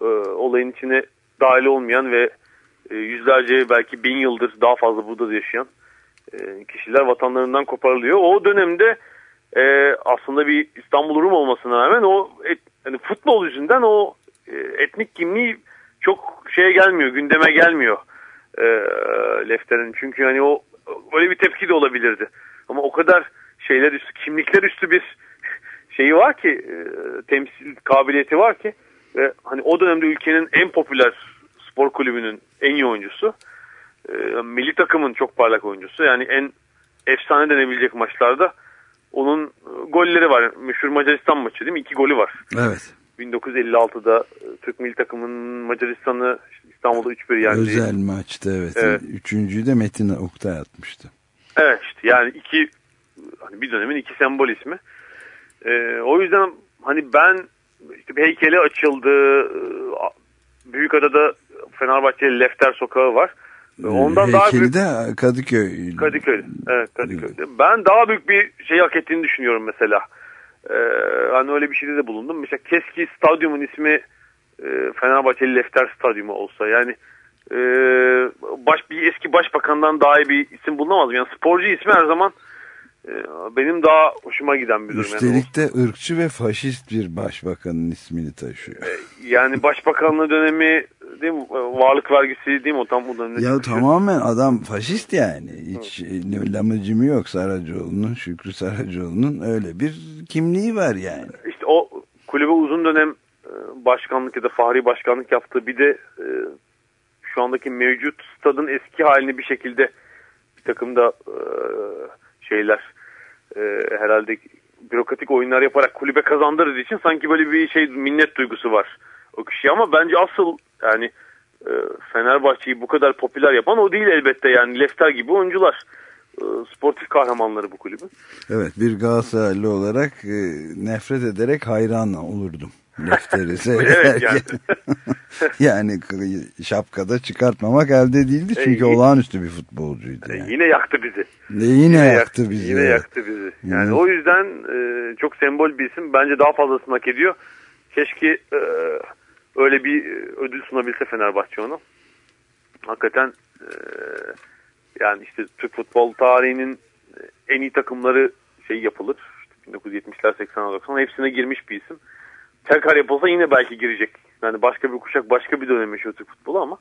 e, olayın içine dahil olmayan ve e, yüzlerce belki bin yıldır daha fazla burada yaşayan e, kişiler vatanlarından koparılıyor. O dönemde e, aslında bir İstanbul Rum olmasına rağmen o et, yani futbol yüzünden o e, etnik kimliği çok şeye gelmiyor, gündeme gelmiyor e, Lefter'in. Çünkü hani o öyle bir tepki de olabilirdi. Ama o kadar şeyler üstü, kimlikler üstü bir şeyi var ki, e, temsil kabiliyeti var ki ve hani o dönemde ülkenin en popüler spor kulübünün en iyi oyuncusu, e, milli takımın çok parlak oyuncusu. Yani en efsane denebilecek maçlarda onun e, golleri var. Meşhur Macaristan maçı değil mi? İki golü var. Evet. 1956'da e, Türk milli takımının Macaristan'ı İstanbul'da 3-1 yendi. Özel maçtı evet. evet. Üçüncüyü de Metin Oktay atmıştı. Evet işte yani iki hani bir dönemin iki sembol ismi. Ee, o yüzden hani ben işte bir heykeli açıldı. Büyükada'da Fenerbahçe Lefter Sokağı var. Ondan daha büyük... de Kadıköy. Kadıköy. Evet Kadıköy'de. Ben daha büyük bir şey hak ettiğini düşünüyorum mesela. Ee, hani öyle bir şeyde de bulundum. Mesela keski stadyumun ismi e, Fenerbahçeli Lefter Stadyumu olsa yani e, baş bir eski başbakandan daha iyi bir isim bulunamaz? Yani sporcu ismi her zaman e, benim daha hoşuma giden bir durum. Üstelik de ırkçı ve faşist bir başbakanın ismini taşıyor. E, yani başbakanlığı dönemi değil mi? Varlık vergisi değil mi? O tam o dönemde. Ya tamamen adam faşist yani. Hiç evet. lamıcımı yok Saracoğlu'nun, Şükrü Saracoğlu'nun öyle bir kimliği var yani. İşte o kulübe uzun dönem e, başkanlık ya da fahri başkanlık yaptığı bir de e, şu andaki mevcut stadın eski halini bir şekilde bir takım da e, herhalde bürokratik oyunlar yaparak kulübe kazandırdığı için sanki böyle bir şey minnet duygusu var o kişi ama bence asıl yani Fenerbahçe'yi bu kadar popüler yapan o değil elbette yani Lefter gibi oyuncular sportif kahramanları bu kulübün. Evet bir Galatasaraylı olarak nefret ederek hayran olurdum. Lefteri seyrederken. <laughs> <laughs> yani. yani şapkada çıkartmamak elde değildi çünkü e, olağanüstü bir futbolcuydu. Yani. Yine yaktı bizi. E, yine, yine yaktı bizi. Yine yaktı bizi. Yani hmm. o yüzden e, çok sembol bir isim. Bence daha fazlasını hak ediyor. Keşke e, öyle bir ödül sunabilse Fenerbahçe onu. Hakikaten e, yani işte Türk futbol tarihinin en iyi takımları şey yapılır. İşte 1970'ler 80'ler 90'lar hepsine girmiş bir isim tekrar yapılsa yine belki girecek. Yani başka bir kuşak başka bir dönem yaşıyor Türk futbolu ama.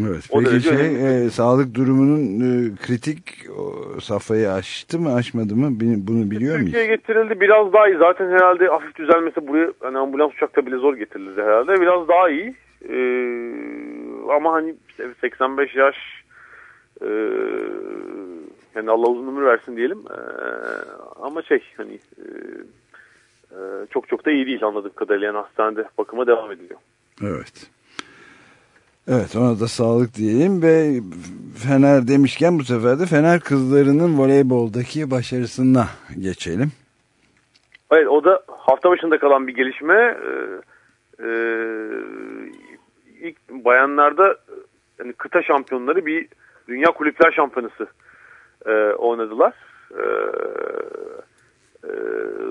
Evet. O Peki şey e, sağlık durumunun e, kritik o, safhayı aştı mı aşmadı mı bunu biliyor muyuz? Türkiye'ye getirildi biraz daha iyi. Zaten herhalde hafif düzelmesi buraya hani ambulans uçakta bile zor getirildi herhalde. Biraz daha iyi. E, ama hani işte 85 yaş e, yani Allah uzun ömür versin diyelim. E, ama şey hani e, ee, çok çok da iyi değil anladığım kadarıyla. Yani hastanede bakıma devam ediliyor. Evet. Evet ona da sağlık diyeyim ve Fener demişken bu sefer de Fener kızlarının voleyboldaki başarısına geçelim. Evet o da hafta başında kalan bir gelişme. Ee, e, ilk bayanlarda yani kıta şampiyonları bir dünya kulüpler şampiyonası e, oynadılar. E, e,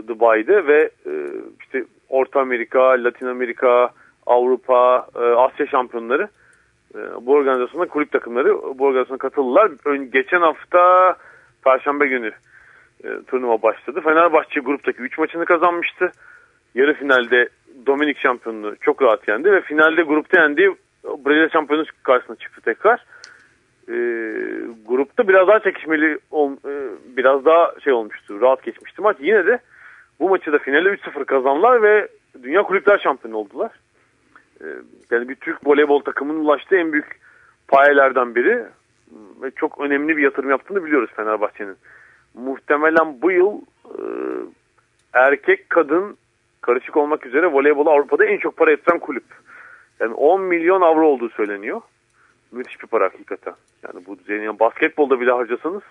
Dubai'de ve e, işte Orta Amerika, Latin Amerika, Avrupa, e, Asya şampiyonları e, bu organizasyona kulüp takımları bu organizasyona katıldılar. Geçen hafta Perşembe günü turnuva başladı. Fenerbahçe gruptaki 3 maçını kazanmıştı. Yarı finalde Dominik şampiyonunu çok rahat yendi ve finalde grupta yendi Brezilya şampiyonu karşısına çıktı tekrar e, grupta biraz daha çekişmeli ol, e, biraz daha şey olmuştu rahat geçmişti maç yine de bu maçı da finale 3-0 kazandılar ve Dünya Kulüpler Şampiyonu oldular. E, yani bir Türk voleybol takımının ulaştığı en büyük payelerden biri ve çok önemli bir yatırım yaptığını biliyoruz Fenerbahçe'nin. Muhtemelen bu yıl e, erkek kadın karışık olmak üzere voleybolu Avrupa'da en çok para yatıran kulüp. Yani 10 milyon avro olduğu söyleniyor müthiş bir para hakikaten. Yani bu düzeyin yani basketbolda bile harcasanız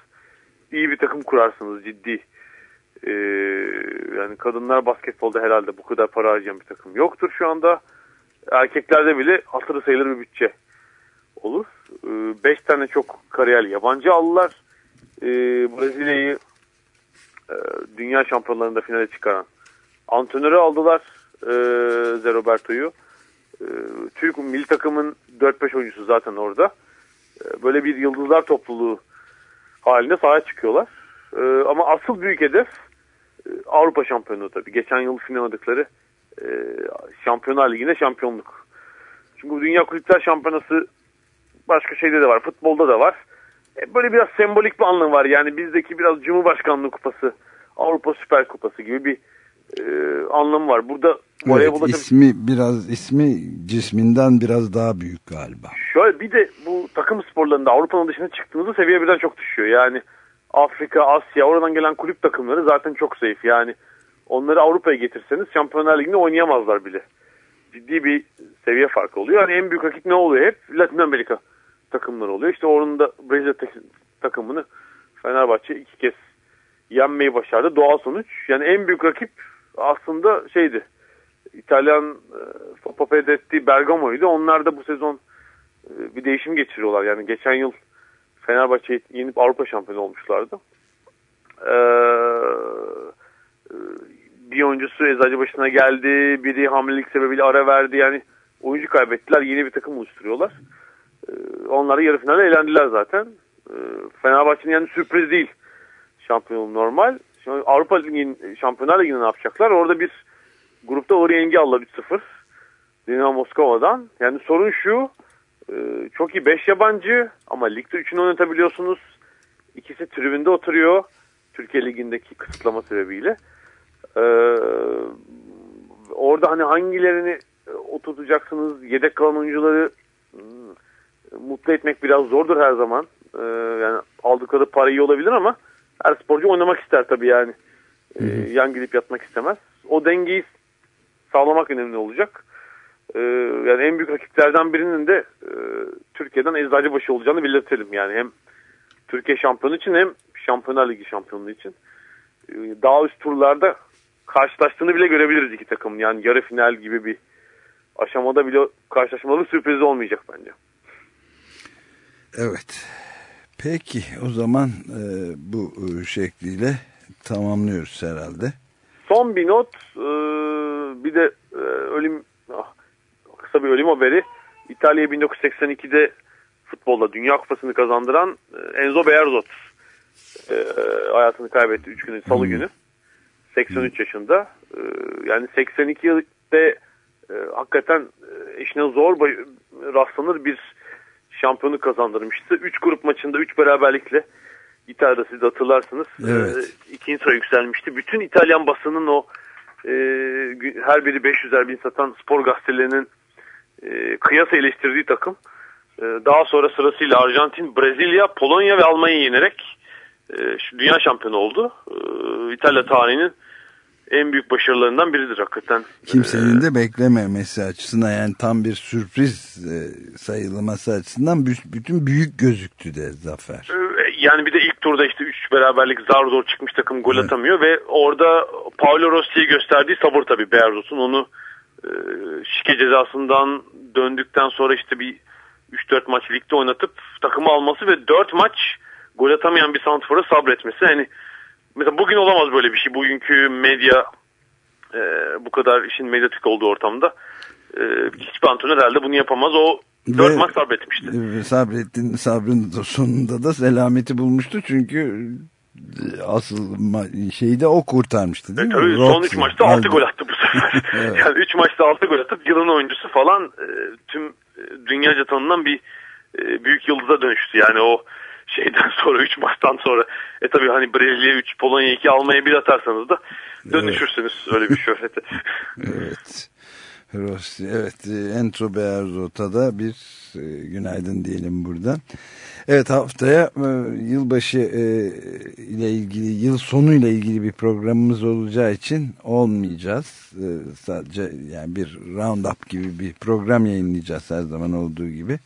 iyi bir takım kurarsınız ciddi. Ee, yani kadınlar basketbolda herhalde bu kadar para harcayan bir takım yoktur şu anda. Erkeklerde bile hatırı sayılır bir bütçe olur. Ee, beş tane çok kariyer yabancı aldılar. Ee, Brezilya'yı e, dünya şampiyonlarında finale çıkaran antrenörü aldılar. E, Zeroberto'yu. Ee, Türk milli takımın 4-5 oyuncusu zaten orada. Ee, böyle bir yıldızlar topluluğu halinde sahaya çıkıyorlar. E, ama asıl büyük hedef e, Avrupa şampiyonluğu tabii. Geçen yıl finaladıkları e, Şampiyonlar Ligi'nde şampiyonluk. Çünkü bu Dünya Kulüpler Şampiyonası başka şeyde de var. Futbolda da var. E, böyle biraz sembolik bir anlamı var. Yani bizdeki biraz Cumhurbaşkanlığı kupası, Avrupa Süper Kupası gibi bir e, anlamı var. Burada evet, ismi biraz ismi cisminden biraz daha büyük galiba. Şöyle bir de bu takım sporlarında Avrupa'nın dışına çıktığınızda seviye birden çok düşüyor. Yani Afrika, Asya oradan gelen kulüp takımları zaten çok zayıf. Yani onları Avrupa'ya getirseniz Şampiyonlar Ligi'nde oynayamazlar bile. Ciddi bir seviye farkı oluyor. Yani en büyük rakip ne oluyor? Hep Latin Amerika takımları oluyor. İşte onun da Brezilya takımını Fenerbahçe iki kez yenmeyi başardı. Doğal sonuç. Yani en büyük rakip aslında şeydi. İtalyan e, Papadetti Bergamo'ydu. Onlar da bu sezon e, bir değişim geçiriyorlar. Yani geçen yıl Fenerbahçe'yi yenip Avrupa şampiyonu olmuşlardı. Ee, bir oyuncusu eczacı başına geldi. Biri hamilelik sebebiyle ara verdi. Yani oyuncu kaybettiler. Yeni bir takım oluşturuyorlar. Ee, onları yarı finale eğlendiler zaten. Ee, Fenerbahçe'nin yani sürpriz değil. Şampiyonluğu normal. Şimdi Avrupa Ligi'nin Şampiyonlar Ligi'nde ne yapacaklar? Orada bir grupta Oriyengi Allah 3-0. Dinamo Moskova'dan. Yani sorun şu. E, çok iyi 5 yabancı ama ligde 3'ünü oynatabiliyorsunuz. İkisi tribünde oturuyor. Türkiye Ligi'ndeki kısıtlama sebebiyle. Ee, orada hani hangilerini oturtacaksınız? Yedek kalan oyuncuları hmm, mutlu etmek biraz zordur her zaman. Yani aldıkları para iyi olabilir ama her sporcu oynamak ister tabii yani. Ee, yan gidip yatmak istemez. O dengeyi sağlamak önemli olacak. Ee, yani en büyük rakiplerden birinin de e, Türkiye'den Eczacıbaşı olacağını belirtelim. Yani hem Türkiye şampiyonu için hem Şampiyonlar Ligi şampiyonluğu için. Ee, daha üst turlarda karşılaştığını bile görebiliriz iki takım. Yani yarı final gibi bir aşamada bile karşılaşmaları sürpriz olmayacak bence. Evet. Peki o zaman e, bu e, şekliyle tamamlıyoruz herhalde. Son bir not e, bir de e, ölüm ah, kısa bir ölüm haberi. İtalya 1982'de futbolda Dünya Kupası'nı kazandıran e, Enzo Bearzot e, hayatını kaybetti 3 günün salı hmm. günü. 83 yaşında. E, yani 82'de e, hakikaten eşine zor rastlanır bir şampiyonu kazandırmıştı. 3 grup maçında 3 beraberlikle İtalya'da siz hatırlarsınız. Evet. E, ikinci sıra yükselmişti. Bütün İtalyan basının o e, her biri 500'er bin satan spor gazetelerinin e, kıyas eleştirdiği takım. E, daha sonra sırasıyla Arjantin, Brezilya, Polonya ve Almanya'yı yenerek e, dünya şampiyonu oldu. E, İtalya tarihinin en büyük başarılarından biridir hakikaten. Kimsenin de beklememesi açısından yani tam bir sürpriz e, sayılması açısından bütün büyük gözüktü de zafer. E, yani bir de ilk turda işte 3 beraberlik zar zor çıkmış takım gol evet. atamıyor ve orada Paolo Rossi'ye gösterdiği sabır tabii Bearzot'un onu e, şike cezasından döndükten sonra işte bir 3-4 maç ligde oynatıp takımı alması ve 4 maç gol atamayan bir santrfora sabretmesi. Yani mesela bugün olamaz böyle bir şey. Bugünkü medya e, bu kadar işin medyatik olduğu ortamda e, hiçbir antrenör herhalde bunu yapamaz. O dört maç sabretmişti. Sabrettin sabrın sonunda da selameti bulmuştu çünkü asıl şeyi de o kurtarmıştı değil e, mi? Tabii son 3 maçta 6 gol attı bu sefer. <laughs> evet. Yani 3 maçta 6 gol atıp yılın oyuncusu falan e, tüm e, dünyaca tanınan bir e, büyük yıldıza dönüştü. Yani o şeyden <laughs> sonra 3 maçtan sonra e tabii hani Brezilya 3 Polonya 2 Almanya 1 atarsanız da dönüşürsünüz evet. öyle bir <laughs> şöhrete. evet. Rossi, evet Entro Bearzot'a da bir e, günaydın diyelim buradan. Evet haftaya e, yılbaşı e, ile ilgili yıl sonu ile ilgili bir programımız olacağı için olmayacağız. E, sadece yani bir roundup gibi bir program yayınlayacağız her zaman olduğu gibi.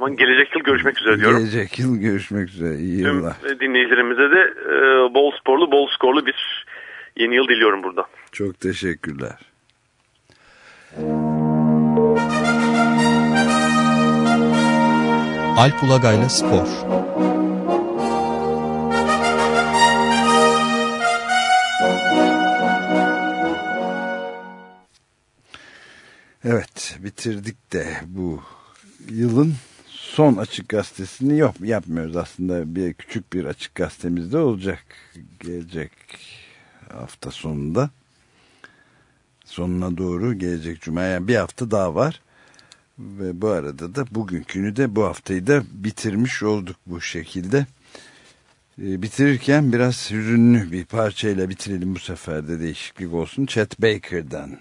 Zaman gelecek yıl görüşmek üzere diyorum. Gelecek yıl görüşmek üzere. İyi yıllar. Tüm dinleyicilerimize de e, bol sporlu, bol skorlu bir yeni yıl diliyorum burada. Çok teşekkürler. Alp Ulagay'la Spor Evet bitirdik de bu yılın son açık gazetesini yok yapmıyoruz aslında. Bir küçük bir açık gazetemizde olacak gelecek hafta sonunda. Sonuna doğru gelecek cuma. Yani bir hafta daha var. Ve bu arada da bugünkünü de bu haftayı da bitirmiş olduk bu şekilde. Ee, bitirirken biraz hüzünlü bir parçayla bitirelim bu sefer de değişiklik olsun. Chet Baker'dan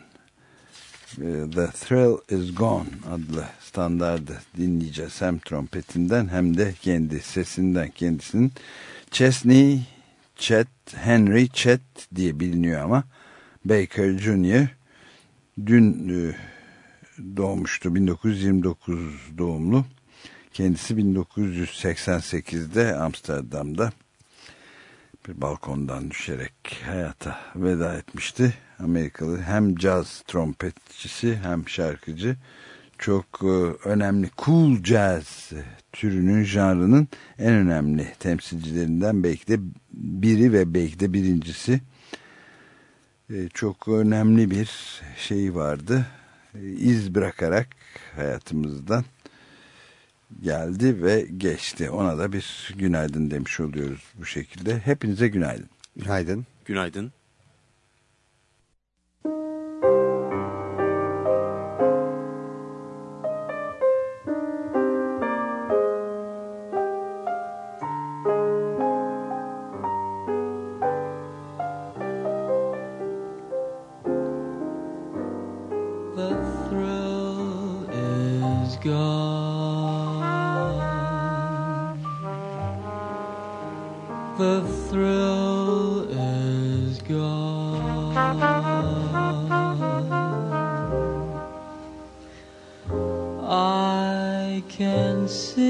ee, The Thrill Is Gone adlı standardı dinleyeceğiz hem trompetinden hem de kendi sesinden kendisinin Chesney Chet Henry Chet diye biliniyor ama Baker Jr. dün e, doğmuştu 1929 doğumlu kendisi 1988'de Amsterdam'da bir balkondan düşerek hayata veda etmişti. Amerikalı hem caz trompetçisi hem şarkıcı çok e, önemli cool jazz türünün janrının en önemli temsilcilerinden belki de biri ve belki de birincisi e, çok önemli bir şey vardı e, iz bırakarak hayatımızdan geldi ve geçti. Ona da bir günaydın demiş oluyoruz bu şekilde. Hepinize günaydın. Günaydın. Günaydın. the thrill is gone. The thrill is gone. I can see.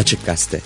Açık Gazete